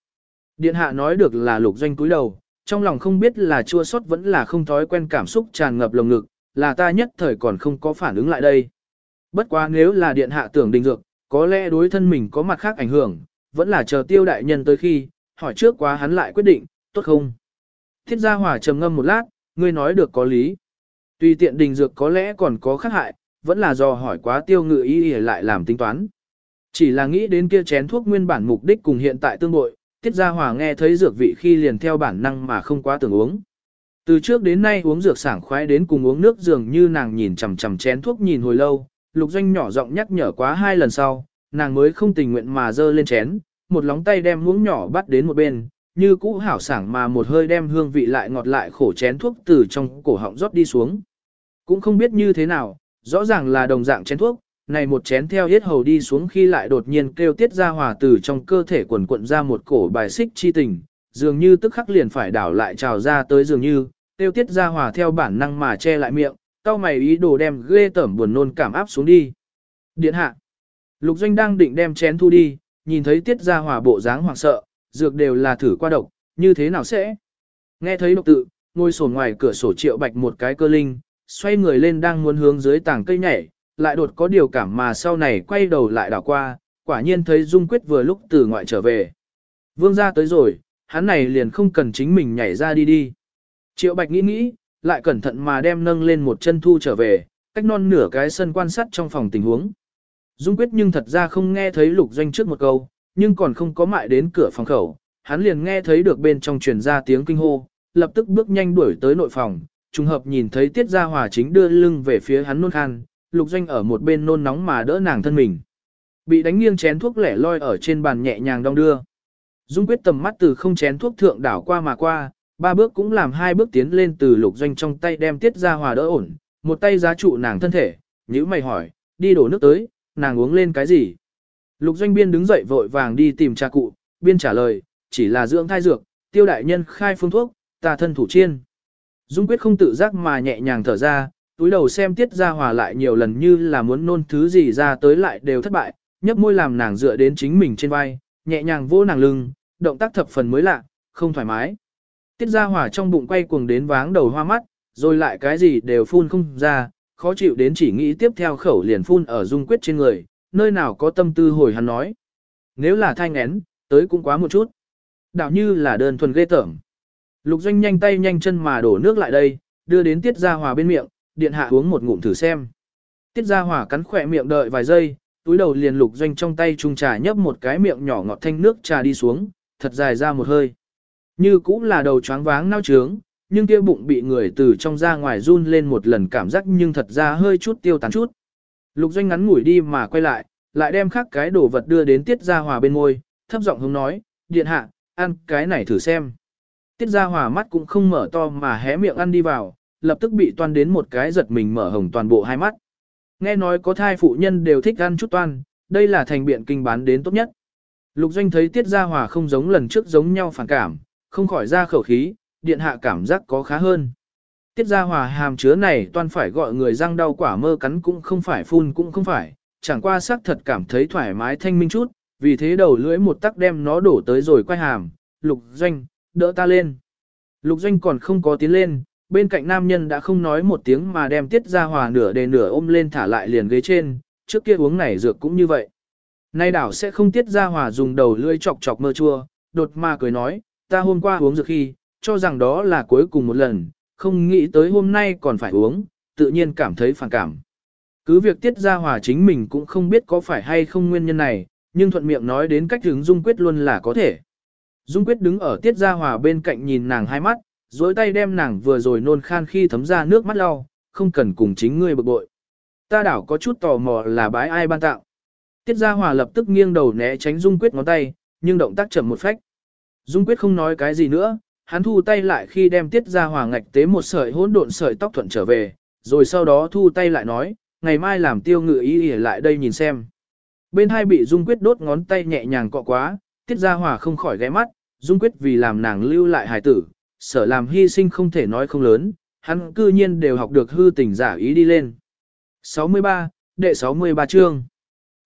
Điện hạ nói được là lục doanh cúi đầu, trong lòng không biết là chua xót vẫn là không thói quen cảm xúc tràn ngập lồng ngực, là ta nhất thời còn không có phản ứng lại đây. Bất quá nếu là điện hạ tưởng đình dược, có lẽ đối thân mình có mặt khác ảnh hưởng, vẫn là chờ tiêu đại nhân tới khi, hỏi trước quá hắn lại quyết định, tốt không? Thiết gia hòa trầm ngâm một lát, ngươi nói được có lý. tuy tiện đình dược có lẽ còn có khác hại, vẫn là do hỏi quá tiêu ngự ý ý lại làm tính toán. Chỉ là nghĩ đến kia chén thuốc nguyên bản mục đích cùng hiện tại tương bội, tiết gia hòa nghe thấy dược vị khi liền theo bản năng mà không quá tưởng uống. Từ trước đến nay uống dược sảng khoái đến cùng uống nước dường như nàng nhìn chằm chằm chén thuốc nhìn hồi lâu, lục doanh nhỏ giọng nhắc nhở quá hai lần sau, nàng mới không tình nguyện mà dơ lên chén, một lóng tay đem muỗng nhỏ bắt đến một bên, như cũ hảo sảng mà một hơi đem hương vị lại ngọt lại khổ chén thuốc từ trong cổ họng rót đi xuống. Cũng không biết như thế nào, rõ ràng là đồng dạng chén thuốc, này một chén theo yết hầu đi xuống khi lại đột nhiên kêu tiết ra hòa từ trong cơ thể quần quận ra một cổ bài xích chi tình, dường như tức khắc liền phải đảo lại trào ra tới dường như, tiêu tiết ra hòa theo bản năng mà che lại miệng, cao mày ý đồ đem ghê tẩm buồn nôn cảm áp xuống đi. Điện hạ. Lục doanh đang định đem chén thu đi, nhìn thấy tiết ra hòa bộ dáng hoảng sợ, dược đều là thử qua độc, như thế nào sẽ? Nghe thấy độc tự, ngồi sổ ngoài cửa sổ triệu bạch một cái cơ linh, xoay người lên đang muốn hướng dưới tảng cây nhảy, lại đột có điều cảm mà sau này quay đầu lại đảo qua, quả nhiên thấy Dung Quyết vừa lúc từ ngoại trở về. Vương ra tới rồi, hắn này liền không cần chính mình nhảy ra đi đi. Triệu bạch nghĩ nghĩ, lại cẩn thận mà đem nâng lên một chân thu trở về, cách non nửa cái sân quan sát trong phòng tình huống. Dung Quyết nhưng thật ra không nghe thấy lục doanh trước một câu, nhưng còn không có mại đến cửa phòng khẩu, hắn liền nghe thấy được bên trong truyền ra tiếng kinh hô, lập tức bước nhanh đuổi tới nội phòng, trùng hợp nhìn thấy Tiết Gia Hòa chính đưa lưng về phía hắn nôn khan, lục doanh ở một bên nôn nóng mà đỡ nàng thân mình. Bị đánh nghiêng chén thuốc lẻ loi ở trên bàn nhẹ nhàng đong đưa. Dung quyết tầm mắt từ không chén thuốc thượng đảo qua mà qua, ba bước cũng làm hai bước tiến lên từ lục doanh trong tay đem Tiết ra Hòa đỡ ổn, một tay giá trụ nàng thân thể, nhữ mày hỏi, đi đổ nước tới, nàng uống lên cái gì? Lục doanh biên đứng dậy vội vàng đi tìm cha cụ, biên trả lời, chỉ là dưỡng thai dược, tiêu đại nhân khai phương thuốc, ta thân thủ chiên. Dung quyết không tự giác mà nhẹ nhàng thở ra, túi đầu xem tiết ra hòa lại nhiều lần như là muốn nôn thứ gì ra tới lại đều thất bại, nhấp môi làm nàng dựa đến chính mình trên vai, nhẹ nhàng vô nàng lưng, động tác thập phần mới lạ, không thoải mái. Tiết ra hòa trong bụng quay cuồng đến váng đầu hoa mắt, rồi lại cái gì đều phun không ra, khó chịu đến chỉ nghĩ tiếp theo khẩu liền phun ở dung quyết trên người, nơi nào có tâm tư hồi hắn nói. Nếu là thai ngén, tới cũng quá một chút. Đạo như là đơn thuần ghê tởm. Lục doanh nhanh tay nhanh chân mà đổ nước lại đây, đưa đến tiết gia hòa bên miệng, điện hạ uống một ngụm thử xem. Tiết gia hỏa cắn khỏe miệng đợi vài giây, túi đầu liền lục doanh trong tay trung trà nhấp một cái miệng nhỏ ngọt thanh nước trà đi xuống, thật dài ra một hơi. Như cũng là đầu choáng váng nao trướng, nhưng kia bụng bị người từ trong ra ngoài run lên một lần cảm giác nhưng thật ra hơi chút tiêu tán chút. Lục doanh ngắn ngủi đi mà quay lại, lại đem khác cái đồ vật đưa đến Tiết Gia Hòa bên môi, thấp giọng hướng nói, điện hạ, ăn cái này thử xem. Tiết Gia Hòa mắt cũng không mở to mà hé miệng ăn đi vào, lập tức bị toan đến một cái giật mình mở hồng toàn bộ hai mắt. Nghe nói có thai phụ nhân đều thích ăn chút toan, đây là thành biện kinh bán đến tốt nhất. Lục Doanh thấy Tiết Gia Hòa không giống lần trước giống nhau phản cảm, không khỏi ra khẩu khí, điện hạ cảm giác có khá hơn. Tiết Gia Hòa hàm chứa này toàn phải gọi người răng đau quả mơ cắn cũng không phải phun cũng không phải, chẳng qua xác thật cảm thấy thoải mái thanh minh chút, vì thế đầu lưỡi một tắc đem nó đổ tới rồi quay hàm, Lục Doanh, đỡ ta lên. Lục Doanh còn không có tiến lên, bên cạnh nam nhân đã không nói một tiếng mà đem Tiết Gia Hòa nửa đề nửa ôm lên thả lại liền ghế trên, trước kia uống này dược cũng như vậy. Nay đảo sẽ không Tiết Gia Hòa dùng đầu lưỡi chọc chọc mơ chua, đột mà cười nói, ta hôm qua uống dược khi, cho rằng đó là cuối cùng một lần, không nghĩ tới hôm nay còn phải uống, tự nhiên cảm thấy phản cảm. Cứ việc Tiết Gia Hòa chính mình cũng không biết có phải hay không nguyên nhân này, nhưng thuận miệng nói đến cách hướng Dung Quyết luôn là có thể. Dung Quyết đứng ở Tiết Gia Hòa bên cạnh nhìn nàng hai mắt, dối tay đem nàng vừa rồi nôn khan khi thấm ra nước mắt lau, không cần cùng chính ngươi bực bội. Ta đảo có chút tò mò là bái ai ban tạo. Tiết Gia Hòa lập tức nghiêng đầu né tránh Dung Quyết ngón tay, nhưng động tác chậm một phách. Dung Quyết không nói cái gì nữa, hắn thu tay lại khi đem Tiết Gia Hòa ngạch tế một sợi hỗn độn sợi tóc thuận trở về, rồi sau đó thu tay lại nói, ngày mai làm tiêu ngự ý ỉa lại đây nhìn xem. Bên hai bị Dung Quyết đốt ngón tay nhẹ nhàng cọ quá, Tiết Gia Hòa không khỏi ghé mắt, Dung Quyết vì làm nàng lưu lại hài tử, sở làm hy sinh không thể nói không lớn, hắn cư nhiên đều học được hư tình giả ý đi lên. 63, đệ 63 chương.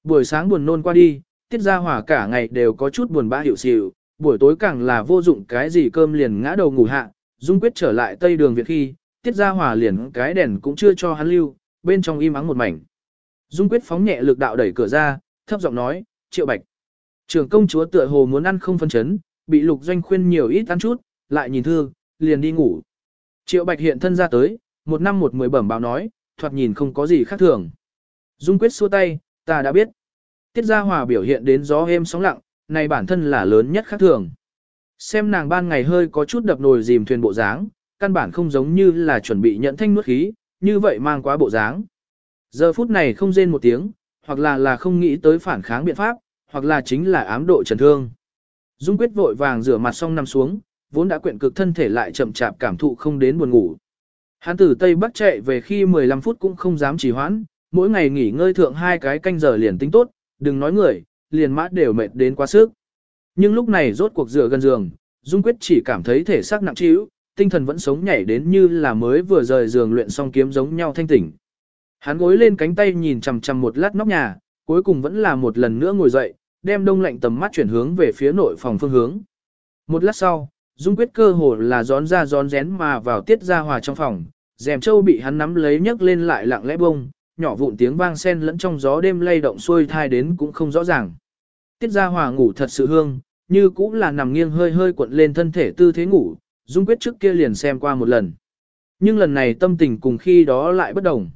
Buổi sáng buồn nôn qua đi, Tiết Gia Hòa cả ngày đều có chút buồn bã hiểu xỉu, buổi tối càng là vô dụng cái gì cơm liền ngã đầu ngủ hạ, Dung Quyết trở lại Tây Đường Việt khi, Tiết Gia Hòa liền cái đèn cũng chưa cho hắn lưu, bên trong im ắng một mảnh. Dung Quyết phóng nhẹ lực đạo đẩy cửa ra, thấp giọng nói, Triệu Bạch. Trưởng công chúa tựa hồ muốn ăn không phân chấn, bị lục doanh khuyên nhiều ít ăn chút, lại nhìn thư, liền đi ngủ. Triệu Bạch hiện thân ra tới, một năm một mười bẩm báo nói, thoạt nhìn không có gì khác thường. Dung Quyết xua tay, ta đã biết. Tiết Gia Hòa biểu hiện đến gió êm sóng lặng, này bản thân là lớn nhất khác thường. Xem nàng ban ngày hơi có chút đập nồi dìm thuyền bộ dáng, căn bản không giống như là chuẩn bị nhận thanh nuốt khí, như vậy mang quá bộ dáng. Giờ phút này không rên một tiếng, hoặc là là không nghĩ tới phản kháng biện pháp, hoặc là chính là ám độ trần thương. Dung quyết vội vàng rửa mặt xong nằm xuống, vốn đã quyện cực thân thể lại chậm chạp cảm thụ không đến buồn ngủ. Hắn từ Tây Bắc chạy về khi 15 phút cũng không dám trì hoãn, mỗi ngày nghỉ ngơi thượng hai cái canh giờ liền tính tốt, đừng nói người, liền mát đều mệt đến quá sức. Nhưng lúc này rốt cuộc dựa gần giường, Dung Quyết chỉ cảm thấy thể xác nặng trĩu, tinh thần vẫn sống nhảy đến như là mới vừa rời giường luyện xong kiếm giống nhau thanh tỉnh. Hắn gối lên cánh tay nhìn chằm chằm một lát nóc nhà, cuối cùng vẫn là một lần nữa ngồi dậy, đem đông lạnh tầm mắt chuyển hướng về phía nội phòng phương hướng. Một lát sau, Dung Quyết cơ hồ là gión ra gión rén mà vào tiết ra hòa trong phòng, rèm châu bị hắn nắm lấy nhấc lên lại lặng lẽ bông, nhỏ vụn tiếng vang sen lẫn trong gió đêm lay động xuôi thai đến cũng không rõ ràng. Tiết Gia Hòa ngủ thật sự hương, như cũng là nằm nghiêng hơi hơi cuộn lên thân thể tư thế ngủ, Dung Quyết trước kia liền xem qua một lần. Nhưng lần này tâm tình cùng khi đó lại bất đồng.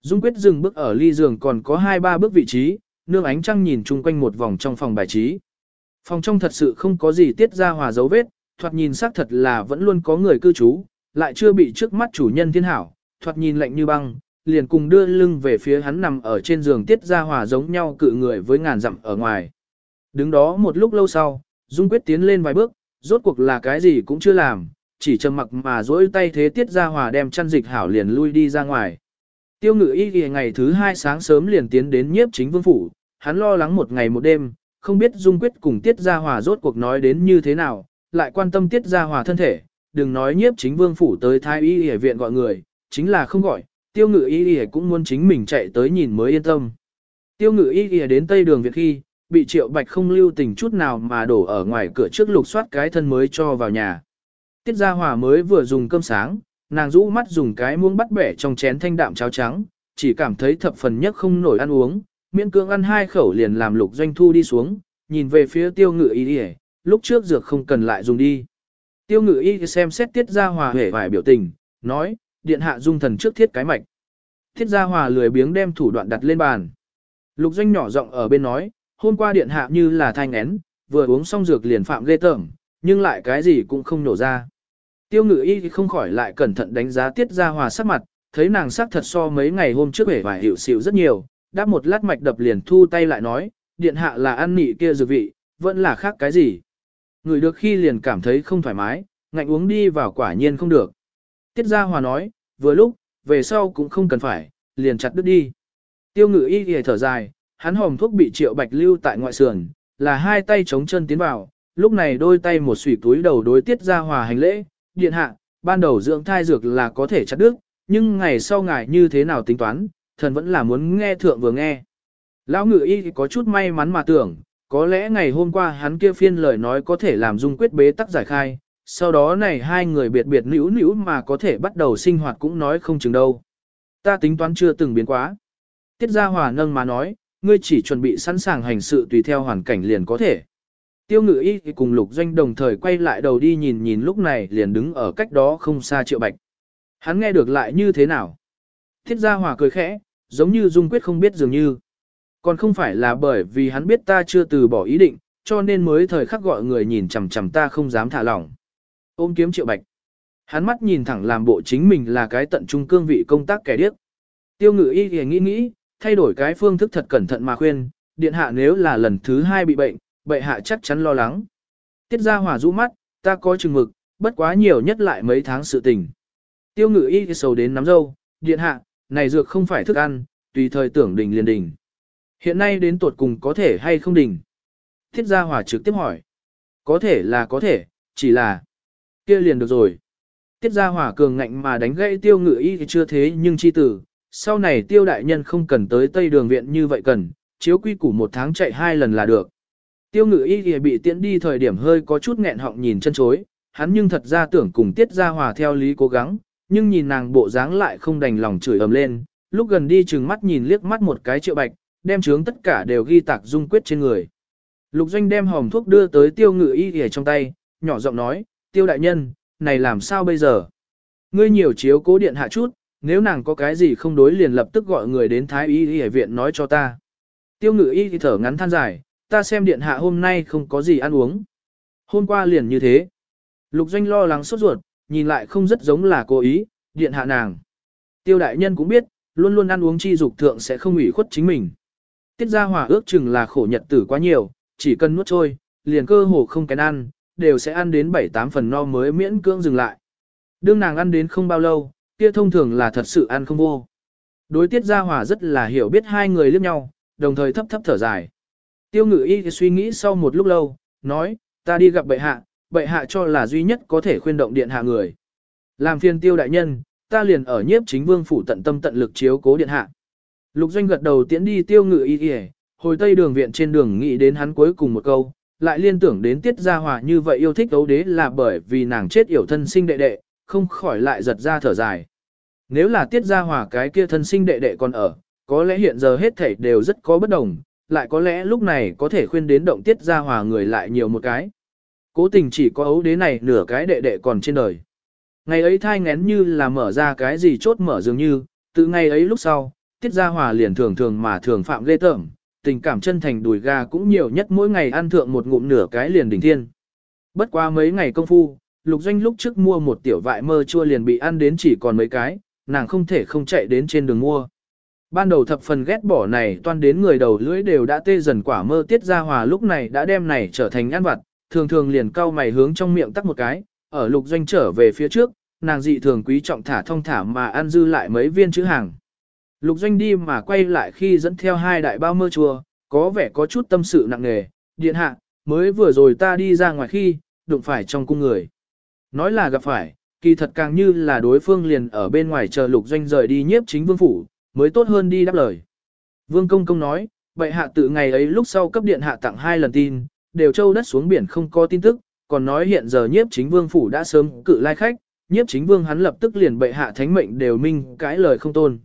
Dung Quyết dừng bước ở ly giường còn có hai ba bước vị trí, nương ánh trăng nhìn chung quanh một vòng trong phòng bài trí. Phòng trong thật sự không có gì Tiết Gia Hòa dấu vết, thoạt nhìn xác thật là vẫn luôn có người cư trú, lại chưa bị trước mắt chủ nhân thiên hảo, thoạt nhìn lạnh như băng, liền cùng đưa lưng về phía hắn nằm ở trên giường Tiết Gia Hòa giống nhau cự người với ngàn dặm ở ngoài. Đứng đó một lúc lâu sau, Dung Quyết tiến lên vài bước, rốt cuộc là cái gì cũng chưa làm, chỉ trầm mặc mà duỗi tay thế tiết ra hòa đem chăn dịch hảo liền lui đi ra ngoài. Tiêu ngự y ghi ngày thứ hai sáng sớm liền tiến đến nhiếp chính vương phủ, hắn lo lắng một ngày một đêm, không biết Dung Quyết cùng tiết ra hòa rốt cuộc nói đến như thế nào, lại quan tâm tiết ra hòa thân thể, đừng nói nhiếp chính vương phủ tới thái y y viện gọi người, chính là không gọi, tiêu ngự y y cũng muốn chính mình chạy tới nhìn mới yên tâm. Tiêu ngự y y đến tây đường viện khi, bị triệu bạch không lưu tình chút nào mà đổ ở ngoài cửa trước lục soát cái thân mới cho vào nhà. Tiết Gia Hòa mới vừa dùng cơm sáng, nàng rũ mắt dùng cái muỗng bắt bẻ trong chén thanh đạm cháo trắng, chỉ cảm thấy thập phần nhất không nổi ăn uống, miễn cưỡng ăn hai khẩu liền làm lục doanh thu đi xuống, nhìn về phía tiêu ngự y đi lúc trước dược không cần lại dùng đi. Tiêu ngự y xem xét Tiết Gia Hòa hề vài biểu tình, nói, điện hạ dung thần trước thiết cái mạch. Tiết Gia Hòa lười biếng đem thủ đoạn đặt lên bàn. Lục doanh nhỏ giọng ở bên nói, hôm qua điện hạ như là thanh én, vừa uống xong dược liền phạm ghê tởm, nhưng lại cái gì cũng không nổ ra. Tiêu ngự y không khỏi lại cẩn thận đánh giá tiết gia hòa sắc mặt, thấy nàng sắc thật so mấy ngày hôm trước vẻ vài hiệu xịu rất nhiều, đáp một lát mạch đập liền thu tay lại nói, điện hạ là ăn nị kia dược vị, vẫn là khác cái gì. Người được khi liền cảm thấy không thoải mái, ngạnh uống đi vào quả nhiên không được. Tiết Gia Hòa nói, vừa lúc, về sau cũng không cần phải, liền chặt đứt đi. Tiêu ngự y y thở dài, hắn hòm thuốc bị triệu bạch lưu tại ngoại sườn, là hai tay chống chân tiến vào, lúc này đôi tay một sủy túi đầu đối Tiết Gia Hòa hành lễ, điện hạ, ban đầu dưỡng thai dược là có thể chặt đứt, nhưng ngày sau ngài như thế nào tính toán, thần vẫn là muốn nghe thượng vừa nghe. Lão ngự y có chút may mắn mà tưởng, có lẽ ngày hôm qua hắn kia phiên lời nói có thể làm dung quyết bế tắc giải khai, sau đó này hai người biệt biệt nữ nữ mà có thể bắt đầu sinh hoạt cũng nói không chừng đâu. Ta tính toán chưa từng biến quá. Tiết Gia Hòa nâng mà nói, ngươi chỉ chuẩn bị sẵn sàng hành sự tùy theo hoàn cảnh liền có thể. Tiêu ngự y cùng lục doanh đồng thời quay lại đầu đi nhìn nhìn lúc này liền đứng ở cách đó không xa triệu bạch. Hắn nghe được lại như thế nào? Thiết gia hòa cười khẽ, giống như dung quyết không biết dường như. Còn không phải là bởi vì hắn biết ta chưa từ bỏ ý định, cho nên mới thời khắc gọi người nhìn chằm chằm ta không dám thả lỏng. Ôm kiếm triệu bạch. Hắn mắt nhìn thẳng làm bộ chính mình là cái tận trung cương vị công tác kẻ điếc. Tiêu ngự y thì nghĩ nghĩ, thay đổi cái phương thức thật cẩn thận mà khuyên, điện hạ nếu là lần thứ hai bị bệnh, bệ hạ chắc chắn lo lắng. Tiết ra hỏa rũ mắt, ta có chừng mực, bất quá nhiều nhất lại mấy tháng sự tình. Tiêu ngự y sầu đến nắm dâu, điện hạ, này dược không phải thức ăn, tùy thời tưởng đình liền đình. Hiện nay đến tuột cùng có thể hay không đình? Thiết gia hỏa trực tiếp hỏi. Có thể là có thể, chỉ là kia liền được rồi. Tiết gia hỏa cường ngạnh mà đánh gãy tiêu ngự y thì chưa thế nhưng chi tử, sau này tiêu đại nhân không cần tới tây đường viện như vậy cần, chiếu quy củ một tháng chạy hai lần là được. Tiêu ngự y thì bị tiễn đi thời điểm hơi có chút nghẹn họng nhìn chân chối, hắn nhưng thật ra tưởng cùng tiết gia hòa theo lý cố gắng, nhưng nhìn nàng bộ dáng lại không đành lòng chửi ầm lên, lúc gần đi chừng mắt nhìn liếc mắt một cái triệu bạch, đem chướng tất cả đều ghi tạc dung quyết trên người. Lục doanh đem hòm thuốc đưa tới tiêu ngự y ở trong tay, nhỏ giọng nói, tiêu đại nhân, này làm sao bây giờ? Ngươi nhiều chiếu cố điện hạ chút, nếu nàng có cái gì không đối liền lập tức gọi người đến thái y y viện nói cho ta. Tiêu ngự y thì thở ngắn than dài, ta xem điện hạ hôm nay không có gì ăn uống. Hôm qua liền như thế. Lục doanh lo lắng sốt ruột, nhìn lại không rất giống là cố ý, điện hạ nàng. Tiêu đại nhân cũng biết, luôn luôn ăn uống chi dục thượng sẽ không ủy khuất chính mình. Tiết ra hòa ước chừng là khổ nhật tử quá nhiều, chỉ cần nuốt trôi, liền cơ hồ không kén ăn, đều sẽ ăn đến 7-8 phần no mới miễn cưỡng dừng lại. Đương nàng ăn đến không bao lâu, kia thông thường là thật sự ăn không vô. Đối tiết gia hòa rất là hiểu biết hai người liếc nhau, đồng thời thấp thấp thở dài. Tiêu ngự y suy nghĩ sau một lúc lâu, nói, ta đi gặp bệ hạ, bệ hạ cho là duy nhất có thể khuyên động điện hạ người. Làm phiền tiêu đại nhân, ta liền ở nhiếp chính vương phủ tận tâm tận lực chiếu cố điện hạ. Lục doanh gật đầu tiễn đi tiêu ngự y y, hồi tây đường viện trên đường nghĩ đến hắn cuối cùng một câu, lại liên tưởng đến tiết gia hòa như vậy yêu thích đấu đế là bởi vì nàng chết yểu thân sinh đệ đệ, không khỏi lại giật ra thở dài. Nếu là tiết gia hòa cái kia thân sinh đệ đệ còn ở, có lẽ hiện giờ hết thảy đều rất có bất đồng, lại có lẽ lúc này có thể khuyên đến động tiết gia hòa người lại nhiều một cái. Cố tình chỉ có ấu đế này nửa cái đệ đệ còn trên đời. Ngày ấy thai ngén như là mở ra cái gì chốt mở dường như, từ ngày ấy lúc sau, tiết gia hòa liền thường thường mà thường phạm ghê tởm, tình cảm chân thành đùi gà cũng nhiều nhất mỗi ngày ăn thượng một ngụm nửa cái liền đỉnh thiên. Bất qua mấy ngày công phu, lục doanh lúc trước mua một tiểu vại mơ chua liền bị ăn đến chỉ còn mấy cái, nàng không thể không chạy đến trên đường mua. Ban đầu thập phần ghét bỏ này toan đến người đầu lưỡi đều đã tê dần quả mơ tiết ra hòa lúc này đã đem này trở thành ăn vặt, thường thường liền cau mày hướng trong miệng tắc một cái, ở lục doanh trở về phía trước, nàng dị thường quý trọng thả thông thả mà ăn dư lại mấy viên chữ hàng. Lục doanh đi mà quay lại khi dẫn theo hai đại bao mơ chùa, có vẻ có chút tâm sự nặng nề, điện hạ, mới vừa rồi ta đi ra ngoài khi, đụng phải trong cung người. Nói là gặp phải, kỳ thật càng như là đối phương liền ở bên ngoài chờ lục doanh rời đi nhiếp chính vương phủ, mới tốt hơn đi đáp lời. Vương công công nói, bệ hạ tự ngày ấy lúc sau cấp điện hạ tặng hai lần tin, đều châu đất xuống biển không có tin tức, còn nói hiện giờ nhiếp chính vương phủ đã sớm cự lai khách, nhiếp chính vương hắn lập tức liền bệ hạ thánh mệnh đều minh cãi lời không tôn.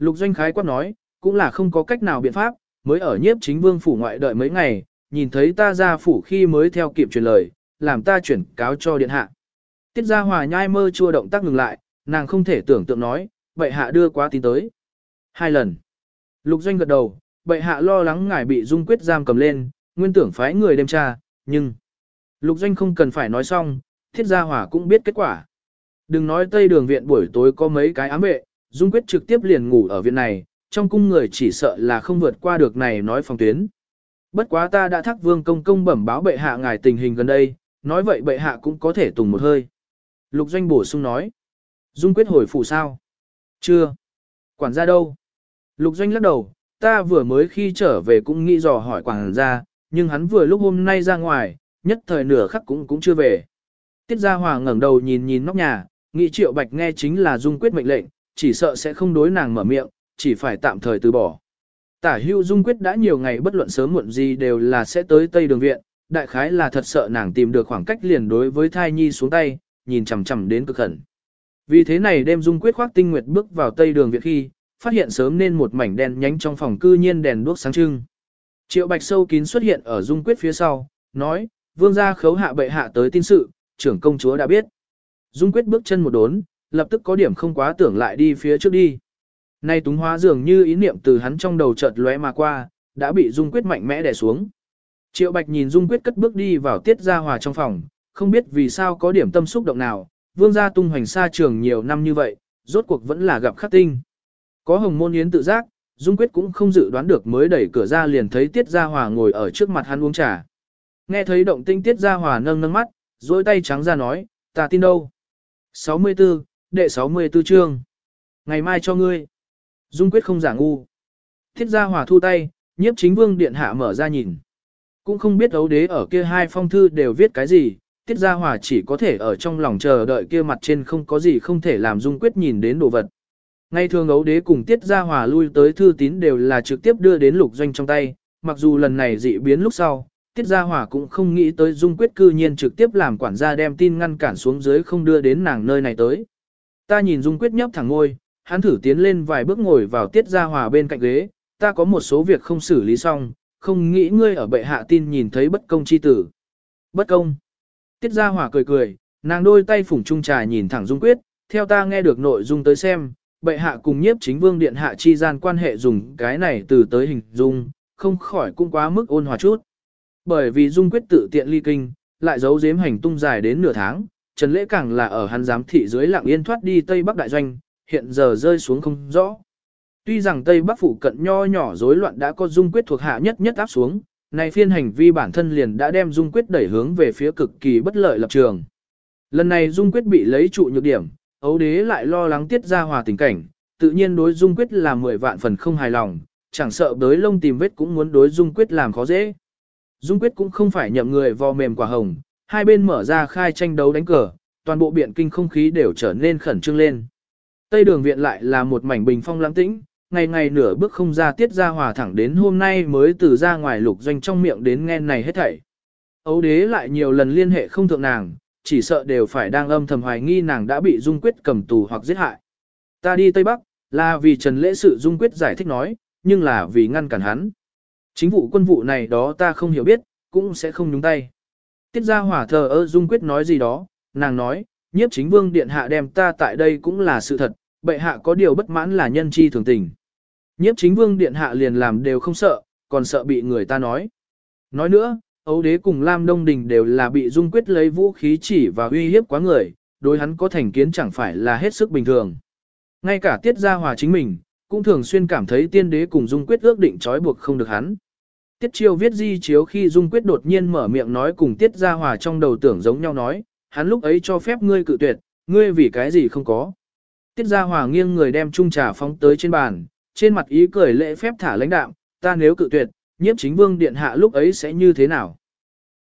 Lục doanh khái quát nói, cũng là không có cách nào biện pháp, mới ở nhiếp chính vương phủ ngoại đợi mấy ngày, nhìn thấy ta ra phủ khi mới theo kịp truyền lời, làm ta chuyển cáo cho điện hạ. Tiết gia hòa nhai mơ chua động tác ngừng lại, nàng không thể tưởng tượng nói, bệ hạ đưa quá tin tới. Hai lần. Lục doanh gật đầu, bệ hạ lo lắng ngài bị dung quyết giam cầm lên, nguyên tưởng phái người đem tra, nhưng... Lục doanh không cần phải nói xong, thiết gia hỏa cũng biết kết quả. Đừng nói tây đường viện buổi tối có mấy cái ám vệ, dung quyết trực tiếp liền ngủ ở viện này, trong cung người chỉ sợ là không vượt qua được này nói phòng tuyến. Bất quá ta đã thắc vương công công bẩm báo bệ hạ ngài tình hình gần đây, nói vậy bệ hạ cũng có thể tùng một hơi. Lục doanh bổ sung nói. Dung quyết hồi phủ sao? Chưa. Quản gia đâu? Lục doanh lắc đầu, ta vừa mới khi trở về cũng nghĩ dò hỏi quản gia, nhưng hắn vừa lúc hôm nay ra ngoài, nhất thời nửa khắc cũng cũng chưa về. Tiết Gia Hòa ngẩng đầu nhìn nhìn nóc nhà, nghĩ Triệu Bạch nghe chính là Dung Quyết mệnh lệnh, chỉ sợ sẽ không đối nàng mở miệng, chỉ phải tạm thời từ bỏ. Tả hưu Dung Quyết đã nhiều ngày bất luận sớm muộn gì đều là sẽ tới Tây Đường Viện, đại khái là thật sợ nàng tìm được khoảng cách liền đối với thai nhi xuống tay, nhìn chằm chằm đến cực khẩn. Vì thế này đêm Dung Quyết khoác tinh nguyệt bước vào Tây Đường Viện khi, phát hiện sớm nên một mảnh đen nhánh trong phòng cư nhiên đèn đuốc sáng trưng. Triệu Bạch sâu kín xuất hiện ở Dung Quyết phía sau, nói, vương gia khấu hạ bệ hạ tới tin sự, trưởng công chúa đã biết. Dung Quyết bước chân một đốn, lập tức có điểm không quá tưởng lại đi phía trước đi. Nay túng hóa dường như ý niệm từ hắn trong đầu chợt lóe mà qua, đã bị Dung Quyết mạnh mẽ đè xuống. Triệu Bạch nhìn Dung Quyết cất bước đi vào tiết gia hòa trong phòng, không biết vì sao có điểm tâm xúc động nào, vương gia tung hoành xa trường nhiều năm như vậy, rốt cuộc vẫn là gặp khắc tinh. Có hồng môn yến tự giác, Dung Quyết cũng không dự đoán được mới đẩy cửa ra liền thấy Tiết Gia Hòa ngồi ở trước mặt hắn uống trà. Nghe thấy động tinh Tiết Gia Hòa nâng nâng mắt, dối tay trắng ra nói, ta tin đâu. 64, đệ 64 chương. Ngày mai cho ngươi. Dung Quyết không giả ngu. Tiết Gia Hòa thu tay, nhiếp chính vương điện hạ mở ra nhìn. Cũng không biết ấu đế ở kia hai phong thư đều viết cái gì, Tiết Gia Hòa chỉ có thể ở trong lòng chờ đợi kia mặt trên không có gì không thể làm Dung Quyết nhìn đến đồ vật. Ngay thường ấu đế cùng tiết gia hòa lui tới thư tín đều là trực tiếp đưa đến lục doanh trong tay, mặc dù lần này dị biến lúc sau, tiết gia hòa cũng không nghĩ tới dung quyết cư nhiên trực tiếp làm quản gia đem tin ngăn cản xuống dưới không đưa đến nàng nơi này tới. Ta nhìn dung quyết nhấp thẳng ngôi, hắn thử tiến lên vài bước ngồi vào tiết gia hòa bên cạnh ghế, ta có một số việc không xử lý xong, không nghĩ ngươi ở bệ hạ tin nhìn thấy bất công chi tử. Bất công. Tiết gia hòa cười cười, nàng đôi tay phủng trung trà nhìn thẳng dung quyết, theo ta nghe được nội dung tới xem, bệ hạ cùng nhiếp chính vương điện hạ chi gian quan hệ dùng cái này từ tới hình dung, không khỏi cũng quá mức ôn hòa chút. Bởi vì dung quyết tự tiện ly kinh, lại giấu giếm hành tung dài đến nửa tháng, Trần Lễ càng là ở hắn giám thị dưới lặng yên thoát đi Tây Bắc đại doanh, hiện giờ rơi xuống không rõ. Tuy rằng Tây Bắc phụ cận nho nhỏ rối loạn đã có dung quyết thuộc hạ nhất nhất áp xuống, này phiên hành vi bản thân liền đã đem dung quyết đẩy hướng về phía cực kỳ bất lợi lập trường. Lần này dung quyết bị lấy trụ nhược điểm, ấu đế lại lo lắng tiết ra hòa tình cảnh, tự nhiên đối dung quyết là 10 vạn phần không hài lòng, chẳng sợ đối lông tìm vết cũng muốn đối dung quyết làm khó dễ. Dung quyết cũng không phải nhậm người vò mềm quả hồng, hai bên mở ra khai tranh đấu đánh cờ, toàn bộ biện kinh không khí đều trở nên khẩn trương lên. Tây đường viện lại là một mảnh bình phong lãng tĩnh, ngày ngày nửa bước không ra tiết ra hòa thẳng đến hôm nay mới từ ra ngoài lục doanh trong miệng đến nghe này hết thảy. Ấu đế lại nhiều lần liên hệ không thượng nàng, chỉ sợ đều phải đang âm thầm hoài nghi nàng đã bị Dung Quyết cầm tù hoặc giết hại. Ta đi Tây Bắc, là vì Trần Lễ Sự Dung Quyết giải thích nói, nhưng là vì ngăn cản hắn. Chính vụ quân vụ này đó ta không hiểu biết, cũng sẽ không nhúng tay. Tiết gia hỏa thờ ơ Dung Quyết nói gì đó, nàng nói, nhiếp chính vương điện hạ đem ta tại đây cũng là sự thật, bệ hạ có điều bất mãn là nhân chi thường tình. Nhiếp chính vương điện hạ liền làm đều không sợ, còn sợ bị người ta nói. Nói nữa, Âu đế cùng Lam Đông Đình đều là bị Dung Quyết lấy vũ khí chỉ và uy hiếp quá người, đối hắn có thành kiến chẳng phải là hết sức bình thường. Ngay cả Tiết Gia Hòa chính mình, cũng thường xuyên cảm thấy tiên đế cùng Dung Quyết ước định trói buộc không được hắn. Tiết Chiêu viết di chiếu khi Dung Quyết đột nhiên mở miệng nói cùng Tiết Gia Hòa trong đầu tưởng giống nhau nói, hắn lúc ấy cho phép ngươi cự tuyệt, ngươi vì cái gì không có. Tiết Gia Hòa nghiêng người đem chung trà phóng tới trên bàn, trên mặt ý cười lễ phép thả lãnh đạm, ta nếu cự tuyệt, nhiếp chính vương điện hạ lúc ấy sẽ như thế nào?